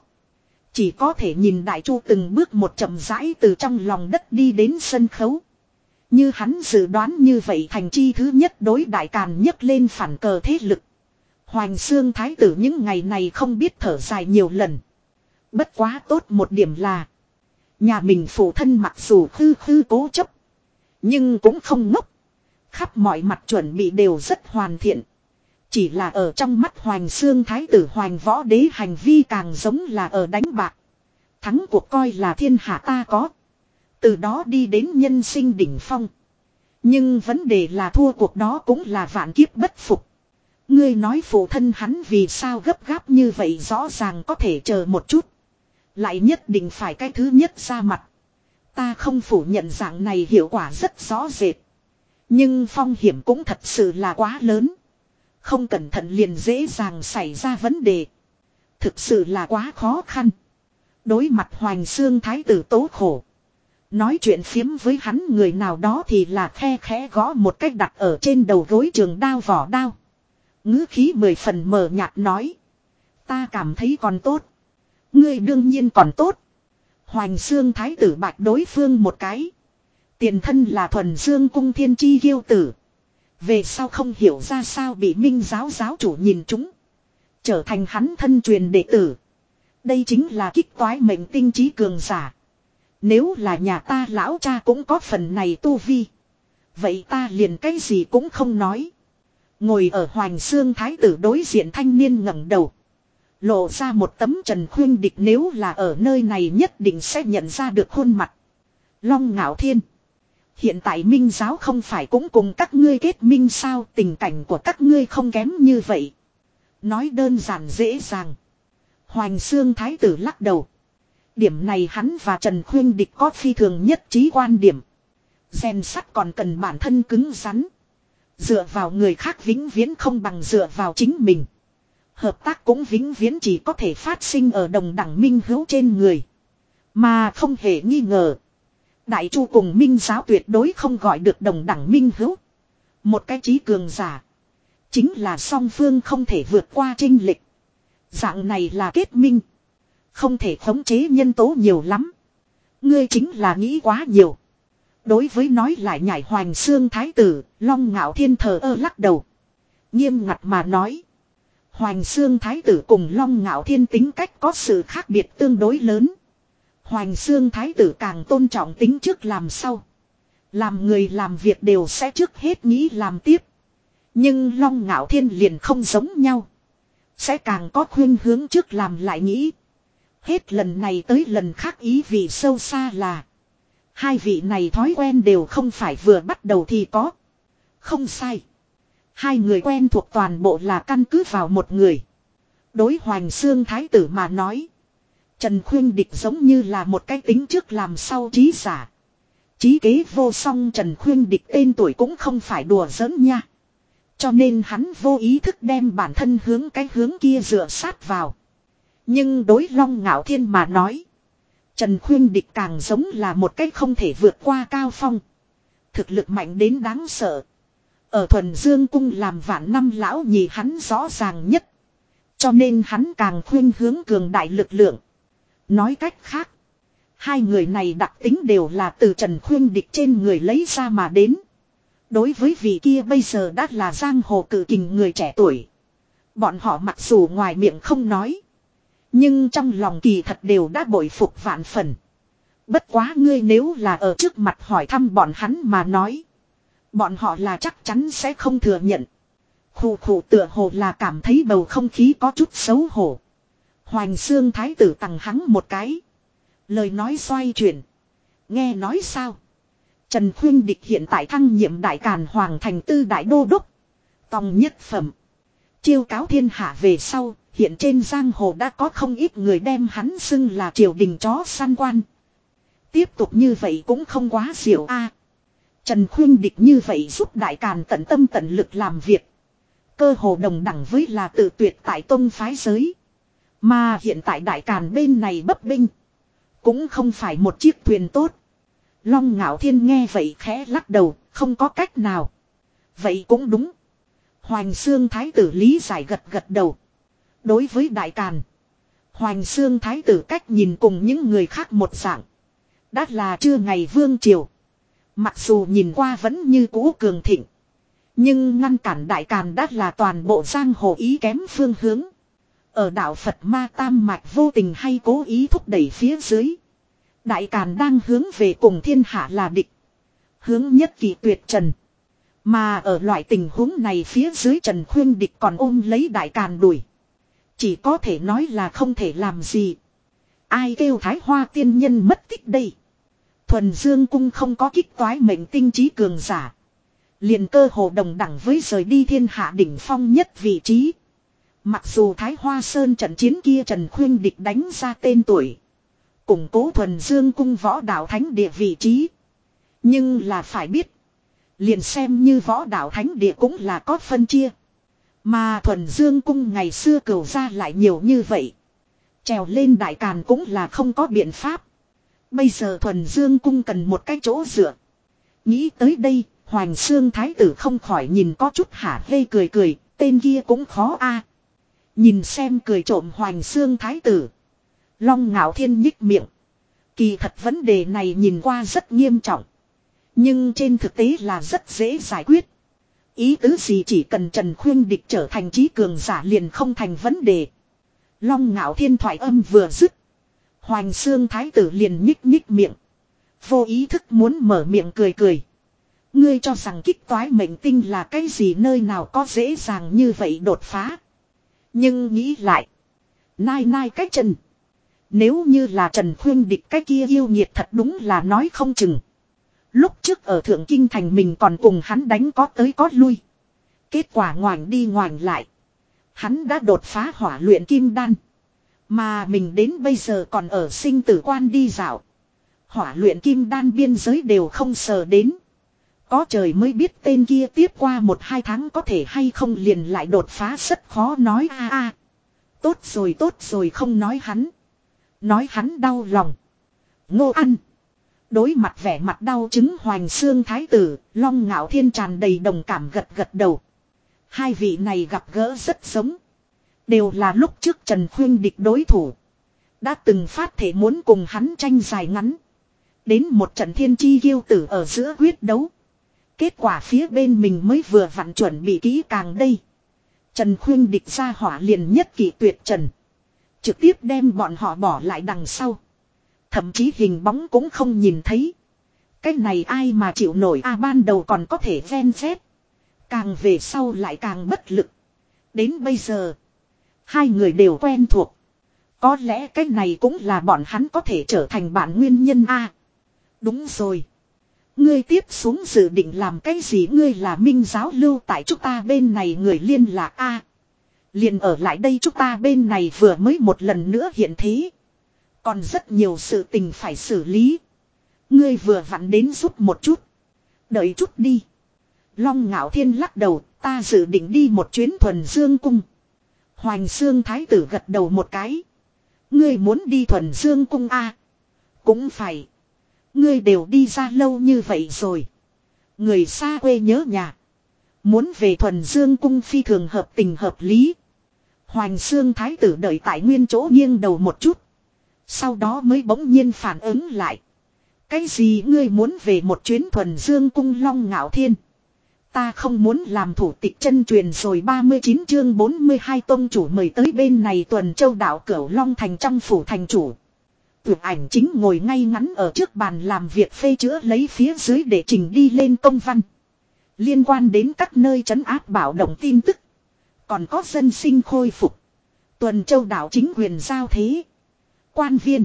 Chỉ có thể nhìn Đại Chu từng bước một chậm rãi từ trong lòng đất đi đến sân khấu. Như hắn dự đoán như vậy thành chi thứ nhất đối đại càn nhấc lên phản cờ thế lực. Hoành xương thái tử những ngày này không biết thở dài nhiều lần. Bất quá tốt một điểm là. Nhà mình phụ thân mặc dù khư khư cố chấp. Nhưng cũng không ngốc. Khắp mọi mặt chuẩn bị đều rất hoàn thiện. Chỉ là ở trong mắt Hoành Xương Thái tử Hoành Võ Đế hành vi càng giống là ở đánh bạc. Thắng cuộc coi là thiên hạ ta có. Từ đó đi đến nhân sinh đỉnh phong. Nhưng vấn đề là thua cuộc đó cũng là vạn kiếp bất phục. Ngươi nói phụ thân hắn vì sao gấp gáp như vậy rõ ràng có thể chờ một chút. Lại nhất định phải cái thứ nhất ra mặt. Ta không phủ nhận dạng này hiệu quả rất rõ rệt. Nhưng phong hiểm cũng thật sự là quá lớn. Không cẩn thận liền dễ dàng xảy ra vấn đề. Thực sự là quá khó khăn. Đối mặt Hoành Xương Thái tử tố khổ. Nói chuyện phiếm với hắn người nào đó thì là khe khẽ gõ một cách đặt ở trên đầu gối trường đao vỏ đao. ngữ khí mười phần mờ nhạt nói. Ta cảm thấy còn tốt. Ngươi đương nhiên còn tốt. Hoành xương thái tử bạch đối phương một cái. Tiền thân là thuần dương cung thiên chi kiêu tử. Về sau không hiểu ra sao bị minh giáo giáo chủ nhìn chúng. Trở thành hắn thân truyền đệ tử. Đây chính là kích toái mệnh tinh trí cường giả. Nếu là nhà ta lão cha cũng có phần này tu vi. Vậy ta liền cái gì cũng không nói. Ngồi ở Hoành Xương Thái tử đối diện thanh niên ngẩng đầu. Lộ ra một tấm trần khuyên địch nếu là ở nơi này nhất định sẽ nhận ra được khuôn mặt. Long ngạo thiên. Hiện tại minh giáo không phải cũng cùng các ngươi kết minh sao, tình cảnh của các ngươi không kém như vậy. Nói đơn giản dễ dàng. Hoành xương thái tử lắc đầu. Điểm này hắn và Trần Khuyên Địch có phi thường nhất trí quan điểm. Gen sắt còn cần bản thân cứng rắn. Dựa vào người khác vĩnh viễn không bằng dựa vào chính mình. Hợp tác cũng vĩnh viễn chỉ có thể phát sinh ở đồng đẳng minh hữu trên người. Mà không hề nghi ngờ. Đại chu cùng minh giáo tuyệt đối không gọi được đồng đẳng minh hữu. Một cái trí cường giả. Chính là song phương không thể vượt qua trinh lịch. Dạng này là kết minh. Không thể khống chế nhân tố nhiều lắm. Ngươi chính là nghĩ quá nhiều. Đối với nói lại nhảy hoành xương thái tử, long ngạo thiên thờ ơ lắc đầu. Nghiêm ngặt mà nói. Hoành xương thái tử cùng long ngạo thiên tính cách có sự khác biệt tương đối lớn. Hoành xương thái tử càng tôn trọng tính trước làm sau. Làm người làm việc đều sẽ trước hết nghĩ làm tiếp. Nhưng long ngạo thiên liền không giống nhau. Sẽ càng có khuyên hướng trước làm lại nghĩ. Hết lần này tới lần khác ý vị sâu xa là. Hai vị này thói quen đều không phải vừa bắt đầu thì có. Không sai. Hai người quen thuộc toàn bộ là căn cứ vào một người. Đối hoành xương thái tử mà nói. Trần Khuyên Địch giống như là một cái tính trước làm sau trí giả. Trí kế vô song Trần Khuyên Địch tên tuổi cũng không phải đùa giỡn nha. Cho nên hắn vô ý thức đem bản thân hướng cái hướng kia dựa sát vào. Nhưng đối long ngạo thiên mà nói. Trần Khuyên Địch càng giống là một cách không thể vượt qua cao phong. Thực lực mạnh đến đáng sợ. Ở thuần dương cung làm vạn năm lão nhì hắn rõ ràng nhất. Cho nên hắn càng khuyên hướng cường đại lực lượng. Nói cách khác. Hai người này đặc tính đều là từ Trần Khuyên Địch trên người lấy ra mà đến. Đối với vị kia bây giờ đã là giang hồ cử kình người trẻ tuổi. Bọn họ mặc dù ngoài miệng không nói. Nhưng trong lòng kỳ thật đều đã bội phục vạn phần. Bất quá ngươi nếu là ở trước mặt hỏi thăm bọn hắn mà nói. Bọn họ là chắc chắn sẽ không thừa nhận. Khủ khủ tựa hồ là cảm thấy bầu không khí có chút xấu hổ. Hoành xương thái tử tặng hắn một cái. Lời nói xoay chuyển. Nghe nói sao? Trần Khuyên Địch hiện tại thăng nhiệm đại càn hoàng thành tư đại đô đốc. Tòng nhất phẩm. Chiêu cáo thiên hạ về sau, hiện trên giang hồ đã có không ít người đem hắn xưng là triều đình chó săn quan. Tiếp tục như vậy cũng không quá diệu a. Trần Khuyên Địch như vậy giúp đại càn tận tâm tận lực làm việc. Cơ hồ đồng đẳng với là tự tuyệt tại tông phái giới. Mà hiện tại đại càn bên này bấp binh. Cũng không phải một chiếc thuyền tốt. Long ngạo thiên nghe vậy khẽ lắc đầu, không có cách nào. Vậy cũng đúng. Hoành xương thái tử lý giải gật gật đầu. Đối với đại càn. Hoành xương thái tử cách nhìn cùng những người khác một dạng. Đã là chưa ngày vương triều. Mặc dù nhìn qua vẫn như cũ cường thịnh. Nhưng ngăn cản đại càn đã là toàn bộ giang hồ ý kém phương hướng. Ở đạo Phật ma tam mạch vô tình hay cố ý thúc đẩy phía dưới. Đại Càn đang hướng về cùng thiên hạ là địch. Hướng nhất kỳ tuyệt trần. Mà ở loại tình huống này phía dưới Trần Khuyên Địch còn ôm lấy Đại Càn đuổi. Chỉ có thể nói là không thể làm gì. Ai kêu Thái Hoa tiên nhân mất tích đây. Thuần Dương Cung không có kích toái mệnh tinh trí cường giả. liền cơ hồ đồng đẳng với rời đi thiên hạ đỉnh phong nhất vị trí. Mặc dù Thái Hoa Sơn trận chiến kia Trần Khuyên Địch đánh ra tên tuổi. Củng cố thuần dương cung võ đạo thánh địa vị trí. Nhưng là phải biết. Liền xem như võ đạo thánh địa cũng là có phân chia. Mà thuần dương cung ngày xưa cửu ra lại nhiều như vậy. Trèo lên đại càn cũng là không có biện pháp. Bây giờ thuần dương cung cần một cái chỗ dựa. Nghĩ tới đây, Hoàng Sương Thái tử không khỏi nhìn có chút hả hê cười cười, tên kia cũng khó a. Nhìn xem cười trộm Hoàng Sương Thái tử. Long ngạo thiên nhích miệng. Kỳ thật vấn đề này nhìn qua rất nghiêm trọng. Nhưng trên thực tế là rất dễ giải quyết. Ý tứ gì chỉ cần Trần Khuyên Địch trở thành trí cường giả liền không thành vấn đề. Long ngạo thiên thoại âm vừa dứt. Hoành xương thái tử liền nhích nhích miệng. Vô ý thức muốn mở miệng cười cười. Ngươi cho rằng kích toái mệnh tinh là cái gì nơi nào có dễ dàng như vậy đột phá. Nhưng nghĩ lại. Nai nai cách Trần Nếu như là Trần Khuyên địch cái kia yêu nhiệt thật đúng là nói không chừng. Lúc trước ở Thượng Kinh Thành mình còn cùng hắn đánh có tới có lui. Kết quả ngoảnh đi ngoảnh lại. Hắn đã đột phá hỏa luyện kim đan. Mà mình đến bây giờ còn ở sinh tử quan đi dạo. Hỏa luyện kim đan biên giới đều không sờ đến. Có trời mới biết tên kia tiếp qua một hai tháng có thể hay không liền lại đột phá rất khó nói a a. Tốt rồi tốt rồi không nói hắn. Nói hắn đau lòng. Ngô ăn. Đối mặt vẻ mặt đau chứng hoành xương thái tử, long ngạo thiên tràn đầy đồng cảm gật gật đầu. Hai vị này gặp gỡ rất giống. Đều là lúc trước Trần Khuyên địch đối thủ. Đã từng phát thể muốn cùng hắn tranh dài ngắn. Đến một trận thiên chi kiêu tử ở giữa quyết đấu. Kết quả phía bên mình mới vừa vặn chuẩn bị kỹ càng đây. Trần Khuyên địch ra hỏa liền nhất kỳ tuyệt trần. Trực tiếp đem bọn họ bỏ lại đằng sau. Thậm chí hình bóng cũng không nhìn thấy. Cái này ai mà chịu nổi a, ban đầu còn có thể ven xét. Càng về sau lại càng bất lực. Đến bây giờ. Hai người đều quen thuộc. Có lẽ cái này cũng là bọn hắn có thể trở thành bạn nguyên nhân a Đúng rồi. Ngươi tiếp xuống dự định làm cái gì ngươi là minh giáo lưu tại chúng ta bên này người liên lạc a Liền ở lại đây chúng ta bên này vừa mới một lần nữa hiện thế. Còn rất nhiều sự tình phải xử lý. Ngươi vừa vặn đến giúp một chút. Đợi chút đi. Long ngạo thiên lắc đầu, ta dự định đi một chuyến thuần dương cung. Hoành xương thái tử gật đầu một cái. Ngươi muốn đi thuần dương cung a Cũng phải. Ngươi đều đi ra lâu như vậy rồi. Người xa quê nhớ nhà. Muốn về thuần dương cung phi thường hợp tình hợp lý. Hoành xương thái tử đợi tại nguyên chỗ nghiêng đầu một chút. Sau đó mới bỗng nhiên phản ứng lại. Cái gì ngươi muốn về một chuyến thuần dương cung long ngạo thiên. Ta không muốn làm thủ tịch chân truyền rồi 39 chương 42 tông chủ mời tới bên này tuần châu đảo cửu long thành trong phủ thành chủ tưởng ảnh chính ngồi ngay ngắn ở trước bàn làm việc phê chữa lấy phía dưới để trình đi lên công văn. Liên quan đến các nơi trấn áp bảo động tin tức. Còn có dân sinh khôi phục. Tuần châu đảo chính quyền giao thế. Quan viên.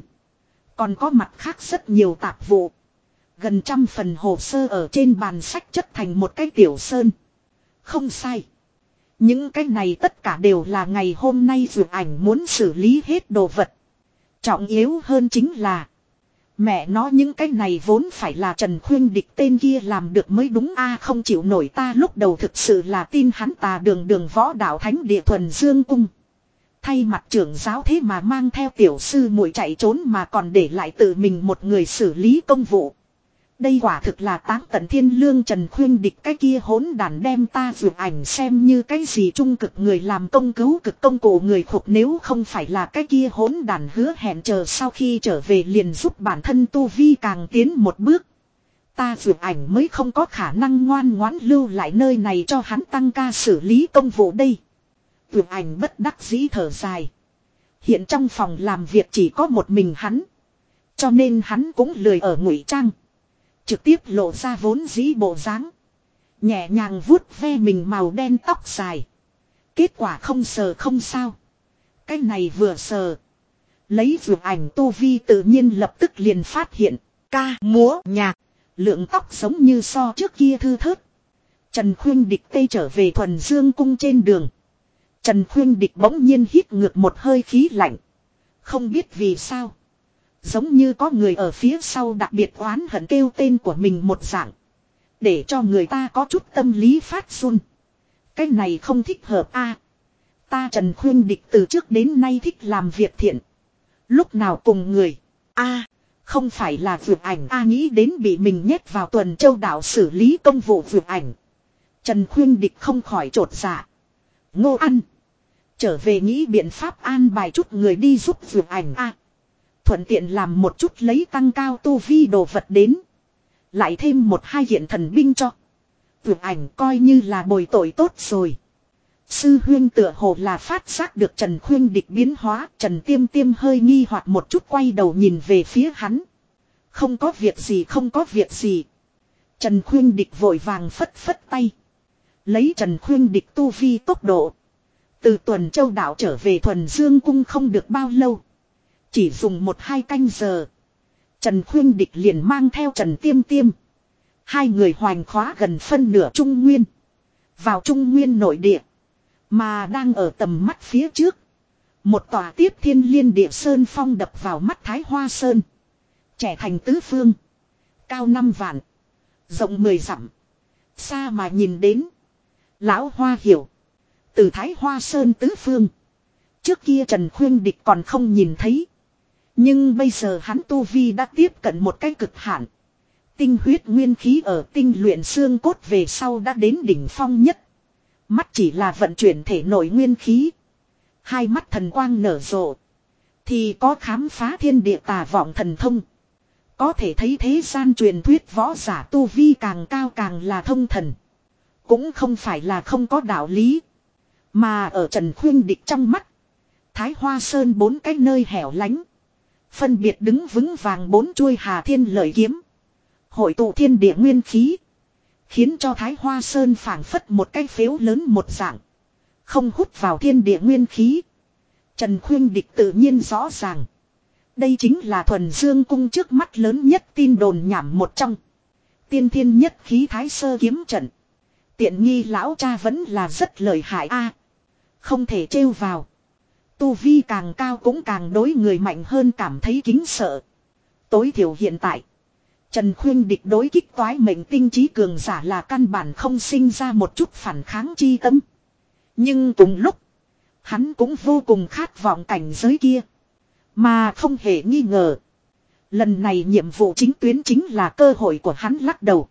Còn có mặt khác rất nhiều tạp vụ. Gần trăm phần hồ sơ ở trên bàn sách chất thành một cái tiểu sơn. Không sai. Những cái này tất cả đều là ngày hôm nay dược ảnh muốn xử lý hết đồ vật. Trọng yếu hơn chính là. Mẹ nó những cái này vốn phải là Trần Khuyên Địch tên kia làm được mới đúng a, không chịu nổi ta lúc đầu thực sự là tin hắn tà đường đường võ đạo thánh địa thuần dương cung. Thay mặt trưởng giáo thế mà mang theo tiểu sư muội chạy trốn mà còn để lại tự mình một người xử lý công vụ. Đây quả thực là táng tận thiên lương trần khuyên địch cái kia hỗn đàn đem ta vượt ảnh xem như cái gì trung cực người làm công cứu cực công cụ người khục nếu không phải là cái kia hỗn đàn hứa hẹn chờ sau khi trở về liền giúp bản thân tu vi càng tiến một bước. Ta vượt ảnh mới không có khả năng ngoan ngoãn lưu lại nơi này cho hắn tăng ca xử lý công vụ đây. Vượt ảnh bất đắc dĩ thở dài. Hiện trong phòng làm việc chỉ có một mình hắn. Cho nên hắn cũng lười ở ngụy trang. Trực tiếp lộ ra vốn dĩ bộ dáng Nhẹ nhàng vuốt ve mình màu đen tóc dài. Kết quả không sờ không sao. Cái này vừa sờ. Lấy vượt ảnh tu vi tự nhiên lập tức liền phát hiện. Ca, múa, nhạc. Lượng tóc giống như so trước kia thư thớt. Trần Khuyên Địch Tây trở về thuần dương cung trên đường. Trần Khuyên Địch bỗng nhiên hít ngược một hơi khí lạnh. Không biết vì sao. Giống như có người ở phía sau đặc biệt oán hận kêu tên của mình một dạng. Để cho người ta có chút tâm lý phát run. Cái này không thích hợp a. ta Trần Khuyên Địch từ trước đến nay thích làm việc thiện. Lúc nào cùng người. a, không phải là vượt ảnh a nghĩ đến bị mình nhét vào tuần châu đảo xử lý công vụ vượt ảnh. Trần Khuyên Địch không khỏi trột dạ. Ngô ăn. Trở về nghĩ biện pháp an bài chút người đi giúp vượt ảnh a Thuận tiện làm một chút lấy tăng cao tu vi đồ vật đến. Lại thêm một hai hiện thần binh cho. Vượt ảnh coi như là bồi tội tốt rồi. Sư huyên tựa hồ là phát giác được Trần Khuyên địch biến hóa. Trần Tiêm Tiêm hơi nghi hoặc một chút quay đầu nhìn về phía hắn. Không có việc gì, không có việc gì. Trần Khuyên địch vội vàng phất phất tay. Lấy Trần Khuyên địch tu vi tốc độ. Từ tuần châu đảo trở về thuần dương cung không được bao lâu. Chỉ dùng một hai canh giờ. Trần Khuyên Địch liền mang theo Trần Tiêm Tiêm. Hai người hoành khóa gần phân nửa Trung Nguyên. Vào Trung Nguyên nội địa. Mà đang ở tầm mắt phía trước. Một tòa tiếp thiên liên địa sơn phong đập vào mắt Thái Hoa Sơn. Trẻ thành tứ phương. Cao năm vạn. Rộng mười dặm. Xa mà nhìn đến. Lão Hoa hiểu. Từ Thái Hoa Sơn tứ phương. Trước kia Trần Khuyên Địch còn không nhìn thấy. Nhưng bây giờ hắn tu vi đã tiếp cận một cái cực hạn. Tinh huyết nguyên khí ở tinh luyện xương cốt về sau đã đến đỉnh phong nhất. Mắt chỉ là vận chuyển thể nội nguyên khí. Hai mắt thần quang nở rộ. Thì có khám phá thiên địa tà vọng thần thông. Có thể thấy thế gian truyền thuyết võ giả tu vi càng cao càng là thông thần. Cũng không phải là không có đạo lý. Mà ở Trần Khuyên Địch trong mắt. Thái Hoa Sơn bốn cái nơi hẻo lánh. Phân biệt đứng vững vàng bốn chuôi hà thiên lợi kiếm. Hội tụ thiên địa nguyên khí. Khiến cho Thái Hoa Sơn phảng phất một cái phếu lớn một dạng. Không hút vào thiên địa nguyên khí. Trần Khuyên Địch tự nhiên rõ ràng. Đây chính là thuần dương cung trước mắt lớn nhất tin đồn nhảm một trong. Tiên thiên nhất khí thái sơ kiếm trận. Tiện nghi lão cha vẫn là rất lợi hại a Không thể trêu vào. Tu vi càng cao cũng càng đối người mạnh hơn cảm thấy kính sợ. Tối thiểu hiện tại. Trần Khuyên địch đối kích toái mệnh tinh trí cường giả là căn bản không sinh ra một chút phản kháng chi tâm. Nhưng cùng lúc. Hắn cũng vô cùng khát vọng cảnh giới kia. Mà không hề nghi ngờ. Lần này nhiệm vụ chính tuyến chính là cơ hội của hắn lắc đầu.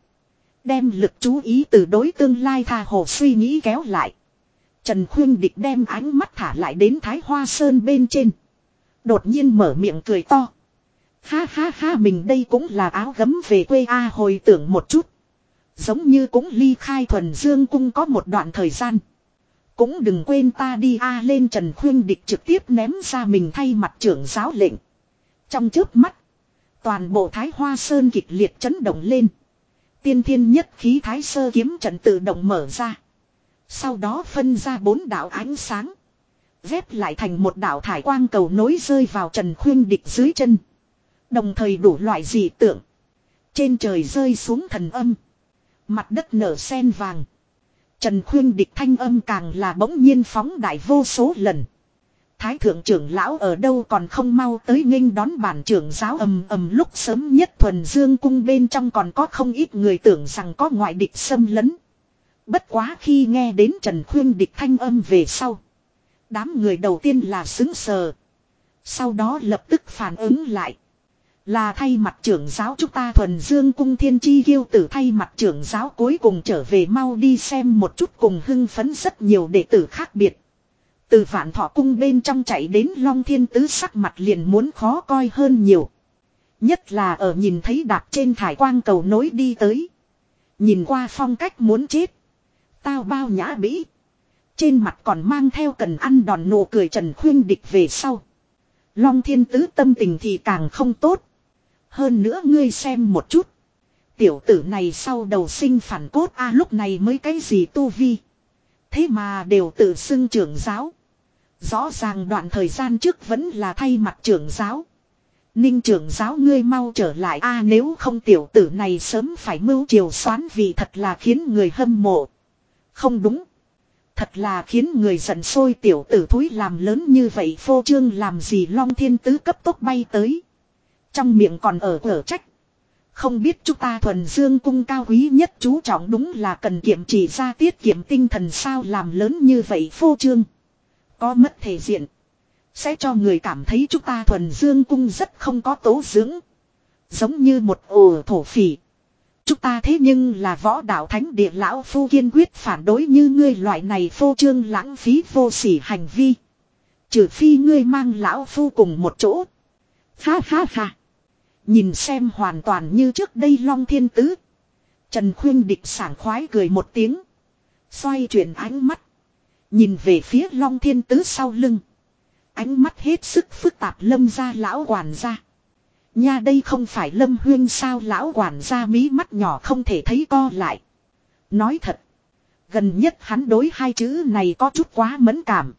Đem lực chú ý từ đối tương lai tha hồ suy nghĩ kéo lại. Trần Khuyên Địch đem ánh mắt thả lại đến Thái Hoa Sơn bên trên. Đột nhiên mở miệng cười to. Ha ha ha, mình đây cũng là áo gấm về quê A hồi tưởng một chút. Giống như cũng ly khai thuần dương cung có một đoạn thời gian. Cũng đừng quên ta đi A lên Trần Khuyên Địch trực tiếp ném ra mình thay mặt trưởng giáo lệnh. Trong trước mắt. Toàn bộ Thái Hoa Sơn kịch liệt chấn động lên. Tiên thiên nhất khí Thái Sơ kiếm trận tự động mở ra. Sau đó phân ra bốn đạo ánh sáng. ghép lại thành một đạo thải quang cầu nối rơi vào Trần Khuyên Địch dưới chân. Đồng thời đủ loại dị tượng. Trên trời rơi xuống thần âm. Mặt đất nở sen vàng. Trần Khuyên địch thanh âm càng là bỗng nhiên phóng đại vô số lần. Thái thượng trưởng lão ở đâu còn không mau tới nghênh đón bản trưởng giáo ầm ầm lúc sớm nhất thuần dương cung bên trong còn có không ít người tưởng rằng có ngoại địch xâm lấn. Bất quá khi nghe đến Trần Khuyên địch thanh âm về sau. Đám người đầu tiên là xứng sờ. Sau đó lập tức phản ứng lại. Là thay mặt trưởng giáo chúng ta thuần dương cung thiên chi kiêu tử thay mặt trưởng giáo cuối cùng trở về mau đi xem một chút cùng hưng phấn rất nhiều đệ tử khác biệt. Từ vạn thọ cung bên trong chạy đến long thiên tứ sắc mặt liền muốn khó coi hơn nhiều. Nhất là ở nhìn thấy đạp trên thải quang cầu nối đi tới. Nhìn qua phong cách muốn chết. Tao bao nhã bĩ. Trên mặt còn mang theo cần ăn đòn nụ cười trần khuyên địch về sau. Long thiên tứ tâm tình thì càng không tốt. Hơn nữa ngươi xem một chút. Tiểu tử này sau đầu sinh phản cốt a lúc này mới cái gì tu vi. Thế mà đều tự xưng trưởng giáo. Rõ ràng đoạn thời gian trước vẫn là thay mặt trưởng giáo. Ninh trưởng giáo ngươi mau trở lại a nếu không tiểu tử này sớm phải mưu triều xoán vì thật là khiến người hâm mộ. Không đúng. Thật là khiến người giận sôi tiểu tử thúi làm lớn như vậy phô trương làm gì long thiên tứ cấp tốc bay tới. Trong miệng còn ở ở trách. Không biết chúng ta thuần dương cung cao quý nhất chú trọng đúng là cần kiểm chỉ ra tiết kiệm tinh thần sao làm lớn như vậy phô trương. Có mất thể diện. Sẽ cho người cảm thấy chúng ta thuần dương cung rất không có tố dưỡng. Giống như một ổ thổ phỉ. Chúng ta thế nhưng là võ đạo thánh địa lão phu kiên quyết phản đối như ngươi loại này phô trương lãng phí vô sỉ hành vi. Trừ phi ngươi mang lão phu cùng một chỗ. Ha ha ha. Nhìn xem hoàn toàn như trước đây long thiên tứ. Trần khuyên địch sảng khoái cười một tiếng. Xoay chuyển ánh mắt. Nhìn về phía long thiên tứ sau lưng. Ánh mắt hết sức phức tạp lâm ra lão quản ra Nha đây không phải lâm huyên sao lão quản gia mí mắt nhỏ không thể thấy co lại. Nói thật. Gần nhất hắn đối hai chữ này có chút quá mẫn cảm.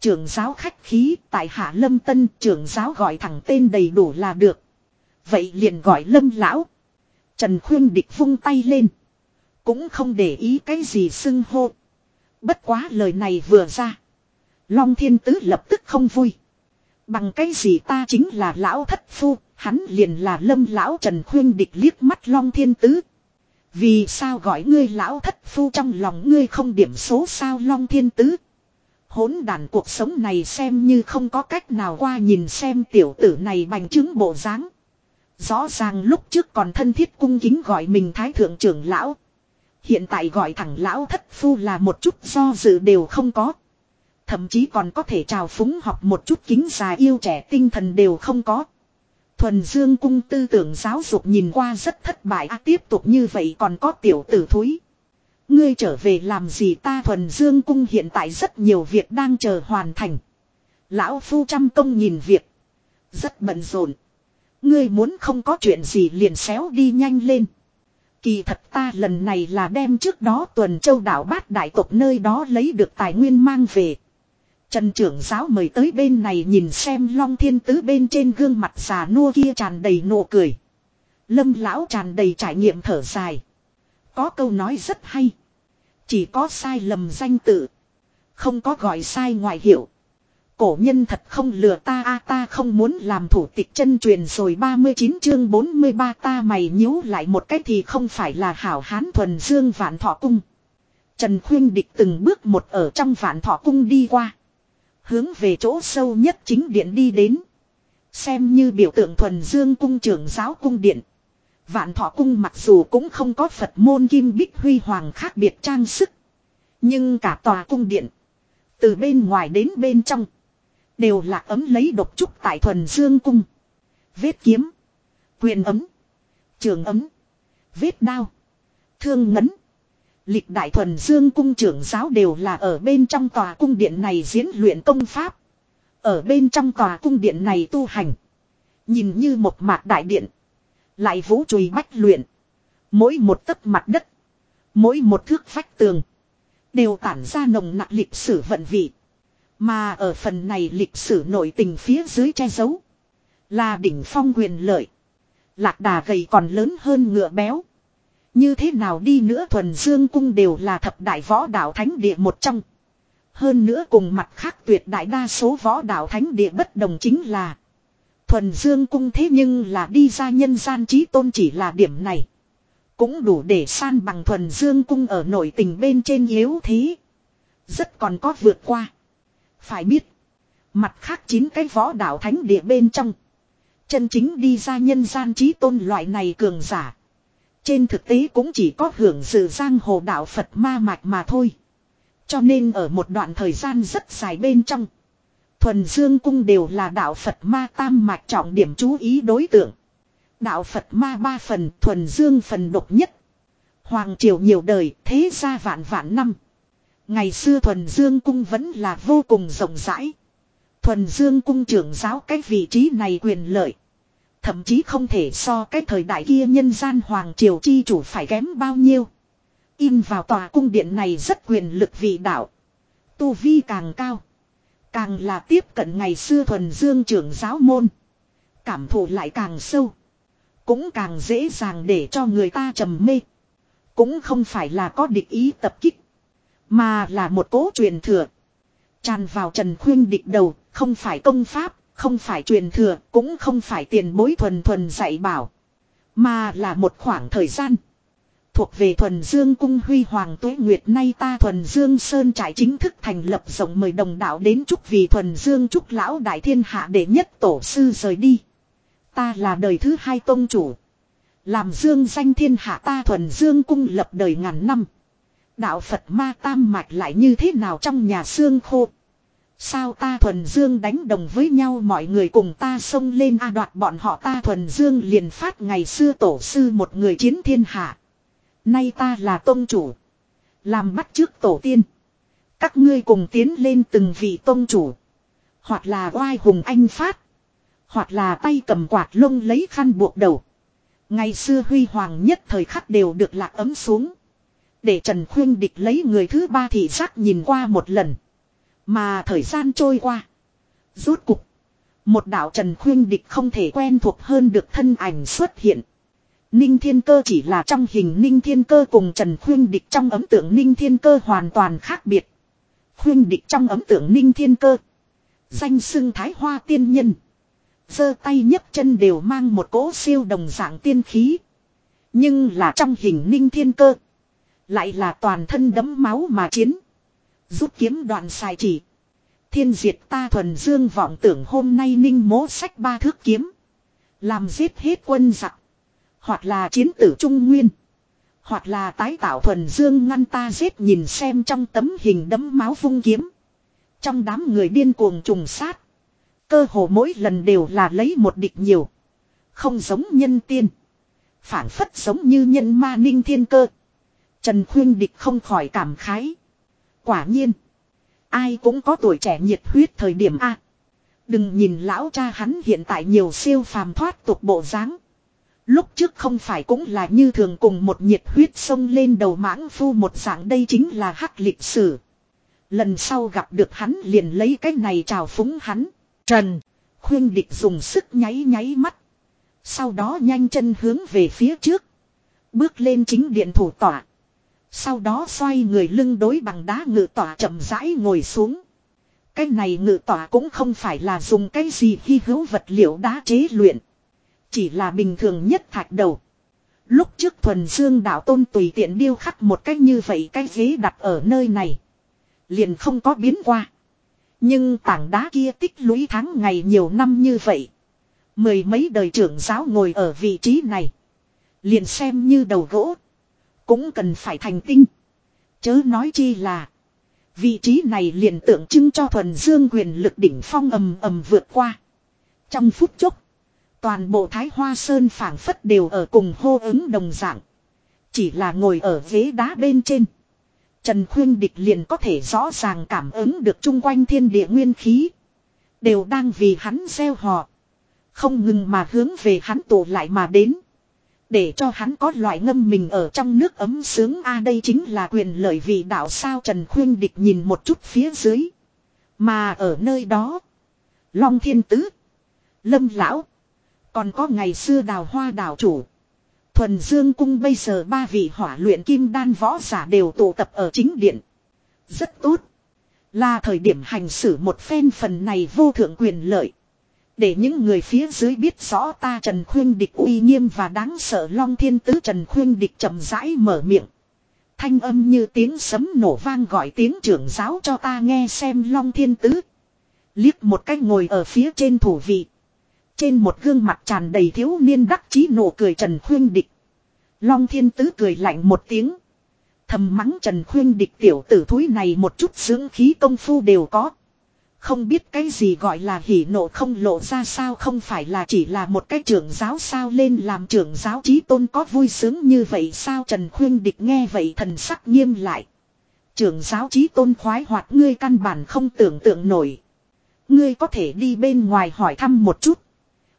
Trưởng giáo khách khí, tại hạ lâm tân, trưởng giáo gọi thẳng tên đầy đủ là được. Vậy liền gọi lâm lão. Trần khuyên địch vung tay lên. Cũng không để ý cái gì xưng hô. Bất quá lời này vừa ra. Long thiên tứ lập tức không vui. Bằng cái gì ta chính là lão thất phu, hắn liền là lâm lão trần khuyên địch liếc mắt long thiên tứ. Vì sao gọi ngươi lão thất phu trong lòng ngươi không điểm số sao long thiên tứ. Hỗn đàn cuộc sống này xem như không có cách nào qua nhìn xem tiểu tử này bành trướng bộ dáng. Rõ ràng lúc trước còn thân thiết cung kính gọi mình thái thượng trưởng lão. Hiện tại gọi thẳng lão thất phu là một chút do dự đều không có. Thậm chí còn có thể trào phúng học một chút kính già yêu trẻ tinh thần đều không có. Thuần Dương cung tư tưởng giáo dục nhìn qua rất thất bại à, tiếp tục như vậy còn có tiểu tử thúi. Ngươi trở về làm gì ta Thuần Dương cung hiện tại rất nhiều việc đang chờ hoàn thành. Lão phu trăm công nhìn việc. Rất bận rộn. Ngươi muốn không có chuyện gì liền xéo đi nhanh lên. Kỳ thật ta lần này là đem trước đó tuần châu đảo bát đại tộc nơi đó lấy được tài nguyên mang về. Trần trưởng giáo mời tới bên này nhìn xem long thiên tứ bên trên gương mặt già nua kia tràn đầy nụ cười. Lâm lão tràn đầy trải nghiệm thở dài. Có câu nói rất hay. Chỉ có sai lầm danh tự. Không có gọi sai ngoại hiệu. Cổ nhân thật không lừa ta, a, ta không muốn làm thủ tịch chân truyền rồi 39 chương 43 ta mày nhíu lại một cách thì không phải là hảo hán thuần dương vạn thọ cung. Trần Khuyên Địch từng bước một ở trong vạn thọ cung đi qua. Hướng về chỗ sâu nhất chính điện đi đến. Xem như biểu tượng thuần dương cung trưởng giáo cung điện. Vạn thọ cung mặc dù cũng không có Phật môn kim bích huy hoàng khác biệt trang sức. Nhưng cả tòa cung điện. Từ bên ngoài đến bên trong. Đều là ấm lấy độc trúc tại thuần dương cung. Vết kiếm. Quyền ấm. Trường ấm. Vết đao. Thương ngấn. Lịch đại thuần dương cung trưởng giáo đều là ở bên trong tòa cung điện này diễn luyện công pháp. Ở bên trong tòa cung điện này tu hành. Nhìn như một mạc đại điện. Lại vũ chùy bách luyện. Mỗi một tấc mặt đất. Mỗi một thước vách tường. Đều tản ra nồng nặng lịch sử vận vị. Mà ở phần này lịch sử nội tình phía dưới che giấu. Là đỉnh phong quyền lợi. Lạc đà gầy còn lớn hơn ngựa béo. Như thế nào đi nữa thuần dương cung đều là thập đại võ đạo thánh địa một trong. Hơn nữa cùng mặt khác tuyệt đại đa số võ đạo thánh địa bất đồng chính là. Thuần dương cung thế nhưng là đi ra nhân gian trí tôn chỉ là điểm này. Cũng đủ để san bằng thuần dương cung ở nội tình bên trên yếu thế. Rất còn có vượt qua. Phải biết. Mặt khác chín cái võ đạo thánh địa bên trong. Chân chính đi ra nhân gian trí tôn loại này cường giả. Trên thực tế cũng chỉ có hưởng dự giang hồ đạo Phật ma mạch mà thôi. Cho nên ở một đoạn thời gian rất dài bên trong. Thuần Dương Cung đều là đạo Phật ma tam mạch trọng điểm chú ý đối tượng. Đạo Phật ma ba phần, Thuần Dương phần độc nhất. Hoàng triều nhiều đời, thế gia vạn vạn năm. Ngày xưa Thuần Dương Cung vẫn là vô cùng rộng rãi. Thuần Dương Cung trưởng giáo cái vị trí này quyền lợi. Thậm chí không thể so cái thời đại kia nhân gian Hoàng triều chi chủ phải kém bao nhiêu. In vào tòa cung điện này rất quyền lực vị đạo. Tu vi càng cao. Càng là tiếp cận ngày xưa thuần dương trưởng giáo môn. Cảm thụ lại càng sâu. Cũng càng dễ dàng để cho người ta trầm mê. Cũng không phải là có địch ý tập kích. Mà là một cố truyền thừa. Tràn vào Trần Khuyên địch đầu, không phải công pháp, không phải truyền thừa, cũng không phải tiền bối thuần thuần dạy bảo. Mà là một khoảng thời gian. Thuộc về thuần dương cung huy hoàng tuế nguyệt nay ta thuần dương sơn trải chính thức thành lập rộng mời đồng đạo đến chúc vì thuần dương chúc lão đại thiên hạ đệ nhất tổ sư rời đi. Ta là đời thứ hai tôn chủ. Làm dương danh thiên hạ ta thuần dương cung lập đời ngàn năm. Đạo Phật ma tam mạch lại như thế nào trong nhà xương khô. Sao ta thuần dương đánh đồng với nhau, mọi người cùng ta xông lên a đoạt bọn họ, ta thuần dương liền phát ngày xưa tổ sư một người chiến thiên hạ. Nay ta là tôn chủ. Làm bắt trước tổ tiên. Các ngươi cùng tiến lên từng vị tôn chủ. Hoặc là oai hùng anh phát. Hoặc là tay cầm quạt lông lấy khăn buộc đầu. Ngày xưa huy hoàng nhất thời khắc đều được lạc ấm xuống. Để Trần Khuyên Địch lấy người thứ ba thị giác nhìn qua một lần. Mà thời gian trôi qua. Rốt cục. Một đạo Trần Khuyên Địch không thể quen thuộc hơn được thân ảnh xuất hiện. Ninh Thiên Cơ chỉ là trong hình Ninh Thiên Cơ cùng Trần Khuyên Địch trong ấm tượng Ninh Thiên Cơ hoàn toàn khác biệt. Khuyên Địch trong ấm tượng Ninh Thiên Cơ. Danh xưng Thái Hoa Tiên Nhân. giơ tay nhấc chân đều mang một cỗ siêu đồng dạng tiên khí. Nhưng là trong hình Ninh Thiên Cơ. Lại là toàn thân đấm máu mà chiến. Rút kiếm đoạn sai chỉ. Thiên diệt ta thuần dương vọng tưởng hôm nay ninh mố sách ba thước kiếm. Làm giết hết quân giặc. Hoặc là chiến tử trung nguyên. Hoặc là tái tạo thuần dương ngăn ta giết nhìn xem trong tấm hình đấm máu vung kiếm. Trong đám người điên cuồng trùng sát. Cơ hồ mỗi lần đều là lấy một địch nhiều. Không giống nhân tiên. Phản phất giống như nhân ma ninh thiên cơ. Trần Khuyên Địch không khỏi cảm khái. Quả nhiên. Ai cũng có tuổi trẻ nhiệt huyết thời điểm A. Đừng nhìn lão cha hắn hiện tại nhiều siêu phàm thoát tục bộ dáng. Lúc trước không phải cũng là như thường cùng một nhiệt huyết sông lên đầu mãng phu một dạng đây chính là hắc lịch sử. Lần sau gặp được hắn liền lấy cái này chào phúng hắn. Trần. Khuyên địch dùng sức nháy nháy mắt. Sau đó nhanh chân hướng về phía trước. Bước lên chính điện thủ tỏa. Sau đó xoay người lưng đối bằng đá ngự tỏa chậm rãi ngồi xuống. Cái này ngự tỏa cũng không phải là dùng cái gì hy hữu vật liệu đá chế luyện. Chỉ là bình thường nhất thạch đầu. Lúc trước thuần dương đạo tôn tùy tiện điêu khắc một cách như vậy cái ghế đặt ở nơi này. Liền không có biến qua. Nhưng tảng đá kia tích lũy tháng ngày nhiều năm như vậy. Mười mấy đời trưởng giáo ngồi ở vị trí này. Liền xem như đầu gỗ. Cũng cần phải thành tinh. Chớ nói chi là. Vị trí này liền tượng trưng cho thuần dương quyền lực đỉnh phong ầm ầm vượt qua. Trong phút chốc. Toàn bộ Thái Hoa Sơn phảng phất đều ở cùng hô ứng đồng dạng. Chỉ là ngồi ở ghế đá bên trên. Trần Khuyên Địch liền có thể rõ ràng cảm ứng được chung quanh thiên địa nguyên khí. Đều đang vì hắn gieo họ. Không ngừng mà hướng về hắn tụ lại mà đến. Để cho hắn có loại ngâm mình ở trong nước ấm sướng a đây chính là quyền lợi vì đạo sao Trần Khuyên Địch nhìn một chút phía dưới. Mà ở nơi đó. Long Thiên Tứ. Lâm Lão. Còn có ngày xưa đào hoa đảo chủ. Thuần Dương Cung bây giờ ba vị hỏa luyện kim đan võ giả đều tụ tập ở chính điện. Rất tốt. Là thời điểm hành xử một phen phần này vô thượng quyền lợi. Để những người phía dưới biết rõ ta Trần Khuyên Địch uy nghiêm và đáng sợ Long Thiên Tứ Trần Khuyên Địch chậm rãi mở miệng. Thanh âm như tiếng sấm nổ vang gọi tiếng trưởng giáo cho ta nghe xem Long Thiên Tứ. Liếc một cách ngồi ở phía trên thủ vị. Trên một gương mặt tràn đầy thiếu niên đắc chí nụ cười Trần Khuyên Địch. Long Thiên Tứ cười lạnh một tiếng. Thầm mắng Trần Khuyên Địch tiểu tử thúi này một chút dưỡng khí công phu đều có. Không biết cái gì gọi là hỉ nộ không lộ ra sao không phải là chỉ là một cái trưởng giáo sao lên làm trưởng giáo trí tôn có vui sướng như vậy sao Trần Khuyên Địch nghe vậy thần sắc nghiêm lại. Trưởng giáo trí tôn khoái hoạt ngươi căn bản không tưởng tượng nổi. Ngươi có thể đi bên ngoài hỏi thăm một chút.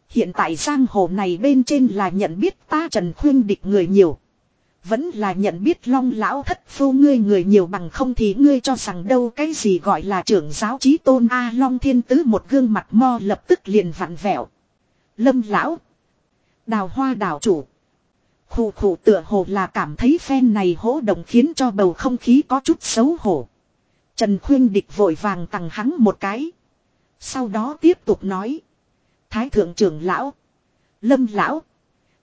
Hiện tại giang hồ này bên trên là nhận biết ta Trần Khuyên Địch người nhiều. Vẫn là nhận biết long lão thất phu ngươi người nhiều bằng không thì ngươi cho rằng đâu cái gì gọi là trưởng giáo trí tôn A long thiên tứ một gương mặt mo lập tức liền vặn vẹo. Lâm lão. Đào hoa đào chủ. Khủ khủ tựa hồ là cảm thấy phen này hỗ động khiến cho bầu không khí có chút xấu hổ. Trần khuyên địch vội vàng tặng hắn một cái. Sau đó tiếp tục nói. Thái thượng trưởng lão. Lâm lão.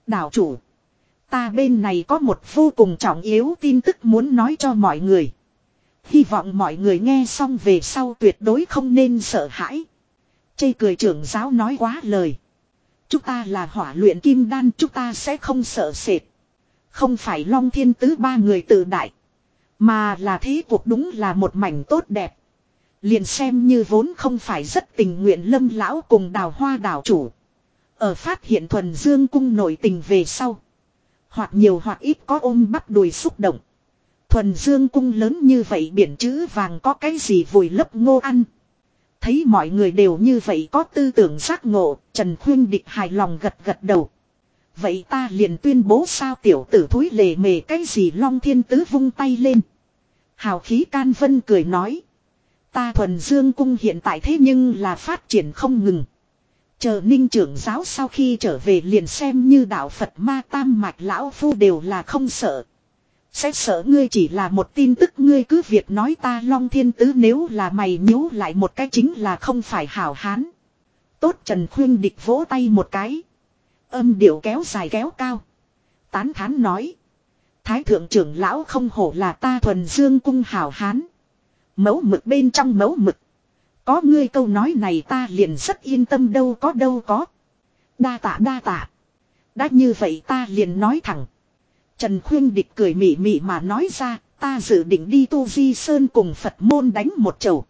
Đào chủ. Ta bên này có một vô cùng trọng yếu tin tức muốn nói cho mọi người. Hy vọng mọi người nghe xong về sau tuyệt đối không nên sợ hãi. Chây cười trưởng giáo nói quá lời. Chúng ta là hỏa luyện kim đan, chúng ta sẽ không sợ sệt. Không phải long thiên tứ ba người tự đại. Mà là thế cuộc đúng là một mảnh tốt đẹp. Liền xem như vốn không phải rất tình nguyện lâm lão cùng đào hoa đảo chủ. Ở phát hiện thuần dương cung nổi tình về sau. Hoặc nhiều hoặc ít có ôm bắt đùi xúc động. Thuần dương cung lớn như vậy biển chữ vàng có cái gì vùi lấp ngô ăn. Thấy mọi người đều như vậy có tư tưởng giác ngộ, Trần Khuyên Địch hài lòng gật gật đầu. Vậy ta liền tuyên bố sao tiểu tử thúi lề mề cái gì long thiên tứ vung tay lên. Hào khí can vân cười nói. Ta thuần dương cung hiện tại thế nhưng là phát triển không ngừng. Chờ ninh trưởng giáo sau khi trở về liền xem như đạo Phật ma tam mạch lão phu đều là không sợ. Sẽ sợ ngươi chỉ là một tin tức, ngươi cứ việc nói ta long thiên tứ nếu là mày nhíu lại một cái chính là không phải hảo hán. Tốt Trần Khuyên địch vỗ tay một cái. Âm điệu kéo dài kéo cao. Tán thán nói. Thái thượng trưởng lão không hổ là ta thuần dương cung hảo hán. Mấu mực bên trong mấu mực. Có ngươi câu nói này ta liền rất yên tâm đâu có đâu có. Đa tạ đa tạ. Đã như vậy ta liền nói thẳng. Trần Khuyên Địch cười mỉ mỉ mà nói ra, ta dự định đi Tu Di Sơn cùng Phật môn đánh một chầu.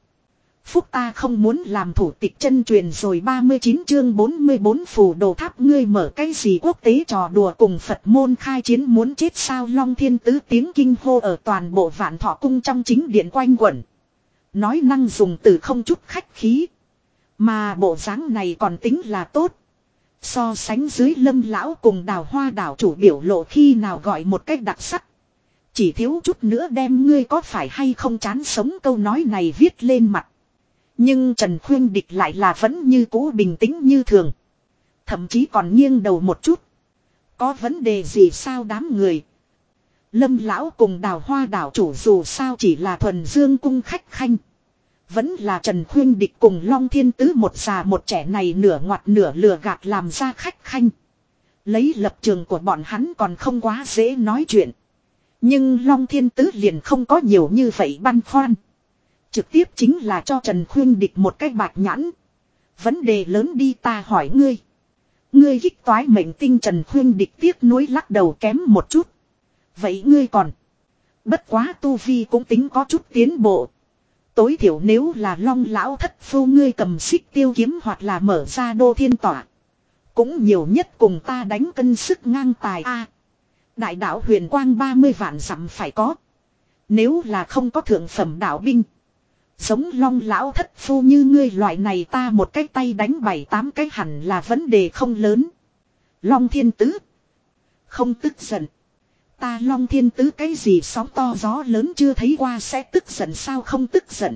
Phúc ta không muốn làm thủ tịch chân truyền rồi 39 chương 44 phù đồ tháp ngươi mở cái gì quốc tế trò đùa cùng Phật môn khai chiến muốn chết sao long thiên tứ tiếng kinh hô ở toàn bộ vạn thọ cung trong chính điện quanh quẩn. Nói năng dùng từ không chút khách khí. Mà bộ dáng này còn tính là tốt. So sánh dưới lâm lão cùng đào hoa đảo chủ biểu lộ khi nào gọi một cách đặc sắc. Chỉ thiếu chút nữa đem ngươi có phải hay không chán sống câu nói này viết lên mặt. Nhưng Trần Khuyên Địch lại là vẫn như cũ bình tĩnh như thường. Thậm chí còn nghiêng đầu một chút. Có vấn đề gì sao đám người. Lâm lão cùng đào hoa đảo chủ dù sao chỉ là thuần dương cung khách khanh. Vẫn là Trần Khuyên Địch cùng Long Thiên Tứ một già một trẻ này nửa ngoặt nửa lừa gạt làm ra khách khanh. Lấy lập trường của bọn hắn còn không quá dễ nói chuyện. Nhưng Long Thiên Tứ liền không có nhiều như vậy băn khoăn. Trực tiếp chính là cho Trần Khuyên Địch một cách bạc nhãn. Vấn đề lớn đi ta hỏi ngươi. Ngươi gích toái mệnh tinh Trần Khuyên Địch tiếc nuối lắc đầu kém một chút. Vậy ngươi còn. Bất quá tu vi cũng tính có chút tiến bộ. Tối thiểu nếu là long lão thất phu ngươi cầm xích tiêu kiếm hoặc là mở ra đô thiên tỏa. Cũng nhiều nhất cùng ta đánh cân sức ngang tài a Đại đạo huyền quang 30 vạn dặm phải có. Nếu là không có thượng phẩm đạo binh. Giống long lão thất phu như ngươi loại này ta một cái tay đánh bảy tám cái hẳn là vấn đề không lớn. Long thiên tứ. Không tức giận. Ta long thiên tứ cái gì sóng to gió lớn chưa thấy qua sẽ tức giận sao không tức giận.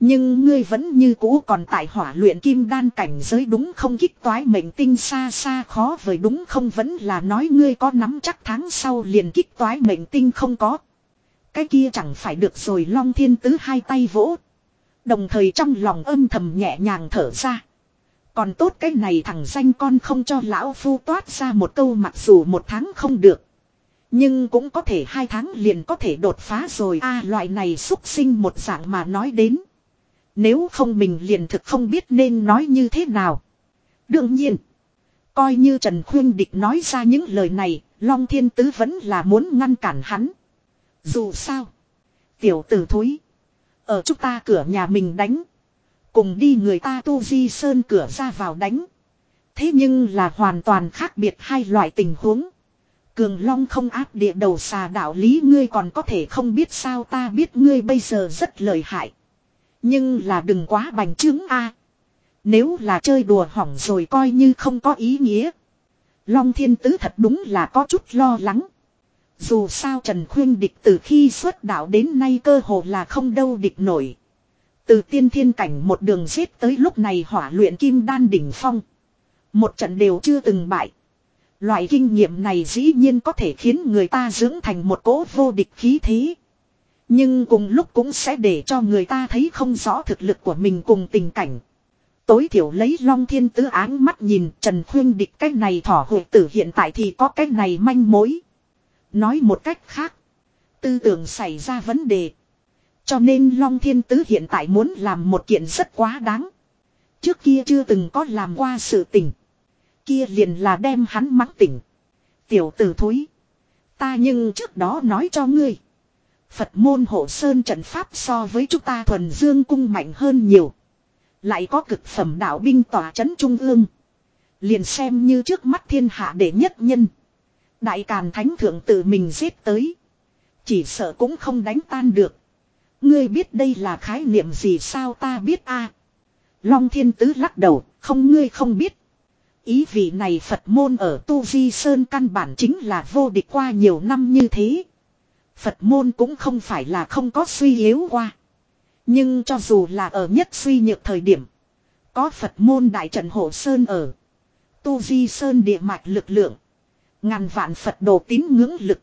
Nhưng ngươi vẫn như cũ còn tại hỏa luyện kim đan cảnh giới đúng không kích toái mệnh tinh xa xa khó với đúng không vẫn là nói ngươi có nắm chắc tháng sau liền kích toái mệnh tinh không có. Cái kia chẳng phải được rồi long thiên tứ hai tay vỗ. Đồng thời trong lòng âm thầm nhẹ nhàng thở ra. Còn tốt cái này thằng danh con không cho lão phu toát ra một câu mặc dù một tháng không được. Nhưng cũng có thể hai tháng liền có thể đột phá rồi a loại này xúc sinh một dạng mà nói đến. Nếu không mình liền thực không biết nên nói như thế nào. Đương nhiên. Coi như Trần Khuyên Địch nói ra những lời này, Long Thiên Tứ vẫn là muốn ngăn cản hắn. Dù sao. Tiểu tử thúi. Ở chúng ta cửa nhà mình đánh. Cùng đi người ta tu di sơn cửa ra vào đánh. Thế nhưng là hoàn toàn khác biệt hai loại tình huống. Cường Long không áp địa đầu xà đạo lý ngươi còn có thể không biết sao ta biết ngươi bây giờ rất lợi hại. Nhưng là đừng quá bành trướng a. Nếu là chơi đùa hỏng rồi coi như không có ý nghĩa. Long thiên tứ thật đúng là có chút lo lắng. Dù sao Trần Khuyên địch từ khi xuất đạo đến nay cơ hồ là không đâu địch nổi. Từ tiên thiên cảnh một đường giết tới lúc này hỏa luyện kim đan đỉnh phong. Một trận đều chưa từng bại. Loại kinh nghiệm này dĩ nhiên có thể khiến người ta dưỡng thành một cỗ vô địch khí thế. Nhưng cùng lúc cũng sẽ để cho người ta thấy không rõ thực lực của mình cùng tình cảnh. Tối thiểu lấy long thiên tứ áng mắt nhìn, Trần Khuyên địch cách này thỏ hội tử hiện tại thì có cách này manh mối. Nói một cách khác. Tư tưởng xảy ra vấn đề. Cho nên Long Thiên Tứ hiện tại muốn làm một kiện rất quá đáng. Trước kia chưa từng có làm qua sự tình. Kia liền là đem hắn mắng tỉnh. Tiểu tử thúi. Ta nhưng trước đó nói cho ngươi. Phật môn hộ sơn trận pháp so với chúng ta thuần dương cung mạnh hơn nhiều. Lại có cực phẩm đạo binh tỏa chấn trung ương. Liền xem như trước mắt thiên hạ đệ nhất nhân. Đại Càn Thánh Thượng tự mình giết tới. Chỉ sợ cũng không đánh tan được. Ngươi biết đây là khái niệm gì sao ta biết a Long Thiên Tứ lắc đầu, không ngươi không biết. Ý vị này Phật môn ở Tu Di Sơn căn bản chính là vô địch qua nhiều năm như thế. Phật môn cũng không phải là không có suy yếu qua. Nhưng cho dù là ở nhất suy nhược thời điểm. Có Phật môn đại trận hộ Sơn ở. Tu Di Sơn địa mạch lực lượng. Ngàn vạn Phật đồ tín ngưỡng lực.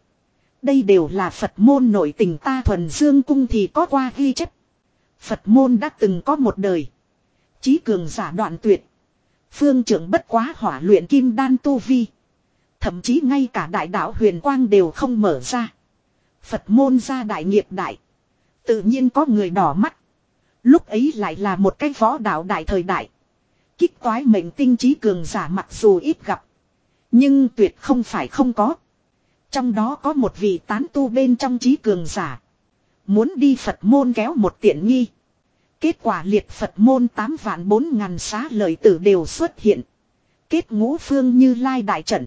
Đây đều là Phật môn nội tình ta thuần dương cung thì có qua ghi chép. Phật môn đã từng có một đời. Chí cường giả đoạn tuyệt. Phương trưởng bất quá hỏa luyện kim đan tu vi. Thậm chí ngay cả đại đạo huyền quang đều không mở ra. Phật môn ra đại nghiệp đại. Tự nhiên có người đỏ mắt. Lúc ấy lại là một cái võ đạo đại thời đại. Kích toái mệnh tinh trí cường giả mặc dù ít gặp. Nhưng tuyệt không phải không có. Trong đó có một vị tán tu bên trong trí cường giả. Muốn đi Phật môn kéo một tiện nghi. Kết quả liệt Phật môn 8 vạn 4 ngàn xá lợi tử đều xuất hiện. Kết ngũ phương như lai đại trận.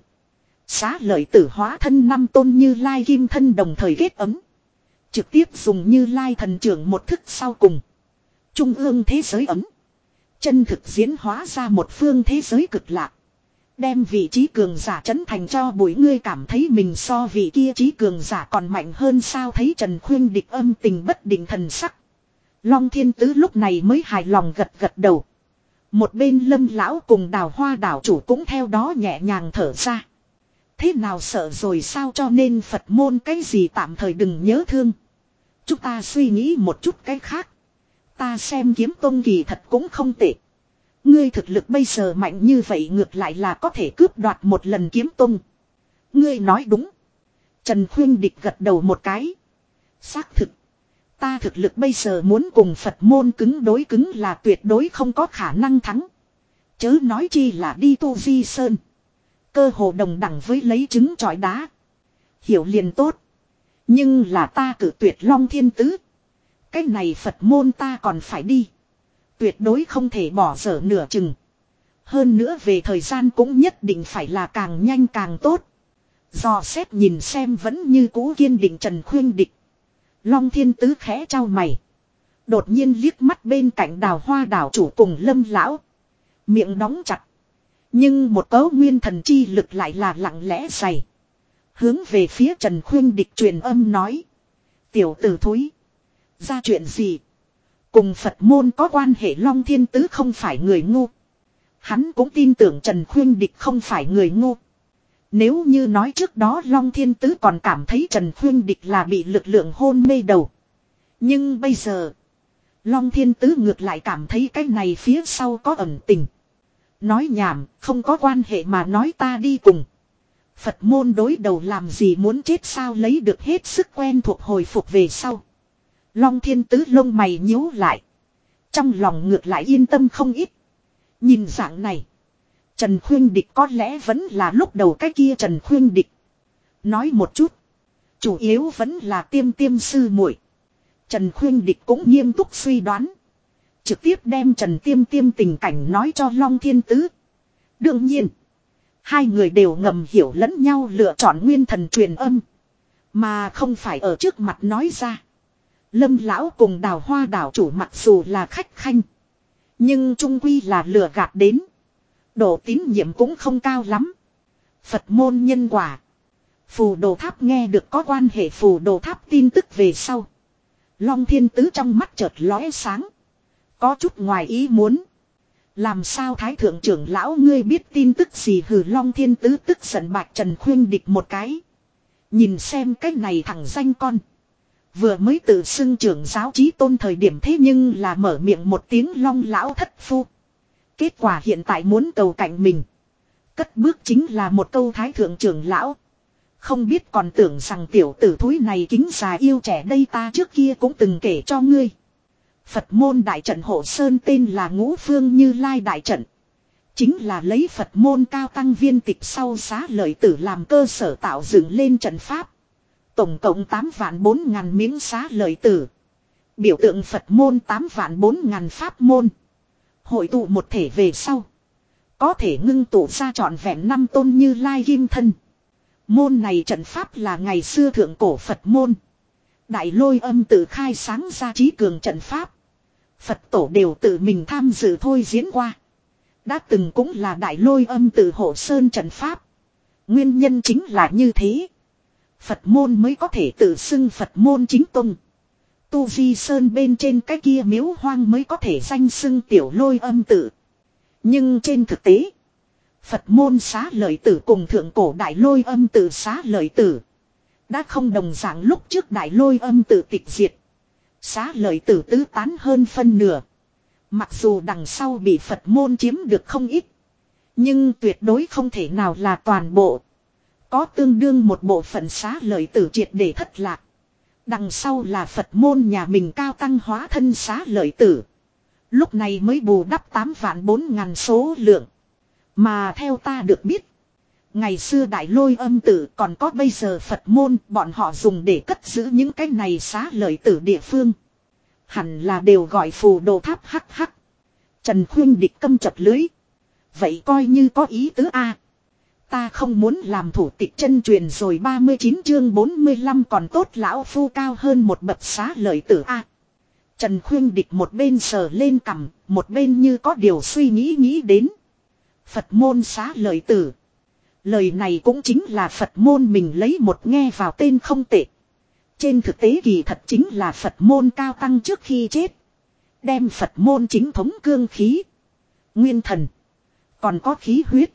Xá lợi tử hóa thân năm tôn như lai kim thân đồng thời kết ấm. Trực tiếp dùng như lai thần trưởng một thức sau cùng. Trung ương thế giới ấm. Chân thực diễn hóa ra một phương thế giới cực lạc. Đem vị trí cường giả chấn thành cho bụi ngươi cảm thấy mình so vị kia trí cường giả còn mạnh hơn sao thấy Trần Khuyên địch âm tình bất định thần sắc. Long thiên tứ lúc này mới hài lòng gật gật đầu. Một bên lâm lão cùng đào hoa đảo chủ cũng theo đó nhẹ nhàng thở ra. Thế nào sợ rồi sao cho nên Phật môn cái gì tạm thời đừng nhớ thương. Chúng ta suy nghĩ một chút cái khác. Ta xem kiếm tôn kỳ thật cũng không tệ. Ngươi thực lực bây giờ mạnh như vậy ngược lại là có thể cướp đoạt một lần kiếm tôn. Ngươi nói đúng. Trần Khuyên Địch gật đầu một cái. Xác thực. Ta thực lực bây giờ muốn cùng Phật môn cứng đối cứng là tuyệt đối không có khả năng thắng. Chớ nói chi là đi tu di sơn. Cơ hồ đồng đẳng với lấy trứng trọi đá. Hiểu liền tốt. Nhưng là ta cử tuyệt long thiên tứ. Cái này Phật môn ta còn phải đi. Tuyệt đối không thể bỏ dở nửa chừng. Hơn nữa về thời gian cũng nhất định phải là càng nhanh càng tốt. Do xét nhìn xem vẫn như cũ kiên định Trần Khuyên Địch. Long Thiên Tứ khẽ trao mày. Đột nhiên liếc mắt bên cạnh đào hoa đảo chủ cùng lâm lão. Miệng đóng chặt. Nhưng một cấu nguyên thần chi lực lại là lặng lẽ dày. Hướng về phía Trần Khuyên Địch truyền âm nói. Tiểu tử thúi. Ra chuyện gì? cùng Phật môn có quan hệ Long Thiên Tứ không phải người ngu. Hắn cũng tin tưởng Trần Khuyên Địch không phải người ngu. Nếu như nói trước đó Long Thiên Tứ còn cảm thấy Trần Khuyên Địch là bị lực lượng hôn mê đầu. Nhưng bây giờ, Long Thiên Tứ ngược lại cảm thấy cái này phía sau có ẩn tình. Nói nhảm, không có quan hệ mà nói ta đi cùng. Phật môn đối đầu làm gì muốn chết sao lấy được hết sức quen thuộc hồi phục về sau. Long Thiên Tứ lông mày nhíu lại. Trong lòng ngược lại yên tâm không ít. Nhìn dạng này. Trần Khuyên Địch có lẽ vẫn là lúc đầu cái kia Trần Khuyên Địch. Nói một chút. Chủ yếu vẫn là tiêm tiêm sư muội Trần Khuyên Địch cũng nghiêm túc suy đoán. Trực tiếp đem Trần Tiêm Tiêm tình cảnh nói cho Long Thiên Tứ. Đương nhiên. Hai người đều ngầm hiểu lẫn nhau lựa chọn nguyên thần truyền âm. Mà không phải ở trước mặt nói ra. Lâm lão cùng đào hoa đảo chủ mặc dù là khách khanh. Nhưng trung quy là lừa gạt đến. Độ tín nhiệm cũng không cao lắm. Phật môn nhân quả. Phù đồ tháp nghe được có quan hệ phù đồ tháp tin tức về sau. Long thiên tứ trong mắt chợt lóe sáng. Có chút ngoài ý muốn. Làm sao thái thượng trưởng lão ngươi biết tin tức gì hừ long thiên tứ tức giận bạch trần khuyên địch một cái. Nhìn xem cái này thằng danh con. Vừa mới tự xưng trưởng giáo trí tôn thời điểm thế nhưng là mở miệng một tiếng long lão thất phu. Kết quả hiện tại muốn cầu cạnh mình. Cất bước chính là một câu thái thượng trưởng lão. Không biết còn tưởng rằng tiểu tử thúi này kính già yêu trẻ đây ta trước kia cũng từng kể cho ngươi. Phật môn đại trận hộ sơn tên là ngũ phương như lai đại trận. Chính là lấy Phật môn cao tăng viên tịch sau xá lợi tử làm cơ sở tạo dựng lên trận pháp. Tổng cộng 8 vạn 4 ngàn miếng xá lợi tử. Biểu tượng Phật môn 8 vạn 4 ngàn pháp môn. Hội tụ một thể về sau. Có thể ngưng tụ ra trọn vẹn năm tôn như lai kim thân. Môn này trận pháp là ngày xưa thượng cổ Phật môn. Đại lôi âm tự khai sáng ra trí cường trận pháp. Phật tổ đều tự mình tham dự thôi diễn qua. Đã từng cũng là đại lôi âm tự hộ sơn trận pháp. Nguyên nhân chính là như thế. Phật môn mới có thể tự xưng Phật môn chính tông. Tu Vi Sơn bên trên cái kia miếu hoang mới có thể danh xưng tiểu lôi âm tự. Nhưng trên thực tế, Phật môn xá lợi tử cùng thượng cổ đại lôi âm tự xá lợi tử. Đã không đồng dạng lúc trước đại lôi âm tự tịch diệt. Xá lợi tử tứ tán hơn phân nửa. Mặc dù đằng sau bị Phật môn chiếm được không ít. Nhưng tuyệt đối không thể nào là toàn bộ. Có tương đương một bộ phận xá lợi tử triệt để thất lạc. Đằng sau là Phật môn nhà mình cao tăng hóa thân xá lợi tử. Lúc này mới bù đắp 8 vạn 4 ngàn số lượng. Mà theo ta được biết. Ngày xưa đại lôi âm tử còn có bây giờ Phật môn, bọn họ dùng để cất giữ những cái này xá lợi tử địa phương. Hẳn là đều gọi phù đồ tháp hắc hắc. Trần Khuyên địch câm chập lưới. Vậy coi như có ý tứ A. Ta không muốn làm thủ tịch chân truyền rồi 39 chương 45 còn tốt lão phu cao hơn một bậc xá lợi tử A. Trần Khuyên địch một bên sờ lên cằm, một bên như có điều suy nghĩ nghĩ đến. Phật môn xá lợi tử. Lời này cũng chính là Phật môn mình lấy một nghe vào tên không tệ. Trên thực tế kỳ thật chính là Phật môn cao tăng trước khi chết. Đem Phật môn chính thống cương khí. Nguyên thần. Còn có khí huyết.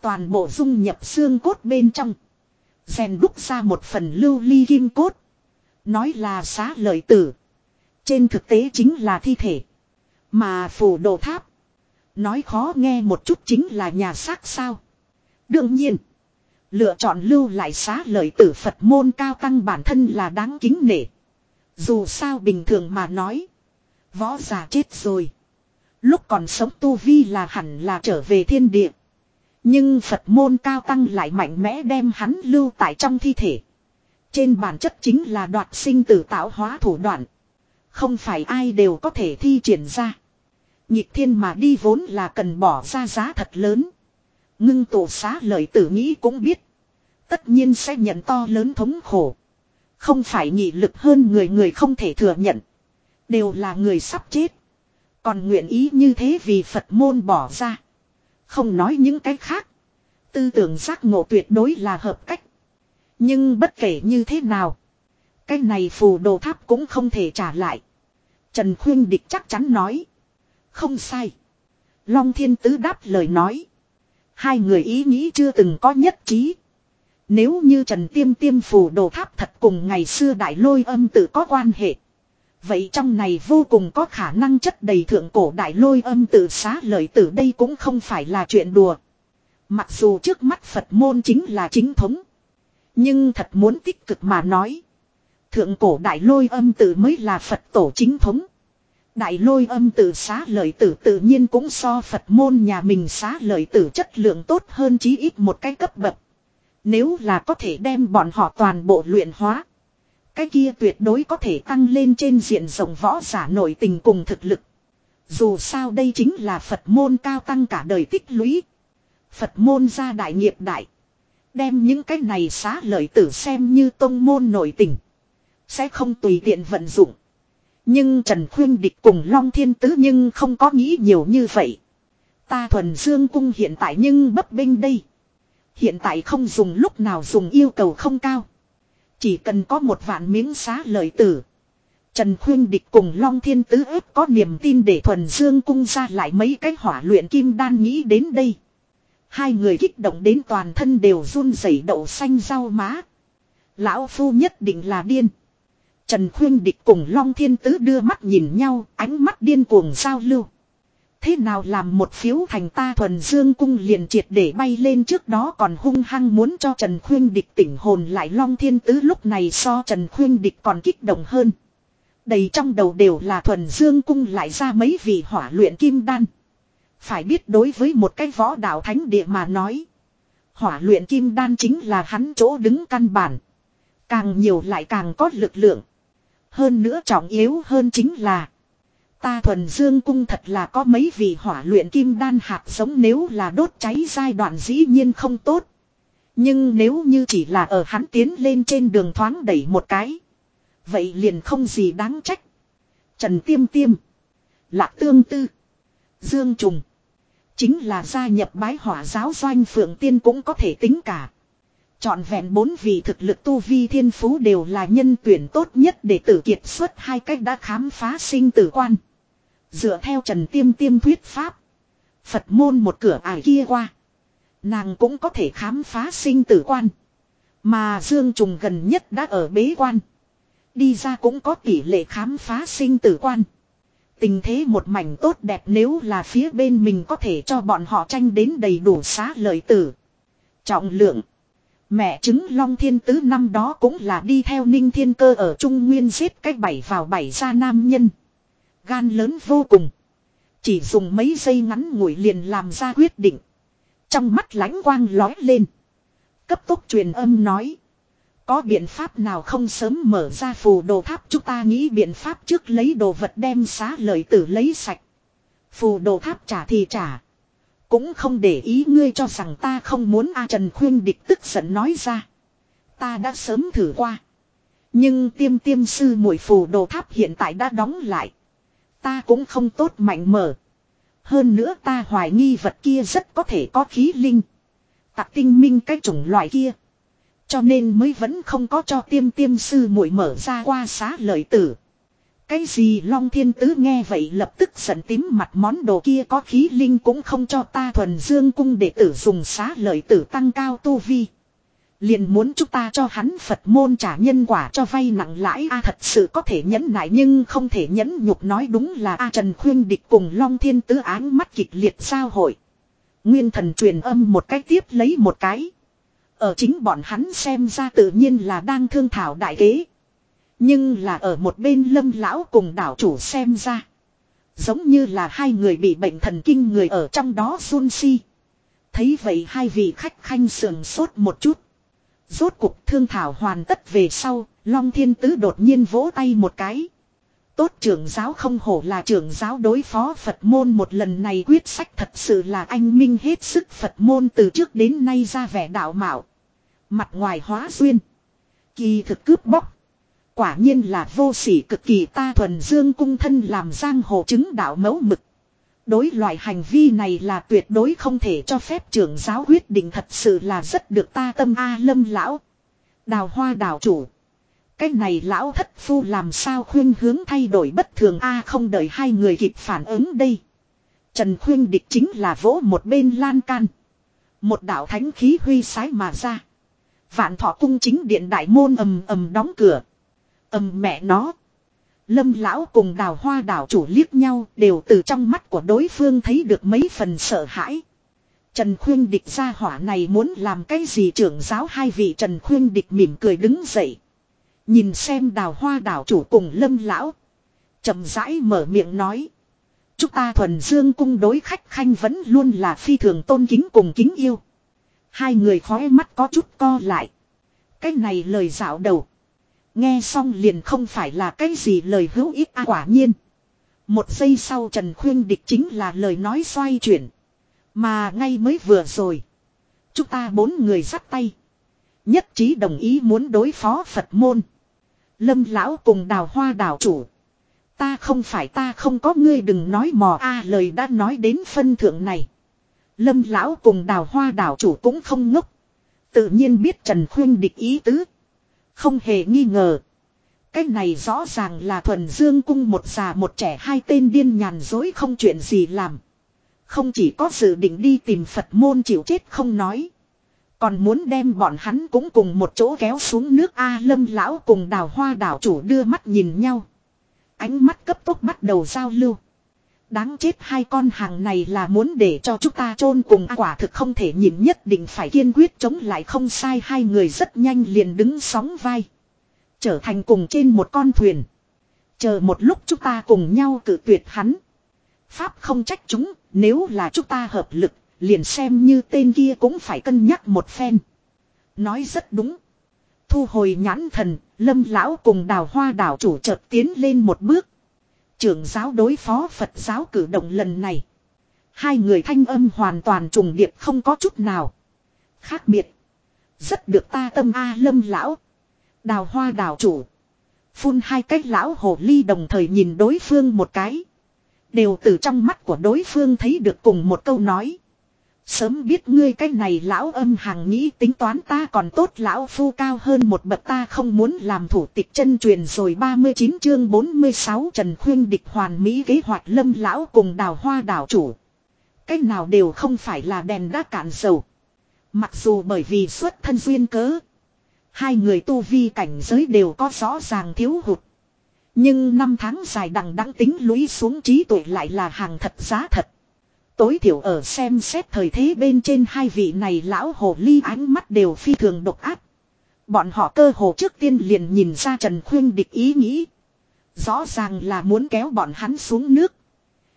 Toàn bộ dung nhập xương cốt bên trong. rèn đúc ra một phần lưu ly kim cốt. Nói là xá lợi tử. Trên thực tế chính là thi thể. Mà phủ đồ tháp. Nói khó nghe một chút chính là nhà xác sao. Đương nhiên. Lựa chọn lưu lại xá lợi tử Phật môn cao tăng bản thân là đáng kính nể. Dù sao bình thường mà nói. Võ giả chết rồi. Lúc còn sống tu vi là hẳn là trở về thiên địa. Nhưng Phật môn cao tăng lại mạnh mẽ đem hắn lưu tại trong thi thể. Trên bản chất chính là đoạt sinh tử tạo hóa thủ đoạn. Không phải ai đều có thể thi triển ra. Nhịp thiên mà đi vốn là cần bỏ ra giá thật lớn. Ngưng tổ xá lợi tử nghĩ cũng biết. Tất nhiên sẽ nhận to lớn thống khổ. Không phải nhị lực hơn người người không thể thừa nhận. Đều là người sắp chết. Còn nguyện ý như thế vì Phật môn bỏ ra. Không nói những cái khác. Tư tưởng giác ngộ tuyệt đối là hợp cách. Nhưng bất kể như thế nào. Cái này phù đồ tháp cũng không thể trả lại. Trần Khuyên Địch chắc chắn nói. Không sai. Long Thiên Tứ đáp lời nói. Hai người ý nghĩ chưa từng có nhất trí. Nếu như Trần Tiêm Tiêm phù đồ tháp thật cùng ngày xưa đại lôi âm tự có quan hệ. Vậy trong này vô cùng có khả năng chất đầy thượng cổ đại lôi âm tự xá lợi tử đây cũng không phải là chuyện đùa. Mặc dù trước mắt Phật môn chính là chính thống. Nhưng thật muốn tích cực mà nói. Thượng cổ đại lôi âm tự mới là Phật tổ chính thống. Đại lôi âm tự xá lợi tử tự nhiên cũng so Phật môn nhà mình xá lợi tử chất lượng tốt hơn chí ít một cái cấp bậc. Nếu là có thể đem bọn họ toàn bộ luyện hóa. Cái kia tuyệt đối có thể tăng lên trên diện rộng võ giả nổi tình cùng thực lực. Dù sao đây chính là Phật môn cao tăng cả đời tích lũy. Phật môn ra đại nghiệp đại. Đem những cái này xá lợi tử xem như tông môn nổi tình. Sẽ không tùy tiện vận dụng. Nhưng Trần Khuyên Địch cùng Long Thiên Tứ nhưng không có nghĩ nhiều như vậy. Ta thuần dương cung hiện tại nhưng bấp bênh đây. Hiện tại không dùng lúc nào dùng yêu cầu không cao. Chỉ cần có một vạn miếng xá lợi tử. Trần Khuyên Địch cùng Long Thiên Tứ ếp có niềm tin để thuần dương cung ra lại mấy cái hỏa luyện kim đan nghĩ đến đây. Hai người kích động đến toàn thân đều run rẩy đậu xanh rau má. Lão Phu nhất định là điên. Trần Khuyên Địch cùng Long Thiên Tứ đưa mắt nhìn nhau, ánh mắt điên cuồng giao lưu. Thế nào làm một phiếu thành ta thuần dương cung liền triệt để bay lên trước đó còn hung hăng muốn cho Trần Khuyên Địch tỉnh hồn lại Long Thiên Tứ lúc này so Trần Khuyên Địch còn kích động hơn. Đầy trong đầu đều là thuần dương cung lại ra mấy vị hỏa luyện kim đan. Phải biết đối với một cái võ đạo thánh địa mà nói. Hỏa luyện kim đan chính là hắn chỗ đứng căn bản. Càng nhiều lại càng có lực lượng. Hơn nữa trọng yếu hơn chính là. Ta thuần dương cung thật là có mấy vị hỏa luyện kim đan hạt giống nếu là đốt cháy giai đoạn dĩ nhiên không tốt. Nhưng nếu như chỉ là ở hắn tiến lên trên đường thoáng đẩy một cái. Vậy liền không gì đáng trách. Trần Tiêm Tiêm. Lạc Tương Tư. Dương Trùng. Chính là gia nhập bái hỏa giáo doanh phượng tiên cũng có thể tính cả. Chọn vẹn bốn vị thực lực tu vi thiên phú đều là nhân tuyển tốt nhất để tử kiệt xuất hai cách đã khám phá sinh tử quan. Dựa theo Trần Tiêm Tiêm thuyết pháp. Phật môn một cửa ải kia qua. Nàng cũng có thể khám phá sinh tử quan. Mà Dương Trùng gần nhất đã ở bế quan. Đi ra cũng có tỷ lệ khám phá sinh tử quan. Tình thế một mảnh tốt đẹp nếu là phía bên mình có thể cho bọn họ tranh đến đầy đủ xá lợi tử. Trọng lượng. Mẹ chứng Long Thiên Tứ năm đó cũng là đi theo Ninh Thiên Cơ ở Trung Nguyên giết cách bảy vào bảy ra nam nhân. Gan lớn vô cùng. Chỉ dùng mấy giây ngắn ngủi liền làm ra quyết định. Trong mắt lánh quang lói lên. Cấp tốc truyền âm nói. Có biện pháp nào không sớm mở ra phù đồ tháp chúng ta nghĩ biện pháp trước lấy đồ vật đem xá lợi tử lấy sạch. Phù đồ tháp trả thì trả. Cũng không để ý ngươi cho rằng ta không muốn A Trần Khuyên Địch tức giận nói ra. Ta đã sớm thử qua. Nhưng tiêm tiêm sư mũi phù đồ tháp hiện tại đã đóng lại. Ta cũng không tốt mạnh mở. Hơn nữa ta hoài nghi vật kia rất có thể có khí linh. Tạc tinh minh cái chủng loại kia. Cho nên mới vẫn không có cho tiêm tiêm sư muội mở ra qua xá lợi tử. Cái gì Long Thiên Tứ nghe vậy lập tức giận tím mặt món đồ kia có khí linh cũng không cho ta thuần dương cung để tử dùng xá lợi tử tăng cao tu vi. Liền muốn chúng ta cho hắn Phật môn trả nhân quả cho vay nặng lãi a, thật sự có thể nhẫn nại nhưng không thể nhẫn nhục nói đúng là a, Trần Khuyên địch cùng Long Thiên Tứ áng mắt kịch liệt giao hội. Nguyên thần truyền âm một cái tiếp lấy một cái. Ở chính bọn hắn xem ra tự nhiên là đang thương thảo đại kế. Nhưng là ở một bên lâm lão cùng đảo chủ xem ra. Giống như là hai người bị bệnh thần kinh người ở trong đó run si. Thấy vậy hai vị khách khanh sườn sốt một chút. Rốt cuộc thương thảo hoàn tất về sau, Long Thiên Tứ đột nhiên vỗ tay một cái. Tốt trưởng giáo không hổ là trưởng giáo đối phó Phật môn một lần này quyết sách thật sự là anh minh hết sức Phật môn từ trước đến nay ra vẻ đạo mạo. Mặt ngoài hóa duyên. Kỳ thực cướp bóc. Quả nhiên là vô sỉ cực kỳ ta thuần dương cung thân làm giang hồ chứng đạo mẫu mực. Đối loại hành vi này là tuyệt đối không thể cho phép trưởng giáo quyết định thật sự là rất được ta tâm A lâm lão. Đào hoa đào chủ. Cái này lão thất phu làm sao khuyên hướng thay đổi bất thường a không đợi hai người kịp phản ứng đây. Trần khuyên địch chính là vỗ một bên lan can. Một đạo thánh khí huy sái mà ra. Vạn thọ cung chính điện đại môn ầm ầm đóng cửa. ầm mẹ nó. Lâm lão cùng đào hoa đảo chủ liếc nhau, đều từ trong mắt của đối phương thấy được mấy phần sợ hãi. Trần Khuyên Địch ra hỏa này muốn làm cái gì trưởng giáo hai vị Trần Khuyên Địch mỉm cười đứng dậy. Nhìn xem đào hoa đảo chủ cùng lâm lão. chậm rãi mở miệng nói. Chúng ta thuần dương cung đối khách khanh vẫn luôn là phi thường tôn kính cùng kính yêu. Hai người khói mắt có chút co lại. Cái này lời dạo đầu. Nghe xong liền không phải là cái gì lời hữu ích à, quả nhiên. Một giây sau Trần Khuyên Địch chính là lời nói xoay chuyển. Mà ngay mới vừa rồi. Chúng ta bốn người dắt tay. Nhất trí đồng ý muốn đối phó Phật môn. Lâm lão cùng đào hoa đảo chủ. Ta không phải ta không có ngươi đừng nói mò a lời đã nói đến phân thượng này. Lâm lão cùng đào hoa đảo chủ cũng không ngốc. Tự nhiên biết Trần Khuyên địch ý tứ. Không hề nghi ngờ. Cái này rõ ràng là thuần dương cung một già một trẻ hai tên điên nhàn dối không chuyện gì làm. Không chỉ có dự định đi tìm Phật môn chịu chết không nói. Còn muốn đem bọn hắn cũng cùng một chỗ kéo xuống nước A lâm lão cùng đào hoa đảo chủ đưa mắt nhìn nhau. Ánh mắt cấp tốc bắt đầu giao lưu. Đáng chết hai con hàng này là muốn để cho chúng ta chôn cùng à, quả thực không thể nhìn nhất định phải kiên quyết chống lại không sai hai người rất nhanh liền đứng sóng vai. Trở thành cùng trên một con thuyền. Chờ một lúc chúng ta cùng nhau cử tuyệt hắn. Pháp không trách chúng, nếu là chúng ta hợp lực, liền xem như tên kia cũng phải cân nhắc một phen. Nói rất đúng. Thu hồi nhãn thần, lâm lão cùng đào hoa đảo chủ chợt tiến lên một bước. Trưởng giáo đối phó Phật giáo cử động lần này. Hai người thanh âm hoàn toàn trùng điệp không có chút nào. Khác biệt. Rất được ta tâm A lâm lão. Đào hoa đào chủ. Phun hai cách lão hồ ly đồng thời nhìn đối phương một cái. Đều từ trong mắt của đối phương thấy được cùng một câu nói. Sớm biết ngươi cái này lão âm hàng nghĩ tính toán ta còn tốt lão phu cao hơn một bậc ta không muốn làm thủ tịch chân truyền rồi 39 chương 46 Trần Khuyên địch hoàn mỹ kế hoạch lâm lão cùng đào hoa đảo chủ. Cái nào đều không phải là đèn đã cạn dầu. Mặc dù bởi vì xuất thân duyên cớ. Hai người tu vi cảnh giới đều có rõ ràng thiếu hụt. Nhưng năm tháng dài đằng đẵng tính lũy xuống trí tuệ lại là hàng thật giá thật. Tối thiểu ở xem xét thời thế bên trên hai vị này lão hồ ly ánh mắt đều phi thường độc ác. Bọn họ cơ hồ trước tiên liền nhìn ra Trần Khuyên địch ý nghĩ. Rõ ràng là muốn kéo bọn hắn xuống nước.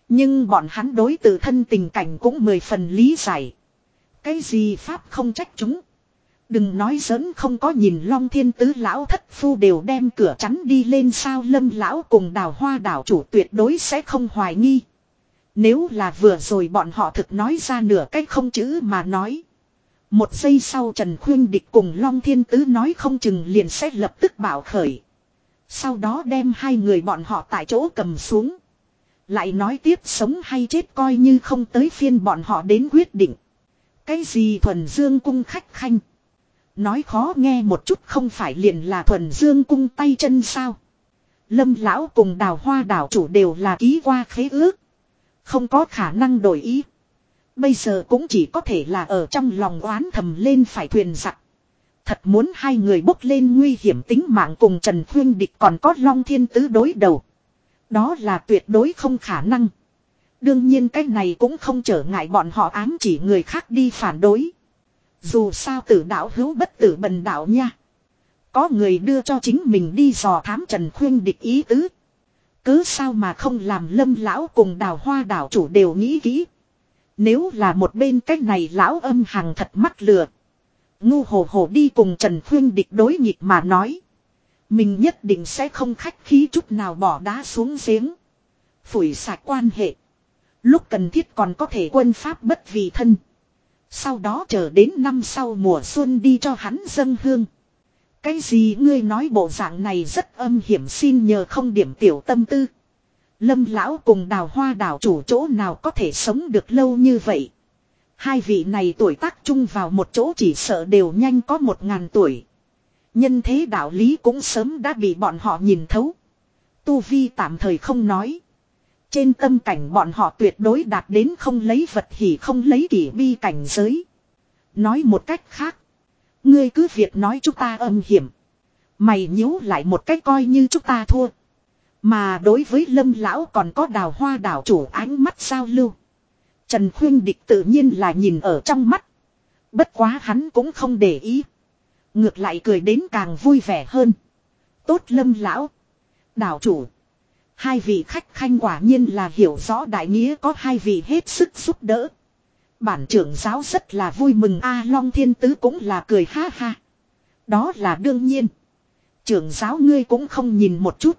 Nhưng bọn hắn đối từ thân tình cảnh cũng mười phần lý giải. Cái gì Pháp không trách chúng. Đừng nói giỡn không có nhìn long thiên tứ lão thất phu đều đem cửa chắn đi lên sao lâm lão cùng đào hoa đảo chủ tuyệt đối sẽ không hoài nghi. Nếu là vừa rồi bọn họ thực nói ra nửa cách không chữ mà nói. Một giây sau Trần Khuyên Địch cùng Long Thiên Tứ nói không chừng liền sẽ lập tức bảo khởi. Sau đó đem hai người bọn họ tại chỗ cầm xuống. Lại nói tiếp sống hay chết coi như không tới phiên bọn họ đến quyết định. Cái gì thuần dương cung khách khanh. Nói khó nghe một chút không phải liền là thuần dương cung tay chân sao. Lâm lão cùng đào hoa đảo chủ đều là ký qua khế ước. Không có khả năng đổi ý. Bây giờ cũng chỉ có thể là ở trong lòng oán thầm lên phải thuyền giặc. Thật muốn hai người bốc lên nguy hiểm tính mạng cùng Trần Khuyên Địch còn có Long Thiên Tứ đối đầu. Đó là tuyệt đối không khả năng. Đương nhiên cái này cũng không trở ngại bọn họ ám chỉ người khác đi phản đối. Dù sao tử đạo hữu bất tử bần đạo nha. Có người đưa cho chính mình đi dò thám Trần Khuyên Địch ý tứ. Cứ sao mà không làm lâm lão cùng đào hoa đảo chủ đều nghĩ kỹ. Nếu là một bên cách này lão âm hằng thật mắt lừa. Ngu hồ hồ đi cùng Trần Khuyên địch đối nghịch mà nói. Mình nhất định sẽ không khách khí chút nào bỏ đá xuống giếng. Phủi sạch quan hệ. Lúc cần thiết còn có thể quân pháp bất vì thân. Sau đó chờ đến năm sau mùa xuân đi cho hắn dâng hương. Cái gì ngươi nói bộ dạng này rất âm hiểm xin nhờ không điểm tiểu tâm tư. Lâm lão cùng đào hoa đảo chủ chỗ nào có thể sống được lâu như vậy. Hai vị này tuổi tác chung vào một chỗ chỉ sợ đều nhanh có một ngàn tuổi. Nhân thế đạo lý cũng sớm đã bị bọn họ nhìn thấu. Tu Vi tạm thời không nói. Trên tâm cảnh bọn họ tuyệt đối đạt đến không lấy vật hỉ không lấy kỷ bi cảnh giới. Nói một cách khác. Ngươi cứ việc nói chúng ta âm hiểm. Mày nhíu lại một cách coi như chúng ta thua. Mà đối với lâm lão còn có đào hoa đảo chủ ánh mắt sao lưu. Trần Khuyên Địch tự nhiên là nhìn ở trong mắt. Bất quá hắn cũng không để ý. Ngược lại cười đến càng vui vẻ hơn. Tốt lâm lão. Đảo chủ. Hai vị khách khanh quả nhiên là hiểu rõ đại nghĩa có hai vị hết sức giúp đỡ. Bản trưởng giáo rất là vui mừng A Long Thiên Tứ cũng là cười ha ha. Đó là đương nhiên. Trưởng giáo ngươi cũng không nhìn một chút.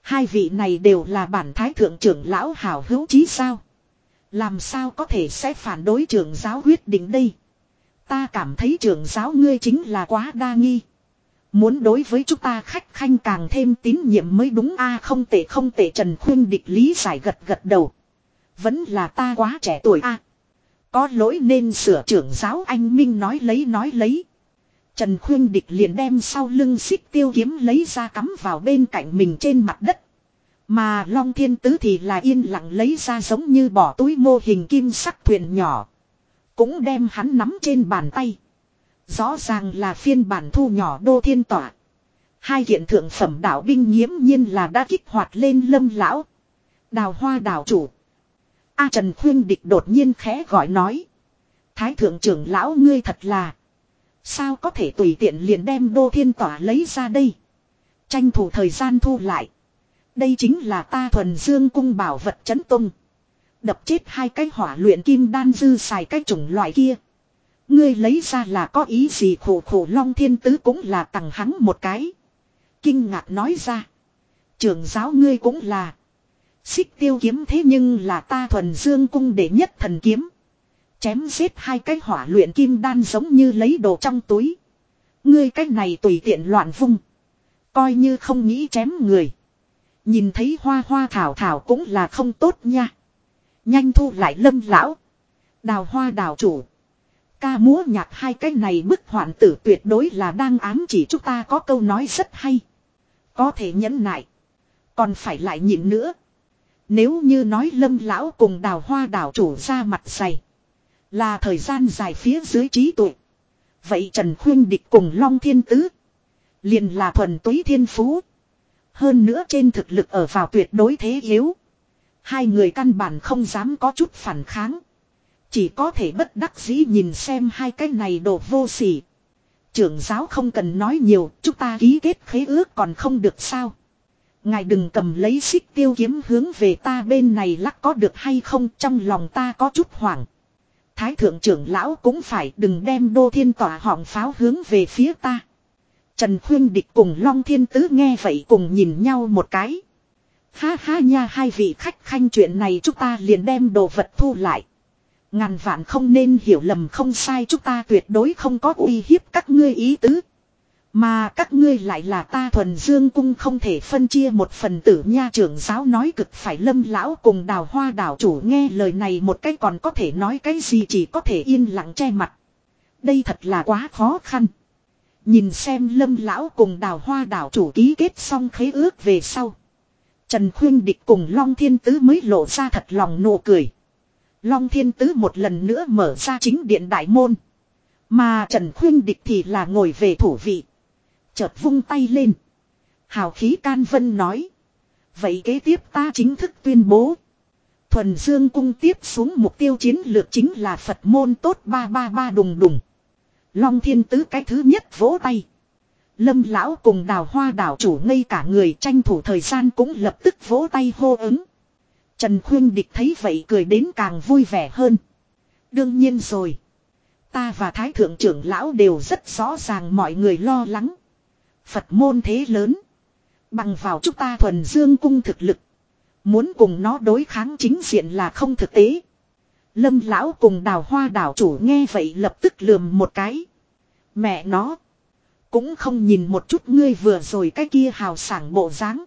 Hai vị này đều là bản thái thượng trưởng lão hảo hữu chí sao. Làm sao có thể sẽ phản đối trưởng giáo quyết định đây. Ta cảm thấy trưởng giáo ngươi chính là quá đa nghi. Muốn đối với chúng ta khách khanh càng thêm tín nhiệm mới đúng a không tệ không tệ Trần Khuyên địch lý giải gật gật đầu. Vẫn là ta quá trẻ tuổi a có lỗi nên sửa trưởng giáo anh Minh nói lấy nói lấy. Trần Khuyên địch liền đem sau lưng xích tiêu kiếm lấy ra cắm vào bên cạnh mình trên mặt đất. Mà Long Thiên Tứ thì là yên lặng lấy ra giống như bỏ túi mô hình kim sắc thuyền nhỏ. Cũng đem hắn nắm trên bàn tay. Rõ ràng là phiên bản thu nhỏ đô thiên tỏa. Hai hiện thượng phẩm đạo binh nghiễm nhiên là đã kích hoạt lên lâm lão. Đào hoa đào chủ. A Trần Khuyên Địch đột nhiên khẽ gọi nói. Thái thượng trưởng lão ngươi thật là. Sao có thể tùy tiện liền đem đô thiên tỏa lấy ra đây. Tranh thủ thời gian thu lại. Đây chính là ta thuần dương cung bảo vật chấn tung. Đập chết hai cái hỏa luyện kim đan dư xài cái chủng loại kia. Ngươi lấy ra là có ý gì khổ khổ long thiên tứ cũng là tặng hắn một cái. Kinh ngạc nói ra. Trưởng giáo ngươi cũng là. Xích tiêu kiếm thế nhưng là ta thuần dương cung để nhất thần kiếm. Chém giết hai cái hỏa luyện kim đan giống như lấy đồ trong túi. Ngươi cái này tùy tiện loạn vung. Coi như không nghĩ chém người. Nhìn thấy hoa hoa thảo thảo cũng là không tốt nha. Nhanh thu lại lâm lão. Đào hoa đào chủ. Ca múa nhạc hai cái này bức hoạn tử tuyệt đối là đang ám chỉ chúng ta có câu nói rất hay. Có thể nhẫn nại. Còn phải lại nhịn nữa. Nếu như nói lâm lão cùng đào hoa đảo chủ ra mặt dày. Là thời gian dài phía dưới trí tuệ. Vậy Trần Khuyên Địch cùng Long Thiên Tứ. liền là thuần túy thiên phú. Hơn nữa trên thực lực ở vào tuyệt đối thế yếu. Hai người căn bản không dám có chút phản kháng. Chỉ có thể bất đắc dĩ nhìn xem hai cái này đồ vô sỉ. Trưởng giáo không cần nói nhiều, chúng ta ký kết khế ước còn không được sao. Ngài đừng cầm lấy xích tiêu kiếm hướng về ta bên này lắc có được hay không, trong lòng ta có chút hoảng. Thái thượng trưởng lão cũng phải đừng đem đô thiên tỏa họng pháo hướng về phía ta. Trần Khuyên Địch cùng Long Thiên Tứ nghe vậy cùng nhìn nhau một cái. Ha ha nha, hai vị khách khanh chuyện này chúng ta liền đem đồ vật thu lại. Ngàn vạn không nên hiểu lầm không sai, chúng ta tuyệt đối không có uy hiếp các ngươi ý tứ. Mà các ngươi lại là ta thuần dương cung không thể phân chia một phần tử nha trưởng giáo nói cực phải lâm lão cùng đào hoa đảo chủ nghe lời này một cái còn có thể nói cái gì chỉ có thể yên lặng che mặt. Đây thật là quá khó khăn. Nhìn xem lâm lão cùng đào hoa đảo chủ ký kết xong khế ước về sau. Trần Khuyên Địch cùng Long Thiên Tứ mới lộ ra thật lòng nụ cười. Long Thiên Tứ một lần nữa mở ra chính điện đại môn. Mà Trần Khuyên Địch thì là ngồi về thủ vị. Chợt vung tay lên. Hào khí can vân nói. Vậy kế tiếp ta chính thức tuyên bố. Thuần Dương cung tiếp xuống mục tiêu chiến lược chính là Phật môn tốt ba ba ba đùng đùng. Long Thiên Tứ cái thứ nhất vỗ tay. Lâm lão cùng đào hoa đảo chủ ngây cả người tranh thủ thời gian cũng lập tức vỗ tay hô ứng. Trần Khuyên Địch thấy vậy cười đến càng vui vẻ hơn. Đương nhiên rồi. Ta và Thái Thượng trưởng lão đều rất rõ ràng mọi người lo lắng. Phật môn thế lớn. Bằng vào chúng ta thuần dương cung thực lực. Muốn cùng nó đối kháng chính diện là không thực tế. Lâm lão cùng đào hoa đảo chủ nghe vậy lập tức lườm một cái. Mẹ nó. Cũng không nhìn một chút ngươi vừa rồi cái kia hào sảng bộ dáng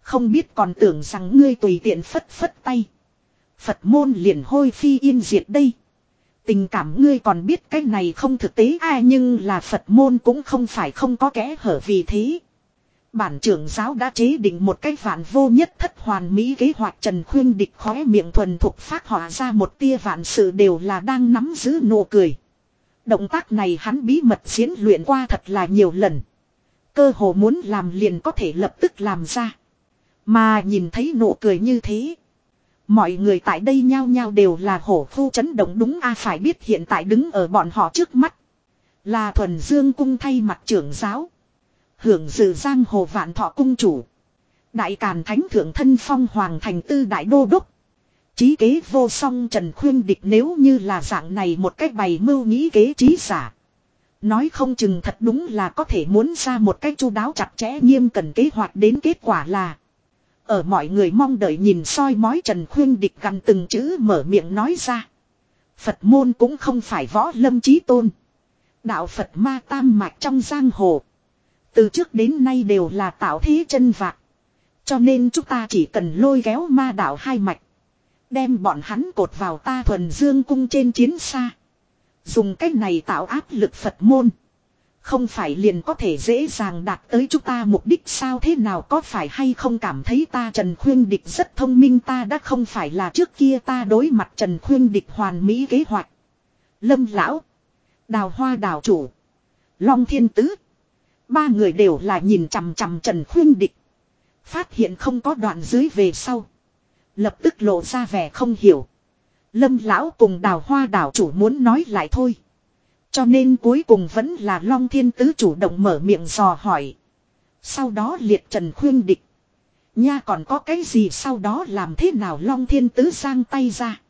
Không biết còn tưởng rằng ngươi tùy tiện phất phất tay. Phật môn liền hôi phi yên diệt đây. Tình cảm ngươi còn biết cái này không thực tế ai nhưng là Phật môn cũng không phải không có kẽ hở vì thế. Bản trưởng giáo đã chế định một cái vạn vô nhất thất hoàn mỹ kế hoạch Trần Khuyên địch khóe miệng thuần thục phát họa ra một tia vạn sự đều là đang nắm giữ nụ cười. Động tác này hắn bí mật diễn luyện qua thật là nhiều lần. Cơ hồ muốn làm liền có thể lập tức làm ra. Mà nhìn thấy nụ cười như thế. Mọi người tại đây nhao nhao đều là hổ phu chấn động đúng a, phải biết hiện tại đứng ở bọn họ trước mắt. Là thuần dương cung thay mặt trưởng giáo. Hưởng dự giang hồ vạn thọ cung chủ. Đại Càn Thánh Thượng Thân Phong Hoàng Thành Tư Đại Đô Đốc. Chí kế vô song Trần Khuyên Địch nếu như là dạng này một cách bày mưu nghĩ kế trí giả. Nói không chừng thật đúng là có thể muốn ra một cách chu đáo chặt chẽ nghiêm cần kế hoạch đến kết quả là. Ở mọi người mong đợi nhìn soi mói Trần Khuyên Địch gần từng chữ mở miệng nói ra. Phật môn cũng không phải võ lâm trí tôn. Đạo Phật ma tam mạch trong giang hồ. Từ trước đến nay đều là tạo thế chân vạc. Cho nên chúng ta chỉ cần lôi kéo ma đạo hai mạch. Đem bọn hắn cột vào ta thuần dương cung trên chiến xa. Dùng cách này tạo áp lực Phật môn. Không phải liền có thể dễ dàng đạt tới chúng ta mục đích sao thế nào có phải hay không cảm thấy ta Trần Khuyên Địch rất thông minh ta đã không phải là trước kia ta đối mặt Trần Khuyên Địch hoàn mỹ kế hoạch. Lâm Lão. Đào Hoa Đào Chủ. Long Thiên Tứ. Ba người đều là nhìn chằm chằm Trần Khuyên Địch. Phát hiện không có đoạn dưới về sau. Lập tức lộ ra vẻ không hiểu. Lâm lão cùng đào hoa Đào chủ muốn nói lại thôi. Cho nên cuối cùng vẫn là Long Thiên Tứ chủ động mở miệng dò hỏi. Sau đó liệt Trần Khuyên Địch. Nha còn có cái gì sau đó làm thế nào Long Thiên Tứ giang tay ra.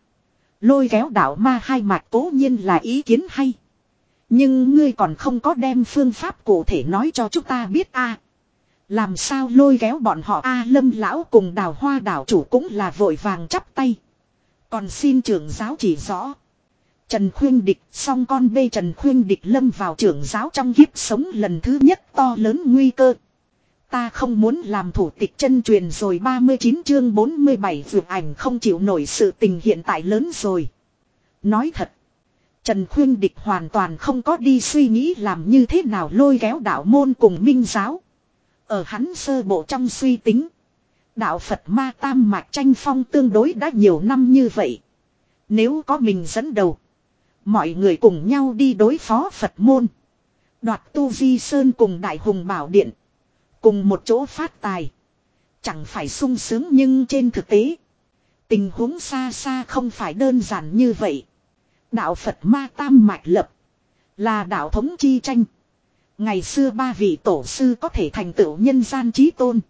Lôi kéo đảo ma hai mạch cố nhiên là ý kiến hay. Nhưng ngươi còn không có đem phương pháp cụ thể nói cho chúng ta biết a Làm sao lôi kéo bọn họ a lâm lão cùng đào hoa đảo chủ cũng là vội vàng chắp tay. Còn xin trưởng giáo chỉ rõ. Trần Khuyên Địch, song con bê Trần Khuyên Địch lâm vào trưởng giáo trong kiếp sống lần thứ nhất to lớn nguy cơ. Ta không muốn làm thủ tịch chân truyền rồi 39 chương 47 vượt ảnh không chịu nổi sự tình hiện tại lớn rồi. Nói thật. Trần Khuyên Địch hoàn toàn không có đi suy nghĩ làm như thế nào lôi kéo đạo môn cùng minh giáo. Ở hắn sơ bộ trong suy tính. Đạo Phật ma tam mạch tranh phong tương đối đã nhiều năm như vậy. Nếu có mình dẫn đầu. Mọi người cùng nhau đi đối phó Phật môn. Đoạt tu vi sơn cùng đại hùng bảo điện. Cùng một chỗ phát tài. Chẳng phải sung sướng nhưng trên thực tế. Tình huống xa xa không phải đơn giản như vậy. Đạo Phật ma tam mạch lập. Là đạo thống chi tranh. Ngày xưa ba vị tổ sư có thể thành tựu nhân gian trí tôn.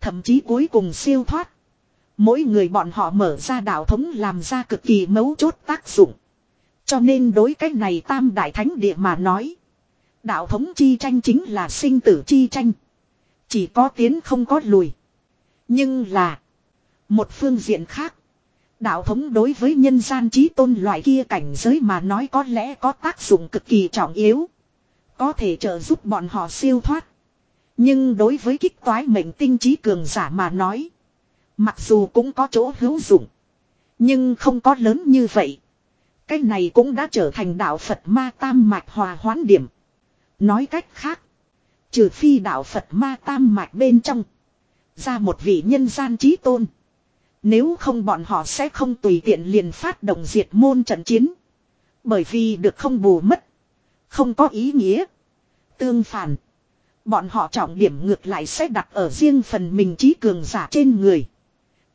Thậm chí cuối cùng siêu thoát. Mỗi người bọn họ mở ra đạo thống làm ra cực kỳ mấu chốt tác dụng. Cho nên đối cái này tam đại thánh địa mà nói. Đạo thống chi tranh chính là sinh tử chi tranh. Chỉ có tiến không có lùi. Nhưng là. Một phương diện khác. Đạo thống đối với nhân gian trí tôn loại kia cảnh giới mà nói có lẽ có tác dụng cực kỳ trọng yếu. Có thể trợ giúp bọn họ siêu thoát. Nhưng đối với kích toái mệnh tinh trí cường giả mà nói. Mặc dù cũng có chỗ hữu dụng. Nhưng không có lớn như vậy. Cái này cũng đã trở thành đạo Phật ma tam mạch hòa hoán điểm. Nói cách khác. Trừ phi đạo Phật ma tam mạch bên trong. Ra một vị nhân gian trí tôn. Nếu không bọn họ sẽ không tùy tiện liền phát động diệt môn trận chiến. Bởi vì được không bù mất. Không có ý nghĩa. Tương phản. Bọn họ trọng điểm ngược lại sẽ đặt ở riêng phần mình trí cường giả trên người.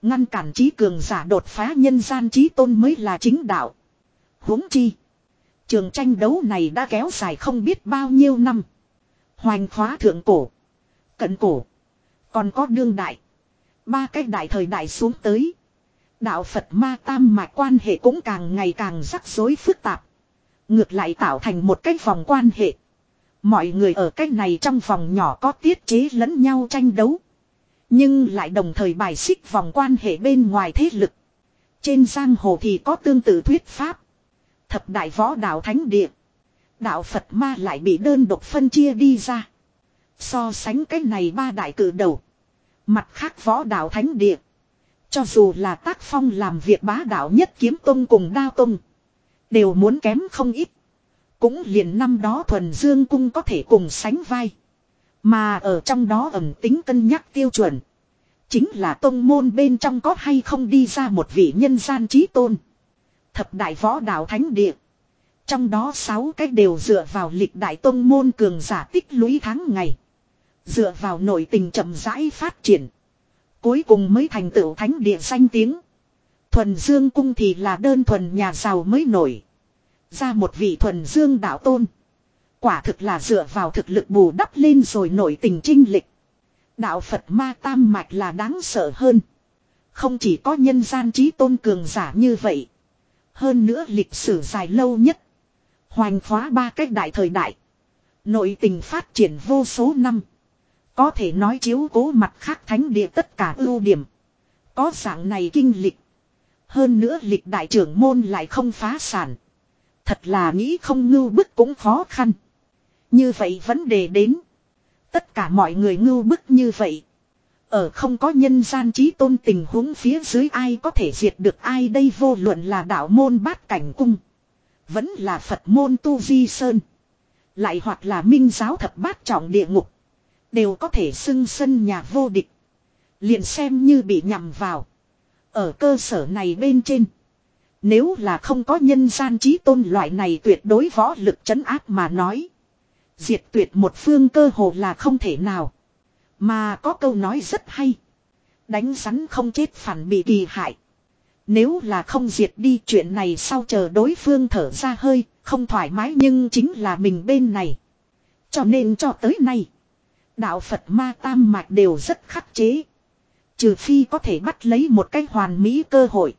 Ngăn cản trí cường giả đột phá nhân gian trí tôn mới là chính đạo huống chi. Trường tranh đấu này đã kéo dài không biết bao nhiêu năm. Hoành khóa thượng cổ. Cận cổ. Còn có đương đại. Ba cái đại thời đại xuống tới. Đạo Phật ma tam mạch quan hệ cũng càng ngày càng rắc rối phức tạp. Ngược lại tạo thành một cái vòng quan hệ. Mọi người ở cái này trong vòng nhỏ có tiết chế lẫn nhau tranh đấu. Nhưng lại đồng thời bài xích vòng quan hệ bên ngoài thế lực. Trên giang hồ thì có tương tự thuyết pháp. Thập đại võ đạo thánh địa. Đạo Phật ma lại bị đơn độc phân chia đi ra. So sánh cái này ba đại cử đầu. Mặt khác võ đạo thánh địa. Cho dù là tác phong làm việc bá đạo nhất kiếm tông cùng đao tông. Đều muốn kém không ít. Cũng liền năm đó thuần dương cung có thể cùng sánh vai. Mà ở trong đó ẩm tính cân nhắc tiêu chuẩn. Chính là tông môn bên trong có hay không đi ra một vị nhân gian trí tôn. Thập đại võ đạo thánh địa. Trong đó sáu cách đều dựa vào lịch đại tông môn cường giả tích lũy tháng ngày. Dựa vào nội tình chậm rãi phát triển. Cuối cùng mới thành tựu thánh địa danh tiếng. Thuần Dương cung thì là đơn thuần nhà giàu mới nổi. Ra một vị thuần Dương đạo tôn. Quả thực là dựa vào thực lực bù đắp lên rồi nổi tình trinh lịch. Đạo Phật ma tam mạch là đáng sợ hơn. Không chỉ có nhân gian trí tôn cường giả như vậy. Hơn nữa lịch sử dài lâu nhất. Hoành khóa ba cách đại thời đại. Nội tình phát triển vô số năm. Có thể nói chiếu cố mặt khác thánh địa tất cả ưu điểm. Có dạng này kinh lịch. Hơn nữa lịch đại trưởng môn lại không phá sản. Thật là nghĩ không ngưu bức cũng khó khăn. Như vậy vấn đề đến. Tất cả mọi người ngưu bức như vậy. Ở không có nhân gian trí tôn tình huống phía dưới ai có thể diệt được ai đây vô luận là đạo môn bát cảnh cung. Vẫn là Phật môn Tu Di Sơn. Lại hoặc là minh giáo thập bát trọng địa ngục. Đều có thể xưng sân nhà vô địch. Liền xem như bị nhầm vào. Ở cơ sở này bên trên. Nếu là không có nhân gian trí tôn loại này tuyệt đối võ lực chấn áp mà nói. Diệt tuyệt một phương cơ hồ là không thể nào. Mà có câu nói rất hay. Đánh rắn không chết phản bị kỳ hại. Nếu là không diệt đi chuyện này sau chờ đối phương thở ra hơi, không thoải mái nhưng chính là mình bên này. Cho nên cho tới nay, đạo Phật ma tam mạch đều rất khắc chế. Trừ phi có thể bắt lấy một cái hoàn mỹ cơ hội.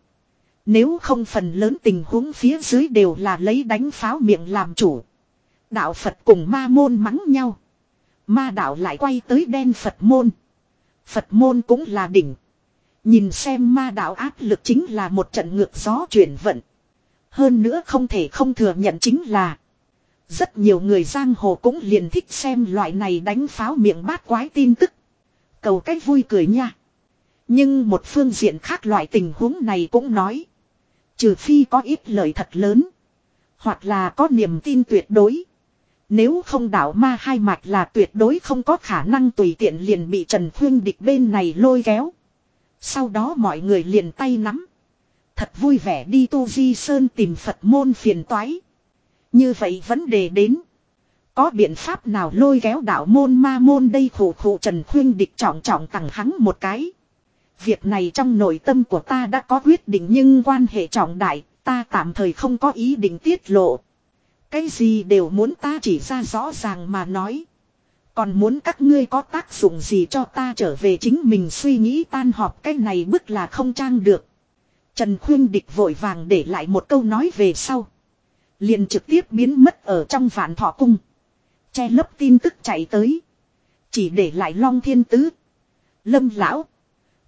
Nếu không phần lớn tình huống phía dưới đều là lấy đánh pháo miệng làm chủ. Đạo Phật cùng ma môn mắng nhau. Ma đạo lại quay tới đen Phật môn. Phật môn cũng là đỉnh. Nhìn xem ma đạo áp lực chính là một trận ngược gió chuyển vận. Hơn nữa không thể không thừa nhận chính là. Rất nhiều người giang hồ cũng liền thích xem loại này đánh pháo miệng bát quái tin tức. Cầu cách vui cười nha. Nhưng một phương diện khác loại tình huống này cũng nói. Trừ phi có ít lời thật lớn. Hoặc là có niềm tin tuyệt đối. Nếu không đảo ma hai mạch là tuyệt đối không có khả năng tùy tiện liền bị Trần Khuyên địch bên này lôi kéo. Sau đó mọi người liền tay nắm. Thật vui vẻ đi Tu Di Sơn tìm Phật môn phiền toái. Như vậy vấn đề đến. Có biện pháp nào lôi kéo đạo môn ma môn đây khổ khổ Trần Khuyên địch trọng trọng tặng hắn một cái. Việc này trong nội tâm của ta đã có quyết định nhưng quan hệ trọng đại, ta tạm thời không có ý định tiết lộ. Cái gì đều muốn ta chỉ ra rõ ràng mà nói. Còn muốn các ngươi có tác dụng gì cho ta trở về chính mình suy nghĩ tan họp cái này bức là không trang được. Trần Khuyên Địch vội vàng để lại một câu nói về sau. Liền trực tiếp biến mất ở trong vạn thọ cung. Che lấp tin tức chạy tới. Chỉ để lại Long Thiên Tứ. Lâm Lão.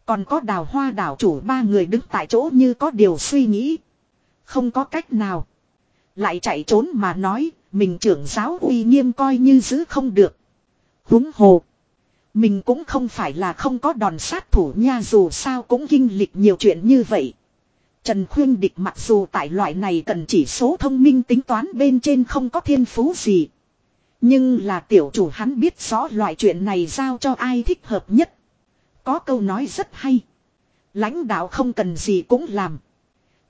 Còn có đào hoa đảo chủ ba người đứng tại chỗ như có điều suy nghĩ. Không có cách nào. Lại chạy trốn mà nói, mình trưởng giáo uy nghiêm coi như giữ không được. Húng hồ. Mình cũng không phải là không có đòn sát thủ nha dù sao cũng kinh lịch nhiều chuyện như vậy. Trần Khuyên Địch mặc dù tại loại này cần chỉ số thông minh tính toán bên trên không có thiên phú gì. Nhưng là tiểu chủ hắn biết rõ loại chuyện này giao cho ai thích hợp nhất. Có câu nói rất hay. Lãnh đạo không cần gì cũng làm.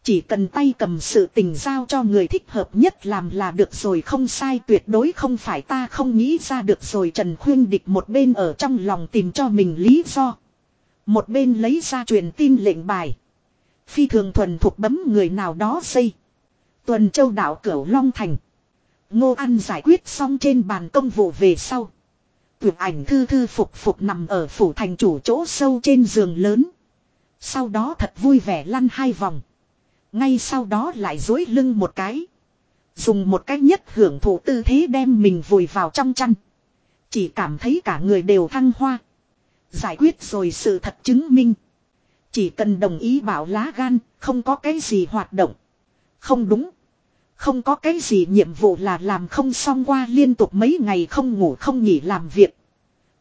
Chỉ cần tay cầm sự tình giao cho người thích hợp nhất làm là được rồi, không sai, tuyệt đối không phải ta không nghĩ ra được rồi Trần Khuyên Địch một bên ở trong lòng tìm cho mình lý do. Một bên lấy ra truyền tin lệnh bài. Phi thường thuần thuộc bấm người nào đó xây. Tuần châu đảo Cửu Long Thành. Ngô An giải quyết xong trên bàn công vụ về sau. Tuyệt ảnh thư thư phục phục nằm ở phủ thành chủ chỗ sâu trên giường lớn. Sau đó thật vui vẻ lăn hai vòng. Ngay sau đó lại dối lưng một cái. Dùng một cách nhất hưởng thụ tư thế đem mình vùi vào trong chăn. Chỉ cảm thấy cả người đều thăng hoa. Giải quyết rồi sự thật chứng minh. Chỉ cần đồng ý bảo lá gan, không có cái gì hoạt động. Không đúng. Không có cái gì nhiệm vụ là làm không xong qua liên tục mấy ngày không ngủ không nghỉ làm việc.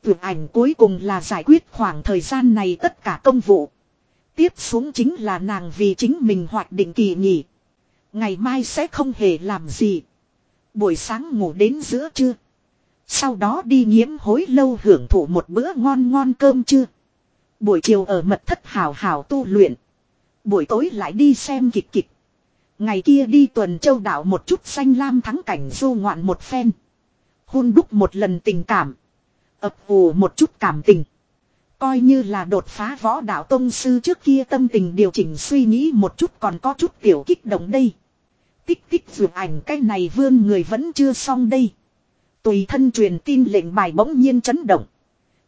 Tuyệt ảnh cuối cùng là giải quyết khoảng thời gian này tất cả công vụ. Tiếp xuống chính là nàng vì chính mình hoạt định kỳ nghỉ. Ngày mai sẽ không hề làm gì. Buổi sáng ngủ đến giữa trưa. Sau đó đi nhiễm hối lâu hưởng thụ một bữa ngon ngon cơm trưa. Buổi chiều ở mật thất hào hào tu luyện. Buổi tối lại đi xem kịch kịch. Ngày kia đi tuần châu đảo một chút xanh lam thắng cảnh du ngoạn một phen. Hôn đúc một lần tình cảm. ập ủ một chút cảm tình. Coi như là đột phá võ đạo tông sư trước kia tâm tình điều chỉnh suy nghĩ một chút còn có chút tiểu kích động đây. Tích tích dược ảnh cái này vương người vẫn chưa xong đây. Tùy thân truyền tin lệnh bài bỗng nhiên chấn động.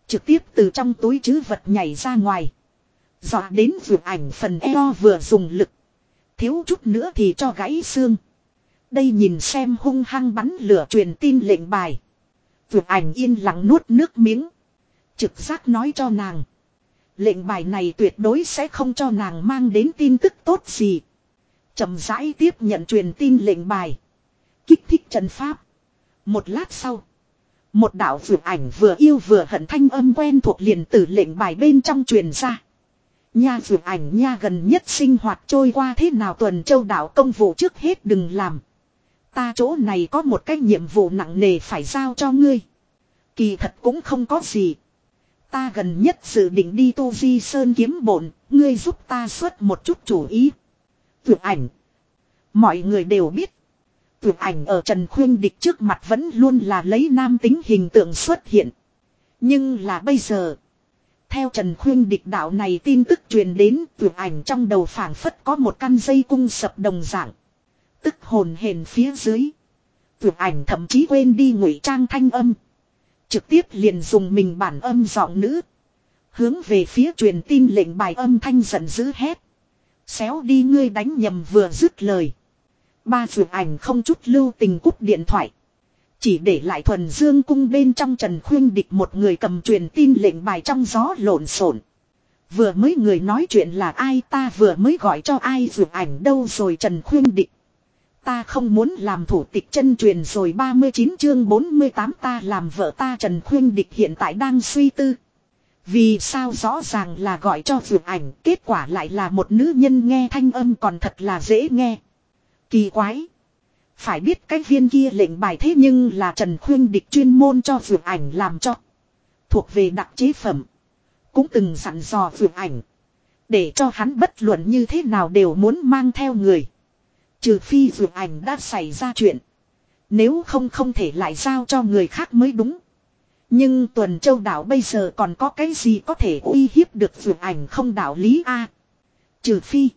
Trực tiếp từ trong túi chứ vật nhảy ra ngoài. Dọa đến dược ảnh phần eo vừa dùng lực. Thiếu chút nữa thì cho gãy xương. Đây nhìn xem hung hăng bắn lửa truyền tin lệnh bài. Dược ảnh yên lặng nuốt nước miếng. Trực giác nói cho nàng. Lệnh bài này tuyệt đối sẽ không cho nàng mang đến tin tức tốt gì. chậm rãi tiếp nhận truyền tin lệnh bài. Kích thích trần pháp. Một lát sau. Một đạo vượt ảnh vừa yêu vừa hận thanh âm quen thuộc liền từ lệnh bài bên trong truyền ra. Nha vượt ảnh nha gần nhất sinh hoạt trôi qua thế nào tuần châu đạo công vụ trước hết đừng làm. Ta chỗ này có một cái nhiệm vụ nặng nề phải giao cho ngươi. Kỳ thật cũng không có gì. Ta gần nhất dự định đi tu di sơn kiếm bổn, ngươi giúp ta xuất một chút chủ ý. tuyệt ảnh. Mọi người đều biết. tuyệt ảnh ở Trần Khuyên Địch trước mặt vẫn luôn là lấy nam tính hình tượng xuất hiện. Nhưng là bây giờ. Theo Trần Khuyên Địch đạo này tin tức truyền đến tuyệt ảnh trong đầu phảng phất có một căn dây cung sập đồng dạng. Tức hồn hền phía dưới. tuyệt ảnh thậm chí quên đi ngụy trang thanh âm. Trực tiếp liền dùng mình bản âm giọng nữ. Hướng về phía truyền tin lệnh bài âm thanh giận dữ hét. Xéo đi ngươi đánh nhầm vừa dứt lời. Ba vượt ảnh không chút lưu tình cúp điện thoại. Chỉ để lại thuần dương cung bên trong trần khuyên địch một người cầm truyền tin lệnh bài trong gió lộn xộn. Vừa mới người nói chuyện là ai ta vừa mới gọi cho ai vượt ảnh đâu rồi trần khuyên địch. Ta không muốn làm thủ tịch chân truyền rồi 39 chương 48 ta làm vợ ta Trần Khuyên Địch hiện tại đang suy tư. Vì sao rõ ràng là gọi cho vượt ảnh, kết quả lại là một nữ nhân nghe thanh âm còn thật là dễ nghe. Kỳ quái. Phải biết cái viên kia lệnh bài thế nhưng là Trần Khuyên Địch chuyên môn cho vượt ảnh làm cho. Thuộc về đặc chế phẩm. Cũng từng sẵn dò vượt ảnh. Để cho hắn bất luận như thế nào đều muốn mang theo người. Trừ phi dù ảnh đã xảy ra chuyện. Nếu không không thể lại giao cho người khác mới đúng. Nhưng tuần châu đảo bây giờ còn có cái gì có thể uy hiếp được dù ảnh không đạo lý A. Trừ phi.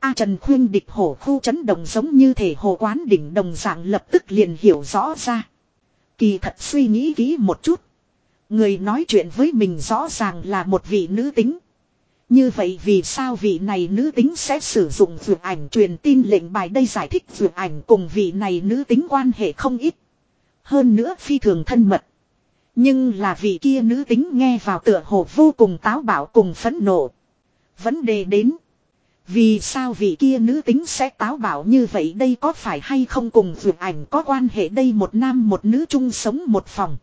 A Trần Khuyên địch hổ khu chấn động giống như thể hồ quán đỉnh đồng dạng lập tức liền hiểu rõ ra. Kỳ thật suy nghĩ kỹ một chút. Người nói chuyện với mình rõ ràng là một vị nữ tính. Như vậy vì sao vị này nữ tính sẽ sử dụng vượt ảnh truyền tin lệnh bài đây giải thích vượt ảnh cùng vị này nữ tính quan hệ không ít. Hơn nữa phi thường thân mật. Nhưng là vị kia nữ tính nghe vào tựa hồ vô cùng táo bạo cùng phẫn nộ. Vấn đề đến. Vì sao vị kia nữ tính sẽ táo bạo như vậy đây có phải hay không cùng vượt ảnh có quan hệ đây một nam một nữ chung sống một phòng.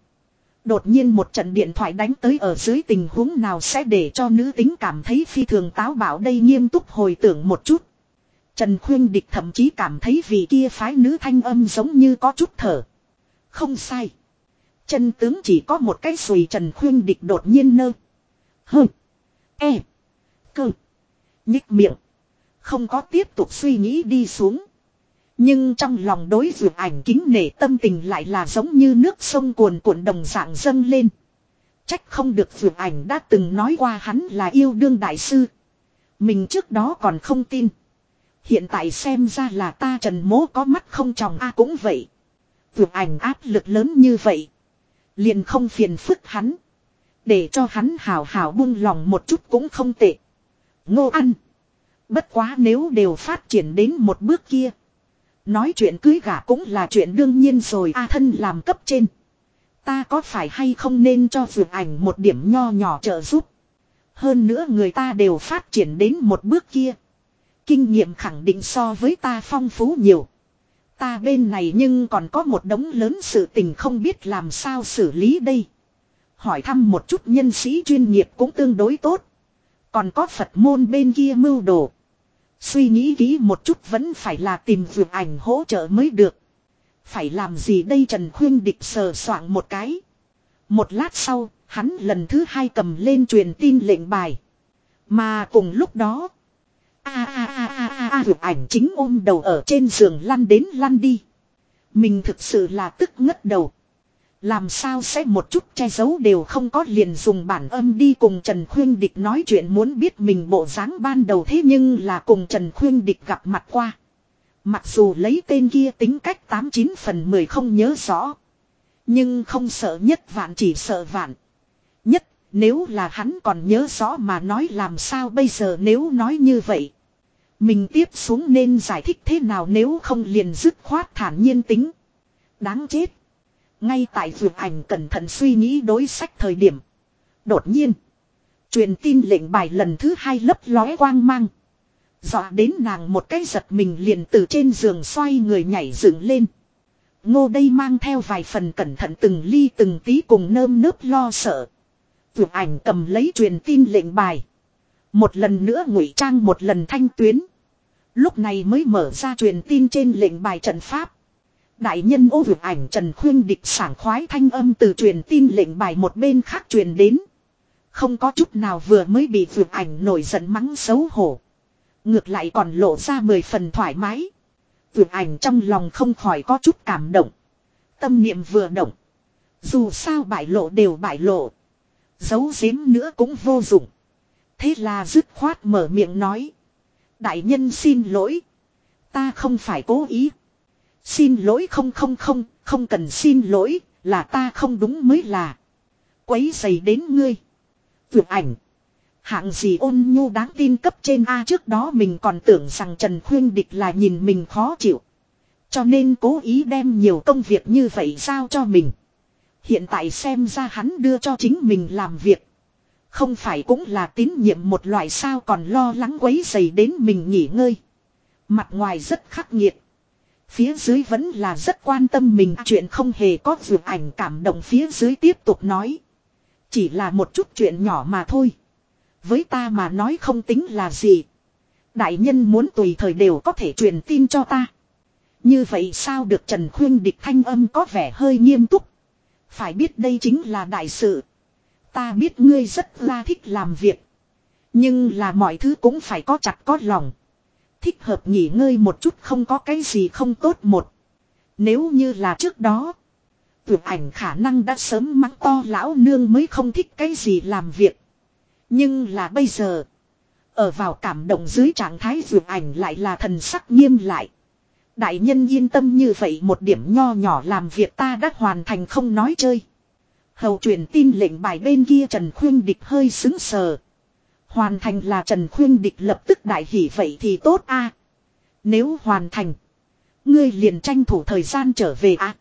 Đột nhiên một trận điện thoại đánh tới ở dưới tình huống nào sẽ để cho nữ tính cảm thấy phi thường táo bạo đây nghiêm túc hồi tưởng một chút. Trần Khuyên Địch thậm chí cảm thấy vì kia phái nữ thanh âm giống như có chút thở. Không sai. Chân tướng chỉ có một cái xùy Trần Khuyên Địch đột nhiên nơ. Hừ. E. Cơ. Nhích miệng. Không có tiếp tục suy nghĩ đi xuống. Nhưng trong lòng đối vượt ảnh kính nể tâm tình lại là giống như nước sông cuồn cuộn đồng dạng dâng lên. Trách không được vượt ảnh đã từng nói qua hắn là yêu đương đại sư. Mình trước đó còn không tin. Hiện tại xem ra là ta trần mố có mắt không tròng a cũng vậy. Vượt ảnh áp lực lớn như vậy. Liền không phiền phức hắn. Để cho hắn hào hào buông lòng một chút cũng không tệ. Ngô ăn. Bất quá nếu đều phát triển đến một bước kia. Nói chuyện cưới gả cũng là chuyện đương nhiên rồi, a thân làm cấp trên. Ta có phải hay không nên cho vượt ảnh một điểm nho nhỏ trợ giúp. Hơn nữa người ta đều phát triển đến một bước kia. Kinh nghiệm khẳng định so với ta phong phú nhiều. Ta bên này nhưng còn có một đống lớn sự tình không biết làm sao xử lý đây. Hỏi thăm một chút nhân sĩ chuyên nghiệp cũng tương đối tốt. Còn có Phật môn bên kia mưu đồ. Suy nghĩ kỹ một chút vẫn phải là tìm vượt ảnh hỗ trợ mới được. Phải làm gì đây Trần Khuyên Địch sờ soạng một cái. Một lát sau, hắn lần thứ hai cầm lên truyền tin lệnh bài. Mà cùng lúc đó. A a a a a a vượt ảnh chính ôm đầu ở trên giường lăn đến lăn đi. Mình thực sự là tức ngất đầu. Làm sao sẽ một chút che giấu đều không có liền dùng bản âm đi cùng Trần Khuyên Địch nói chuyện muốn biết mình bộ dáng ban đầu thế nhưng là cùng Trần Khuyên Địch gặp mặt qua. Mặc dù lấy tên kia tính cách 89 phần 10 không nhớ rõ. Nhưng không sợ nhất vạn chỉ sợ vạn. Nhất, nếu là hắn còn nhớ rõ mà nói làm sao bây giờ nếu nói như vậy. Mình tiếp xuống nên giải thích thế nào nếu không liền dứt khoát thản nhiên tính. Đáng chết. Ngay tại vượt ảnh cẩn thận suy nghĩ đối sách thời điểm. Đột nhiên. Truyền tin lệnh bài lần thứ hai lấp lóe quang mang. Dọa đến nàng một cái giật mình liền từ trên giường xoay người nhảy dựng lên. Ngô đây mang theo vài phần cẩn thận từng ly từng tí cùng nơm nớp lo sợ. Vượt ảnh cầm lấy truyền tin lệnh bài. Một lần nữa ngụy trang một lần thanh tuyến. Lúc này mới mở ra truyền tin trên lệnh bài trận pháp. Đại nhân ô vượt ảnh Trần Khuyên địch sảng khoái thanh âm từ truyền tin lệnh bài một bên khác truyền đến. Không có chút nào vừa mới bị vượt ảnh nổi giận mắng xấu hổ. Ngược lại còn lộ ra mười phần thoải mái. Vượt ảnh trong lòng không khỏi có chút cảm động. Tâm niệm vừa động. Dù sao bại lộ đều bại lộ. Giấu giếm nữa cũng vô dụng. Thế là dứt khoát mở miệng nói. Đại nhân xin lỗi. Ta không phải cố ý. Xin lỗi không không không, không cần xin lỗi, là ta không đúng mới là. Quấy dày đến ngươi. Vượt ảnh. Hạng gì ôn nhu đáng tin cấp trên A trước đó mình còn tưởng rằng Trần Khuyên Địch là nhìn mình khó chịu. Cho nên cố ý đem nhiều công việc như vậy giao cho mình. Hiện tại xem ra hắn đưa cho chính mình làm việc. Không phải cũng là tín nhiệm một loại sao còn lo lắng quấy dày đến mình nghỉ ngơi. Mặt ngoài rất khắc nghiệt. Phía dưới vẫn là rất quan tâm mình chuyện không hề có vượt ảnh cảm động phía dưới tiếp tục nói. Chỉ là một chút chuyện nhỏ mà thôi. Với ta mà nói không tính là gì. Đại nhân muốn tùy thời đều có thể truyền tin cho ta. Như vậy sao được Trần Khuyên địch thanh âm có vẻ hơi nghiêm túc. Phải biết đây chính là đại sự. Ta biết ngươi rất là thích làm việc. Nhưng là mọi thứ cũng phải có chặt có lòng. Thích hợp nghỉ ngơi một chút không có cái gì không tốt một. Nếu như là trước đó. Tuyệt ảnh khả năng đã sớm mắng to lão nương mới không thích cái gì làm việc. Nhưng là bây giờ. Ở vào cảm động dưới trạng thái tuyệt ảnh lại là thần sắc nghiêm lại. Đại nhân yên tâm như vậy một điểm nho nhỏ làm việc ta đã hoàn thành không nói chơi. Hầu truyền tin lệnh bài bên kia Trần Khuyên Địch hơi xứng sờ. Hoàn thành là Trần Khuyên Địch lập tức đại hỉ vậy thì tốt a. Nếu hoàn thành. Ngươi liền tranh thủ thời gian trở về a.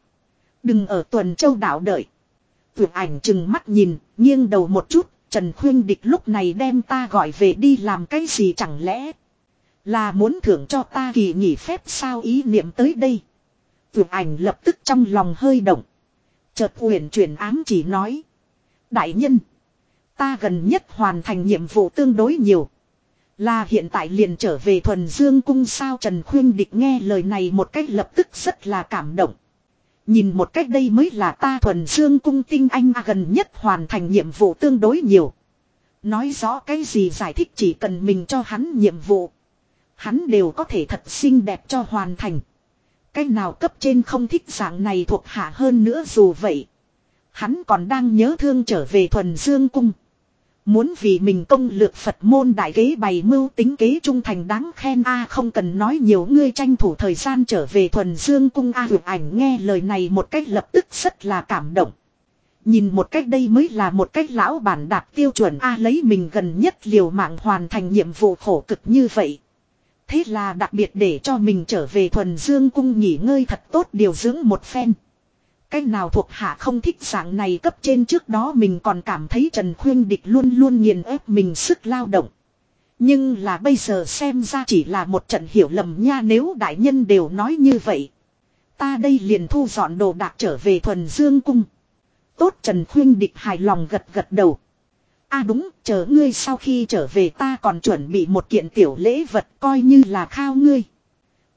Đừng ở tuần châu đảo đợi. Vượt ảnh chừng mắt nhìn, nghiêng đầu một chút, Trần Khuyên Địch lúc này đem ta gọi về đi làm cái gì chẳng lẽ. Là muốn thưởng cho ta kỳ nghỉ phép sao ý niệm tới đây. Vượt ảnh lập tức trong lòng hơi động. Chợt uyển chuyển ám chỉ nói. Đại nhân. Ta gần nhất hoàn thành nhiệm vụ tương đối nhiều. Là hiện tại liền trở về thuần dương cung sao Trần Khuyên Địch nghe lời này một cách lập tức rất là cảm động. Nhìn một cách đây mới là ta thuần dương cung tinh anh gần nhất hoàn thành nhiệm vụ tương đối nhiều. Nói rõ cái gì giải thích chỉ cần mình cho hắn nhiệm vụ. Hắn đều có thể thật xinh đẹp cho hoàn thành. Cái nào cấp trên không thích dạng này thuộc hạ hơn nữa dù vậy. Hắn còn đang nhớ thương trở về thuần dương cung. Muốn vì mình công lược Phật môn đại kế bày mưu tính kế trung thành đáng khen a à, không cần nói nhiều ngươi tranh thủ thời gian trở về thuần dương cung a à, ảnh nghe lời này một cách lập tức rất là cảm động. Nhìn một cách đây mới là một cách lão bản đạt tiêu chuẩn a à, lấy mình gần nhất liều mạng hoàn thành nhiệm vụ khổ cực như vậy. Thế là đặc biệt để cho mình trở về thuần dương cung nghỉ ngơi thật tốt điều dưỡng một phen. Cái nào thuộc hạ không thích dạng này cấp trên trước đó mình còn cảm thấy Trần Khuyên Địch luôn luôn nghiền ép mình sức lao động. Nhưng là bây giờ xem ra chỉ là một trận hiểu lầm nha nếu đại nhân đều nói như vậy. Ta đây liền thu dọn đồ đạc trở về thuần dương cung. Tốt Trần Khuyên Địch hài lòng gật gật đầu. a đúng, chờ ngươi sau khi trở về ta còn chuẩn bị một kiện tiểu lễ vật coi như là khao ngươi.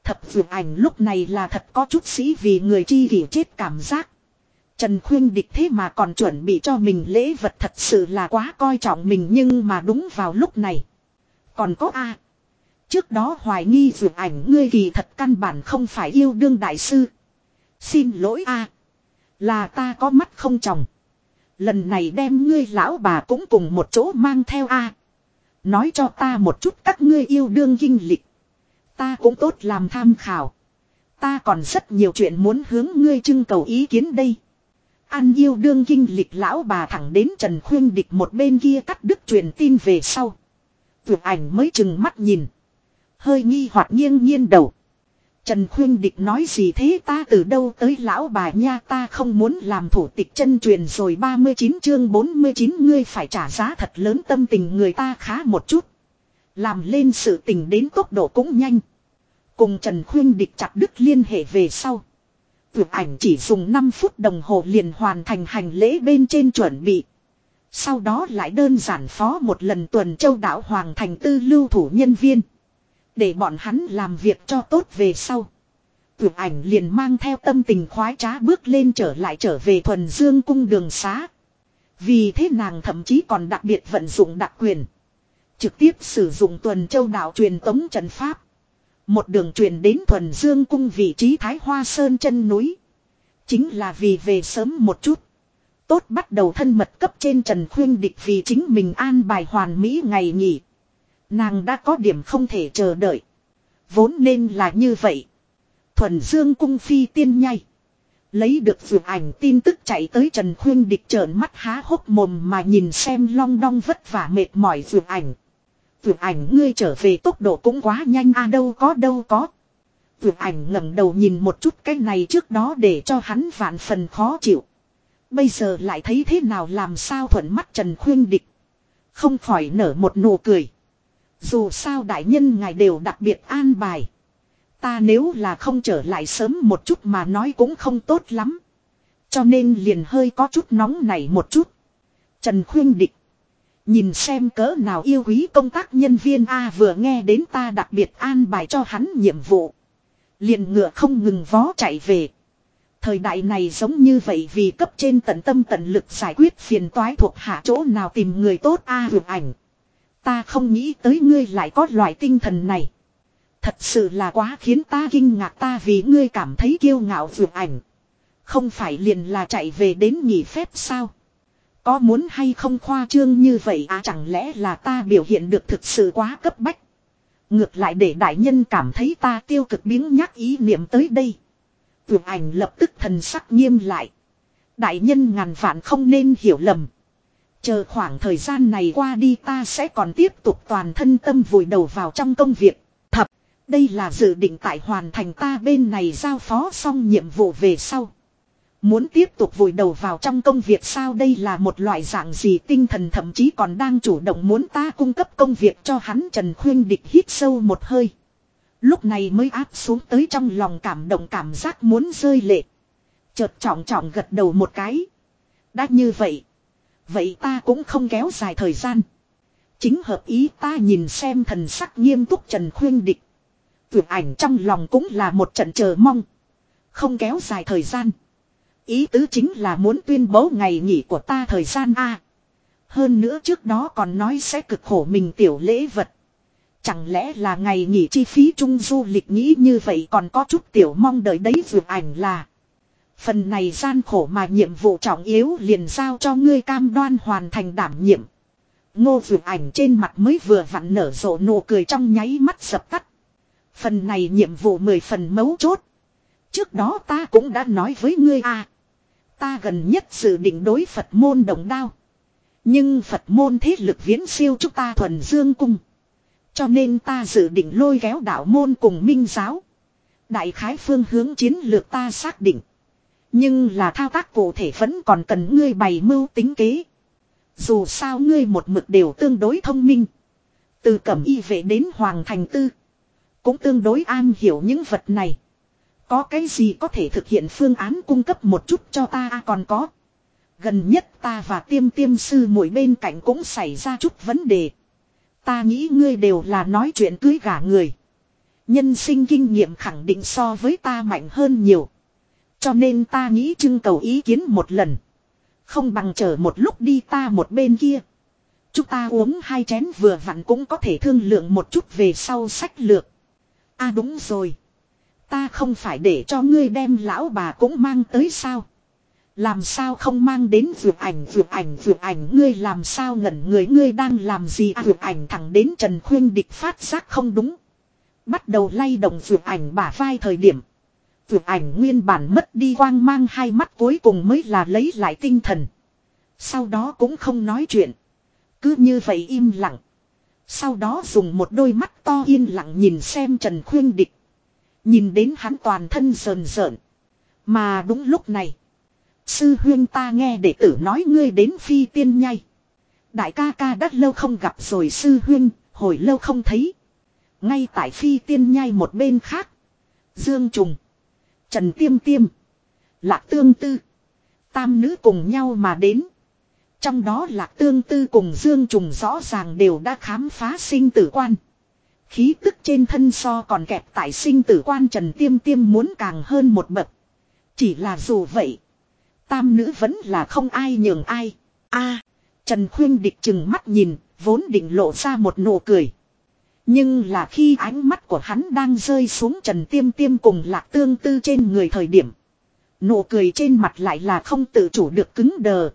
Thập vượt ảnh lúc này là thật có chút sĩ vì người chi kỷ chết cảm giác. Trần Khuyên địch thế mà còn chuẩn bị cho mình lễ vật thật sự là quá coi trọng mình nhưng mà đúng vào lúc này. Còn có A. Trước đó hoài nghi vượt ảnh ngươi kỳ thật căn bản không phải yêu đương đại sư. Xin lỗi A. Là ta có mắt không chồng. Lần này đem ngươi lão bà cũng cùng một chỗ mang theo A. Nói cho ta một chút các ngươi yêu đương kinh lịch. Ta cũng tốt làm tham khảo. Ta còn rất nhiều chuyện muốn hướng ngươi trưng cầu ý kiến đây. An yêu đương kinh lịch lão bà thẳng đến Trần Khuyên Địch một bên kia cắt đứt truyền tin về sau. Vượt ảnh mới chừng mắt nhìn. Hơi nghi hoặc nghiêng nghiêng đầu. Trần Khuyên Địch nói gì thế ta từ đâu tới lão bà nha ta không muốn làm thủ tịch chân truyền rồi 39 chương 49 ngươi phải trả giá thật lớn tâm tình người ta khá một chút. Làm lên sự tình đến tốc độ cũng nhanh. Cùng Trần Khuyên Địch chặt đứt liên hệ về sau. Vượt ảnh chỉ dùng 5 phút đồng hồ liền hoàn thành hành lễ bên trên chuẩn bị. Sau đó lại đơn giản phó một lần tuần châu đảo Hoàng thành tư lưu thủ nhân viên. Để bọn hắn làm việc cho tốt về sau. Vượt ảnh liền mang theo tâm tình khoái trá bước lên trở lại trở về thuần dương cung đường xá. Vì thế nàng thậm chí còn đặc biệt vận dụng đặc quyền. Trực tiếp sử dụng tuần châu đạo truyền tống trận pháp. Một đường truyền đến thuần dương cung vị trí Thái Hoa Sơn chân núi. Chính là vì về sớm một chút. Tốt bắt đầu thân mật cấp trên Trần Khuyên Địch vì chính mình an bài hoàn mỹ ngày nghỉ. Nàng đã có điểm không thể chờ đợi. Vốn nên là như vậy. Thuần Dương cung phi tiên nhai. Lấy được vượt ảnh tin tức chạy tới Trần Khuyên Địch trợn mắt há hốc mồm mà nhìn xem long đong vất vả mệt mỏi vượt ảnh. Vượt ảnh ngươi trở về tốc độ cũng quá nhanh a, đâu có đâu có. Vượt ảnh ngẩng đầu nhìn một chút cái này trước đó để cho hắn vạn phần khó chịu. Bây giờ lại thấy thế nào làm sao thuận mắt Trần Khuyên Địch. Không khỏi nở một nụ cười. Dù sao đại nhân ngài đều đặc biệt an bài. Ta nếu là không trở lại sớm một chút mà nói cũng không tốt lắm. Cho nên liền hơi có chút nóng này một chút. Trần Khuyên Địch. Nhìn xem cỡ nào yêu quý công tác nhân viên A vừa nghe đến ta đặc biệt an bài cho hắn nhiệm vụ. Liền ngựa không ngừng vó chạy về. Thời đại này giống như vậy vì cấp trên tận tâm tận lực giải quyết phiền toái thuộc hạ chỗ nào tìm người tốt A à, ảnh. Ta không nghĩ tới ngươi lại có loại tinh thần này. Thật sự là quá khiến ta kinh ngạc ta vì ngươi cảm thấy kiêu ngạo vượt ảnh. Không phải liền là chạy về đến nghỉ phép sao? Có muốn hay không khoa trương như vậy à chẳng lẽ là ta biểu hiện được thực sự quá cấp bách. Ngược lại để đại nhân cảm thấy ta tiêu cực biến nhắc ý niệm tới đây. Vượt ảnh lập tức thần sắc nghiêm lại. Đại nhân ngàn vạn không nên hiểu lầm. Chờ khoảng thời gian này qua đi ta sẽ còn tiếp tục toàn thân tâm vùi đầu vào trong công việc. Thập, đây là dự định tại hoàn thành ta bên này giao phó xong nhiệm vụ về sau. Muốn tiếp tục vùi đầu vào trong công việc sao đây là một loại dạng gì tinh thần thậm chí còn đang chủ động muốn ta cung cấp công việc cho hắn Trần Khuyên Địch hít sâu một hơi. Lúc này mới áp xuống tới trong lòng cảm động cảm giác muốn rơi lệ. Chợt trọng trọng gật đầu một cái. Đã như vậy. Vậy ta cũng không kéo dài thời gian. Chính hợp ý ta nhìn xem thần sắc nghiêm túc Trần Khuyên Địch. Vượt ảnh trong lòng cũng là một trận chờ mong. Không kéo dài thời gian. Ý tứ chính là muốn tuyên bố ngày nghỉ của ta thời gian A. Hơn nữa trước đó còn nói sẽ cực khổ mình tiểu lễ vật. Chẳng lẽ là ngày nghỉ chi phí trung du lịch nghĩ như vậy còn có chút tiểu mong đợi đấy vượt ảnh là. Phần này gian khổ mà nhiệm vụ trọng yếu liền giao cho ngươi cam đoan hoàn thành đảm nhiệm. Ngô vượt ảnh trên mặt mới vừa vặn nở rộ nụ cười trong nháy mắt sập tắt. Phần này nhiệm vụ mười phần mấu chốt. Trước đó ta cũng đã nói với ngươi à. Ta gần nhất dự định đối Phật môn đồng đao. Nhưng Phật môn thế lực viễn siêu chúng ta thuần dương cung. Cho nên ta dự định lôi kéo đạo môn cùng minh giáo. Đại khái phương hướng chiến lược ta xác định. Nhưng là thao tác cụ thể vẫn còn cần ngươi bày mưu tính kế. Dù sao ngươi một mực đều tương đối thông minh. Từ cẩm y vệ đến hoàng thành tư. Cũng tương đối an hiểu những vật này. Có cái gì có thể thực hiện phương án cung cấp một chút cho ta à, còn có. Gần nhất ta và tiêm tiêm sư mỗi bên cạnh cũng xảy ra chút vấn đề. Ta nghĩ ngươi đều là nói chuyện cưới gả người. Nhân sinh kinh nghiệm khẳng định so với ta mạnh hơn nhiều. Cho nên ta nghĩ trưng cầu ý kiến một lần. Không bằng chờ một lúc đi ta một bên kia. Chúng ta uống hai chén vừa vặn cũng có thể thương lượng một chút về sau sách lược. À đúng rồi. Ta không phải để cho ngươi đem lão bà cũng mang tới sao. Làm sao không mang đến vượt ảnh vượt ảnh vượt ảnh ngươi làm sao ngẩn người ngươi đang làm gì à vượt ảnh thẳng đến Trần Khuyên Địch phát giác không đúng. Bắt đầu lay động vượt ảnh bả vai thời điểm. Vượt ảnh nguyên bản mất đi quang mang, hai mắt cuối cùng mới là lấy lại tinh thần. Sau đó cũng không nói chuyện. Cứ như vậy im lặng. Sau đó dùng một đôi mắt to yên lặng nhìn xem Trần Khuyên Địch. Nhìn đến hắn toàn thân sờn sờn, Mà đúng lúc này. Sư huyên ta nghe đệ tử nói ngươi đến phi tiên nhai. Đại ca ca đã lâu không gặp rồi sư huyên, hồi lâu không thấy. Ngay tại phi tiên nhai một bên khác. Dương Trùng. Trần Tiêm Tiêm. Lạc Tương Tư. Tam nữ cùng nhau mà đến. Trong đó Lạc Tương Tư cùng Dương Trùng rõ ràng đều đã khám phá sinh tử quan. Khí tức trên thân so còn kẹp tại sinh tử quan Trần Tiêm Tiêm muốn càng hơn một bậc. Chỉ là dù vậy. Tam nữ vẫn là không ai nhường ai. a Trần Khuyên địch chừng mắt nhìn, vốn định lộ ra một nụ cười. Nhưng là khi ánh mắt của hắn đang rơi xuống Trần Tiêm Tiêm cùng lạc tương tư trên người thời điểm. Nụ cười trên mặt lại là không tự chủ được cứng đờ.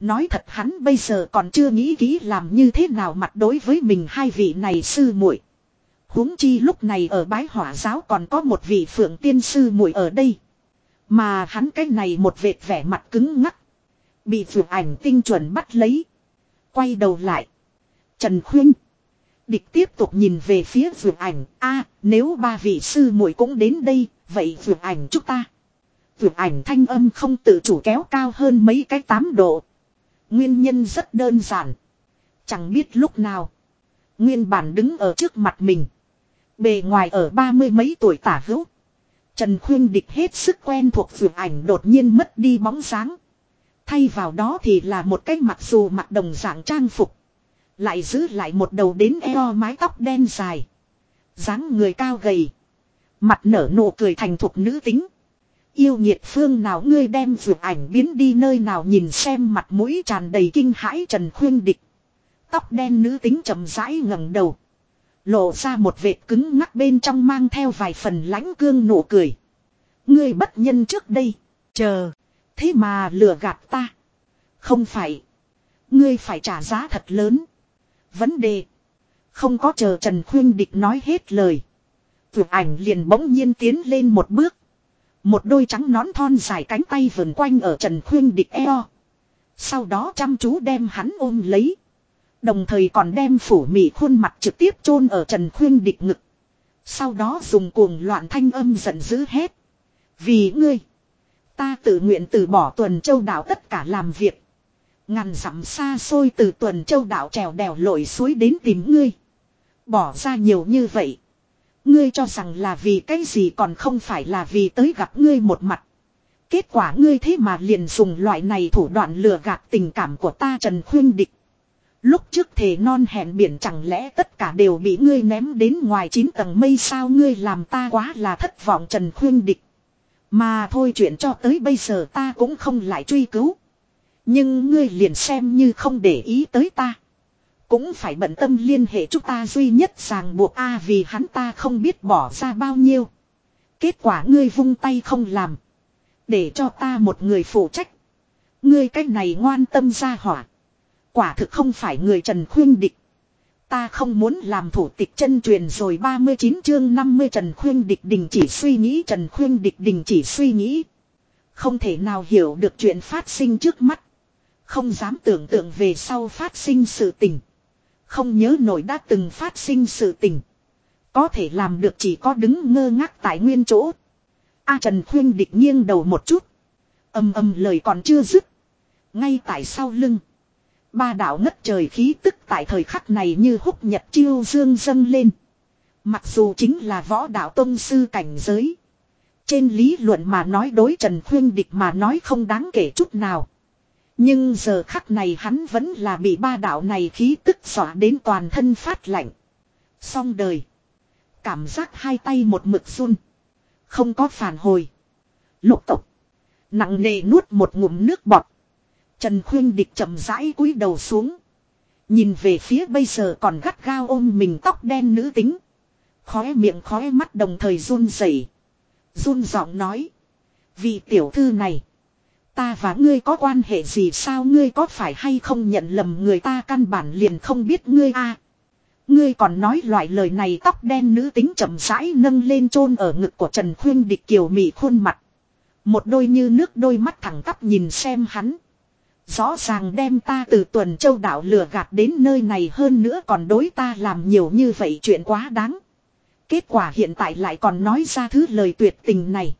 Nói thật hắn bây giờ còn chưa nghĩ kỹ làm như thế nào mặt đối với mình hai vị này sư muội huống chi lúc này ở bái hỏa giáo còn có một vị phượng tiên sư muội ở đây. Mà hắn cái này một vệt vẻ mặt cứng ngắc. Bị phượng ảnh tinh chuẩn bắt lấy. Quay đầu lại. Trần Khuyên. Địch tiếp tục nhìn về phía phượng ảnh. a, nếu ba vị sư muội cũng đến đây. Vậy phượng ảnh chúng ta. phượng ảnh thanh âm không tự chủ kéo cao hơn mấy cái tám độ. Nguyên nhân rất đơn giản. Chẳng biết lúc nào. Nguyên bản đứng ở trước mặt mình. Bề ngoài ở ba mươi mấy tuổi tả hữu. Trần Khuyên Địch hết sức quen thuộc vượt ảnh đột nhiên mất đi bóng sáng. Thay vào đó thì là một cái mặc dù mặc đồng dạng trang phục. Lại giữ lại một đầu đến eo mái tóc đen dài. dáng người cao gầy. Mặt nở nụ cười thành thục nữ tính. Yêu nhiệt phương nào ngươi đem vượt ảnh biến đi nơi nào nhìn xem mặt mũi tràn đầy kinh hãi Trần Khuyên Địch. Tóc đen nữ tính chậm rãi ngẩng đầu. Lộ ra một vệt cứng ngắc bên trong mang theo vài phần lãnh cương nụ cười. Ngươi bất nhân trước đây. Chờ. Thế mà lừa gạt ta. Không phải. Ngươi phải trả giá thật lớn. Vấn đề. Không có chờ Trần Khuyên Địch nói hết lời. Vượt ảnh liền bỗng nhiên tiến lên một bước. Một đôi trắng nón thon dài cánh tay vần quanh ở Trần Khuyên Địch eo. Sau đó chăm chú đem hắn ôm lấy. Đồng thời còn đem phủ mị khuôn mặt trực tiếp chôn ở Trần Khuyên địch ngực. Sau đó dùng cuồng loạn thanh âm giận dữ hết. Vì ngươi. Ta tự nguyện từ bỏ tuần châu đảo tất cả làm việc. Ngàn dặm xa xôi từ tuần châu đảo trèo đèo lội suối đến tìm ngươi. Bỏ ra nhiều như vậy. Ngươi cho rằng là vì cái gì còn không phải là vì tới gặp ngươi một mặt. Kết quả ngươi thế mà liền dùng loại này thủ đoạn lừa gạt tình cảm của ta Trần Khuyên Địch. Lúc trước thề non hẹn biển chẳng lẽ tất cả đều bị ngươi ném đến ngoài chín tầng mây sao ngươi làm ta quá là thất vọng Trần Khuyên Địch. Mà thôi chuyện cho tới bây giờ ta cũng không lại truy cứu. Nhưng ngươi liền xem như không để ý tới ta. Cũng phải bận tâm liên hệ chúng ta duy nhất ràng buộc A vì hắn ta không biết bỏ ra bao nhiêu. Kết quả ngươi vung tay không làm. Để cho ta một người phụ trách. Ngươi cách này ngoan tâm ra hỏa. Quả thực không phải người Trần Khuyên Địch. Ta không muốn làm thủ tịch chân truyền rồi 39 chương 50 Trần Khuyên Địch đình chỉ suy nghĩ, Trần Khuyên Địch đình chỉ suy nghĩ. Không thể nào hiểu được chuyện phát sinh trước mắt. Không dám tưởng tượng về sau phát sinh sự tình. Không nhớ nổi đã từng phát sinh sự tình. Có thể làm được chỉ có đứng ngơ ngác tại nguyên chỗ. A Trần Khuyên Địch nghiêng đầu một chút. Âm âm lời còn chưa dứt. Ngay tại sau lưng. Ba đạo ngất trời khí tức tại thời khắc này như húc nhật chiêu dương dâng lên. Mặc dù chính là võ đạo tông sư cảnh giới. Trên lý luận mà nói đối Trần Khuyên Địch mà nói không đáng kể chút nào. Nhưng giờ khắc này hắn vẫn là bị ba đạo này khí tức xỏa đến toàn thân phát lạnh. Xong đời. Cảm giác hai tay một mực run. Không có phản hồi. Lục tục. Nặng nề nuốt một ngụm nước bọt. Trần Khuyên Địch chậm rãi cúi đầu xuống. Nhìn về phía bây giờ còn gắt gao ôm mình tóc đen nữ tính. Khóe miệng khóe mắt đồng thời run rẩy, Run giọng nói. Vì tiểu thư này. Ta và ngươi có quan hệ gì sao ngươi có phải hay không nhận lầm người ta căn bản liền không biết ngươi a Ngươi còn nói loại lời này tóc đen nữ tính chậm rãi nâng lên chôn ở ngực của Trần Khuyên Địch kiều mị khuôn mặt. Một đôi như nước đôi mắt thẳng tắp nhìn xem hắn. Rõ ràng đem ta từ tuần châu đảo lừa gạt đến nơi này hơn nữa còn đối ta làm nhiều như vậy chuyện quá đáng. Kết quả hiện tại lại còn nói ra thứ lời tuyệt tình này.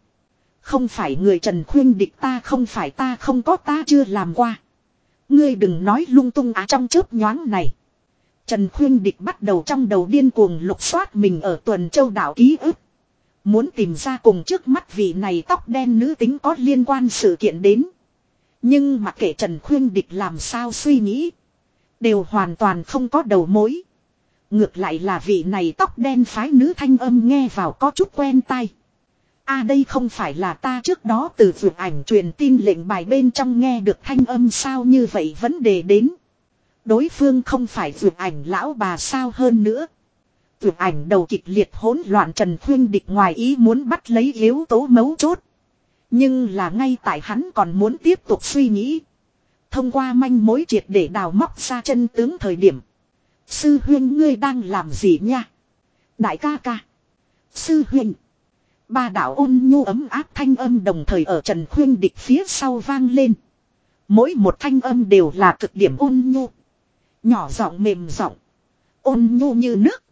Không phải người Trần khuyên địch ta, không phải ta, không có ta chưa làm qua. Ngươi đừng nói lung tung á trong chớp nhoáng này. Trần khuyên địch bắt đầu trong đầu điên cuồng lục soát mình ở tuần châu đảo ký ức. Muốn tìm ra cùng trước mắt vị này tóc đen nữ tính có liên quan sự kiện đến. Nhưng mà kể Trần Khuyên Địch làm sao suy nghĩ. Đều hoàn toàn không có đầu mối. Ngược lại là vị này tóc đen phái nữ thanh âm nghe vào có chút quen tai. a đây không phải là ta trước đó từ vượt ảnh truyền tin lệnh bài bên trong nghe được thanh âm sao như vậy vấn đề đến. Đối phương không phải vượt ảnh lão bà sao hơn nữa. Vượt ảnh đầu kịch liệt hỗn loạn Trần Khuyên Địch ngoài ý muốn bắt lấy yếu tố mấu chốt. Nhưng là ngay tại hắn còn muốn tiếp tục suy nghĩ. Thông qua manh mối triệt để đào móc ra chân tướng thời điểm. Sư huyên ngươi đang làm gì nha? Đại ca ca. Sư huyên. Ba đạo ôn nhu ấm áp thanh âm đồng thời ở Trần Khuyên địch phía sau vang lên. Mỗi một thanh âm đều là cực điểm ôn nhu. Nhỏ giọng mềm giọng. Ôn nhu như nước.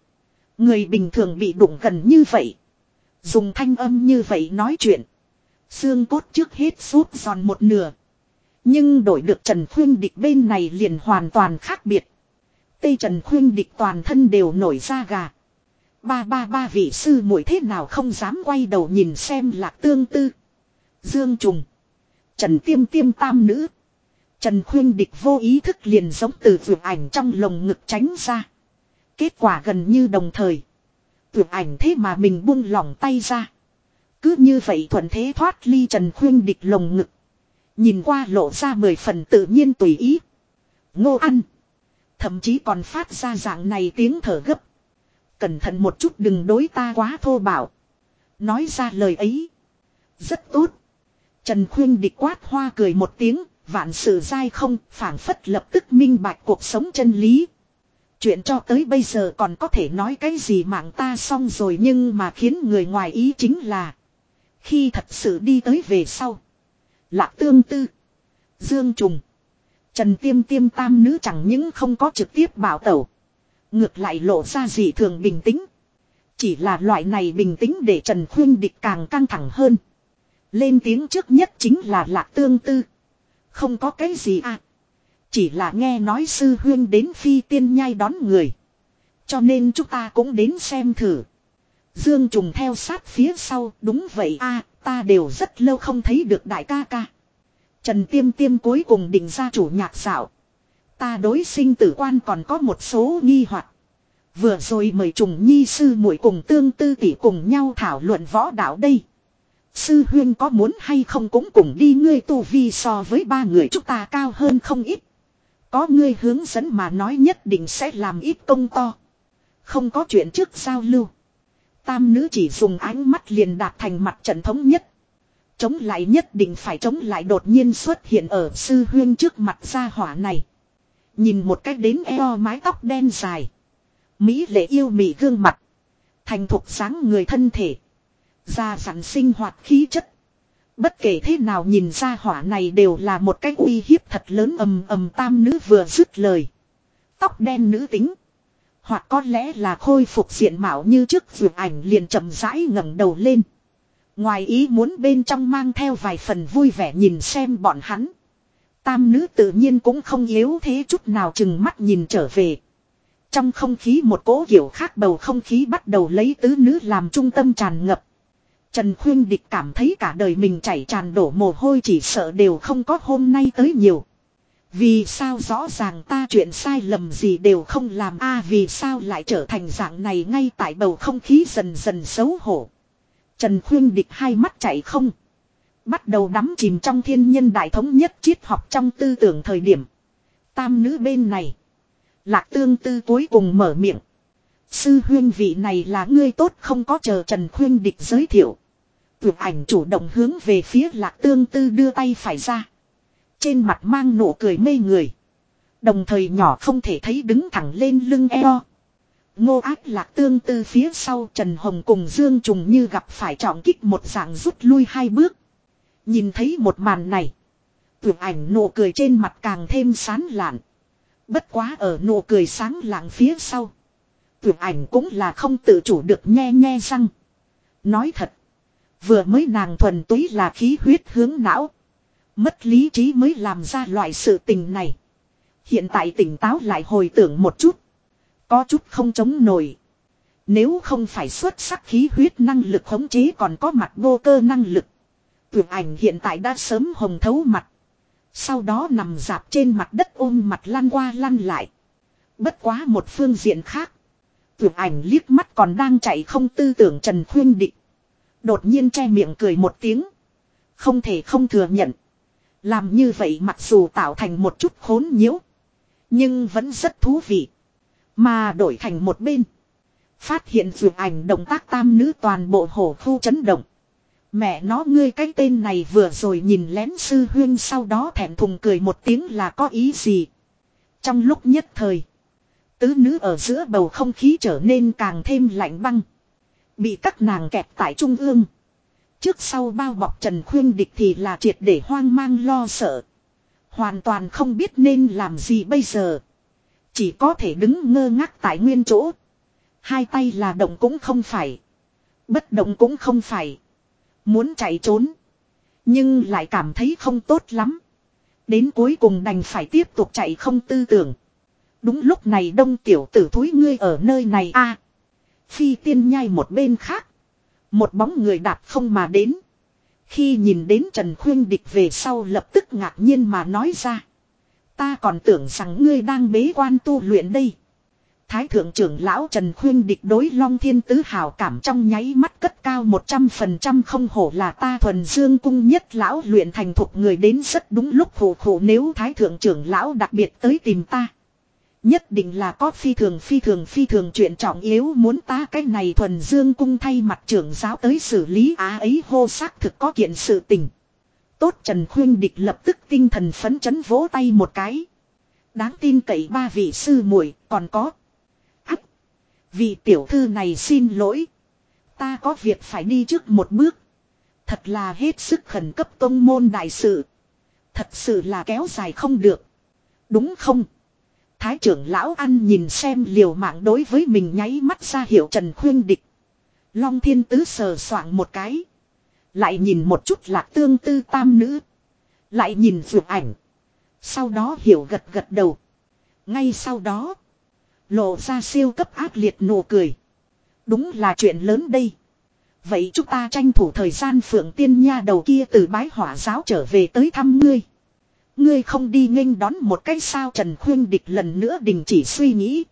Người bình thường bị đụng gần như vậy. Dùng thanh âm như vậy nói chuyện. Xương cốt trước hết sút giòn một nửa. Nhưng đổi được Trần Khuyên Địch bên này liền hoàn toàn khác biệt. Tây Trần Khuyên Địch toàn thân đều nổi ra gà. Ba ba ba vị sư muội thế nào không dám quay đầu nhìn xem lạc tương tư. Dương Trùng. Trần Tiêm Tiêm tam nữ. Trần Khuyên Địch vô ý thức liền giống từ vượt ảnh trong lồng ngực tránh ra. Kết quả gần như đồng thời. Vượt ảnh thế mà mình buông lỏng tay ra. Cứ như vậy thuận thế thoát ly Trần Khuyên địch lồng ngực. Nhìn qua lộ ra mười phần tự nhiên tùy ý. Ngô ăn. Thậm chí còn phát ra dạng này tiếng thở gấp. Cẩn thận một chút đừng đối ta quá thô bạo. Nói ra lời ấy. Rất tốt. Trần Khuyên địch quát hoa cười một tiếng. Vạn sự dai không phản phất lập tức minh bạch cuộc sống chân lý. Chuyện cho tới bây giờ còn có thể nói cái gì mạng ta xong rồi nhưng mà khiến người ngoài ý chính là. Khi thật sự đi tới về sau. Lạc tương tư. Dương trùng. Trần tiêm tiêm tam nữ chẳng những không có trực tiếp bảo tẩu. Ngược lại lộ ra gì thường bình tĩnh. Chỉ là loại này bình tĩnh để Trần Khuyên Địch càng căng thẳng hơn. Lên tiếng trước nhất chính là lạc tương tư. Không có cái gì à. Chỉ là nghe nói sư huyên đến phi tiên nhai đón người. Cho nên chúng ta cũng đến xem thử. Dương Trùng theo sát phía sau, đúng vậy a, ta đều rất lâu không thấy được đại ca ca. Trần Tiêm Tiêm cuối cùng định ra chủ nhạc xảo. Ta đối sinh tử quan còn có một số nghi hoặc. Vừa rồi mời trùng nhi sư muội cùng tương tư tỷ cùng nhau thảo luận võ đạo đây. Sư huyên có muốn hay không cũng cùng đi ngươi tu vi so với ba người chúng ta cao hơn không ít. Có ngươi hướng dẫn mà nói nhất định sẽ làm ít công to. Không có chuyện trước giao lưu. Tam nữ chỉ dùng ánh mắt liền đạt thành mặt trận thống nhất. Chống lại nhất định phải chống lại đột nhiên xuất hiện ở sư huyên trước mặt gia hỏa này. Nhìn một cách đến eo mái tóc đen dài. Mỹ lệ yêu mị gương mặt. Thành thục sáng người thân thể. Gia sản sinh hoạt khí chất. Bất kể thế nào nhìn ra hỏa này đều là một cái uy hiếp thật lớn ầm ầm tam nữ vừa dứt lời. Tóc đen nữ tính. Hoặc có lẽ là khôi phục diện mạo như trước vượt ảnh liền chậm rãi ngẩng đầu lên. Ngoài ý muốn bên trong mang theo vài phần vui vẻ nhìn xem bọn hắn. Tam nữ tự nhiên cũng không yếu thế chút nào chừng mắt nhìn trở về. Trong không khí một cỗ kiểu khác bầu không khí bắt đầu lấy tứ nữ làm trung tâm tràn ngập. Trần Khuyên Địch cảm thấy cả đời mình chảy tràn đổ mồ hôi chỉ sợ đều không có hôm nay tới nhiều. Vì sao rõ ràng ta chuyện sai lầm gì đều không làm a, vì sao lại trở thành dạng này ngay tại bầu không khí dần dần xấu hổ. Trần Khuyên địch hai mắt chạy không. Bắt đầu đắm chìm trong thiên nhân đại thống nhất triết học trong tư tưởng thời điểm. Tam nữ bên này. Lạc tương tư cuối cùng mở miệng. Sư huyên, vị này là ngươi tốt không có chờ Trần Khuyên địch giới thiệu. Tuyệt ảnh chủ động hướng về phía lạc tương tư đưa tay phải ra. Trên mặt mang nụ cười mê người. Đồng thời nhỏ không thể thấy đứng thẳng lên lưng eo. Ngô ác lạc tương tư phía sau Trần Hồng cùng Dương Trùng như gặp phải trọng kích một dạng rút lui hai bước. Nhìn thấy một màn này. Tuyệt ảnh nụ cười trên mặt càng thêm sán lạn. Bất quá ở nụ cười sáng lạng phía sau. Tuyệt ảnh cũng là không tự chủ được nhe nhe răng. Nói thật. Vừa mới nàng thuần túy là khí huyết hướng não. Mất lý trí mới làm ra loại sự tình này. Hiện tại tỉnh táo lại hồi tưởng một chút. Có chút không chống nổi. Nếu không phải xuất sắc khí huyết năng lực khống chế còn có mặt vô cơ năng lực. Tuyệt ảnh hiện tại đã sớm hồng thấu mặt. Sau đó nằm dạp trên mặt đất ôm mặt lăn qua lăn lại. Bất quá một phương diện khác. Tuyệt ảnh liếc mắt còn đang chạy không tư tưởng Trần Khuyên Định. Đột nhiên che miệng cười một tiếng. Không thể không thừa nhận. Làm như vậy mặc dù tạo thành một chút khốn nhiễu. Nhưng vẫn rất thú vị. Mà đổi thành một bên. Phát hiện dược ảnh động tác tam nữ toàn bộ hổ khu chấn động. Mẹ nó ngươi cái tên này vừa rồi nhìn lén sư huyên sau đó thẹn thùng cười một tiếng là có ý gì. Trong lúc nhất thời. Tứ nữ ở giữa bầu không khí trở nên càng thêm lạnh băng. Bị các nàng kẹp tại trung ương. Trước sau bao bọc Trần Khuyên Địch thì là triệt để hoang mang lo sợ. Hoàn toàn không biết nên làm gì bây giờ. Chỉ có thể đứng ngơ ngác tại nguyên chỗ. Hai tay là động cũng không phải. Bất động cũng không phải. Muốn chạy trốn. Nhưng lại cảm thấy không tốt lắm. Đến cuối cùng đành phải tiếp tục chạy không tư tưởng. Đúng lúc này đông tiểu tử thúi ngươi ở nơi này a Phi tiên nhai một bên khác. Một bóng người đạp không mà đến. Khi nhìn đến Trần Khuyên Địch về sau lập tức ngạc nhiên mà nói ra. Ta còn tưởng rằng ngươi đang bế quan tu luyện đây. Thái thượng trưởng lão Trần Khuyên địch đối Long Thiên Tứ hào cảm trong nháy mắt cất cao 100% không hổ là ta thuần dương cung nhất lão luyện thành thục người đến rất đúng lúc khổ khổ nếu Thái thượng trưởng lão đặc biệt tới tìm ta. Nhất định là có phi thường phi thường phi thường chuyện trọng yếu muốn ta cái này thuần dương cung thay mặt trưởng giáo tới xử lý á ấy hô xác thực có kiện sự tình. Tốt Trần Khuyên Địch lập tức tinh thần phấn chấn vỗ tay một cái. Đáng tin cậy ba vị sư muội còn có. Ác. Vị tiểu thư này xin lỗi. Ta có việc phải đi trước một bước. Thật là hết sức khẩn cấp tông môn đại sự. Thật sự là kéo dài không được. Đúng không? Thái trưởng lão ăn nhìn xem liều mạng đối với mình nháy mắt ra hiệu Trần Khuyên Địch. Long thiên tứ sờ soạng một cái. Lại nhìn một chút lạc tương tư tam nữ. Lại nhìn vượt ảnh. Sau đó hiểu gật gật đầu. Ngay sau đó. Lộ ra siêu cấp ác liệt nụ cười. Đúng là chuyện lớn đây. Vậy chúng ta tranh thủ thời gian phượng tiên nha đầu kia từ bái hỏa giáo trở về tới thăm ngươi. Ngươi không đi nghênh đón một cái sao Trần Khuyên Địch lần nữa đình chỉ suy nghĩ.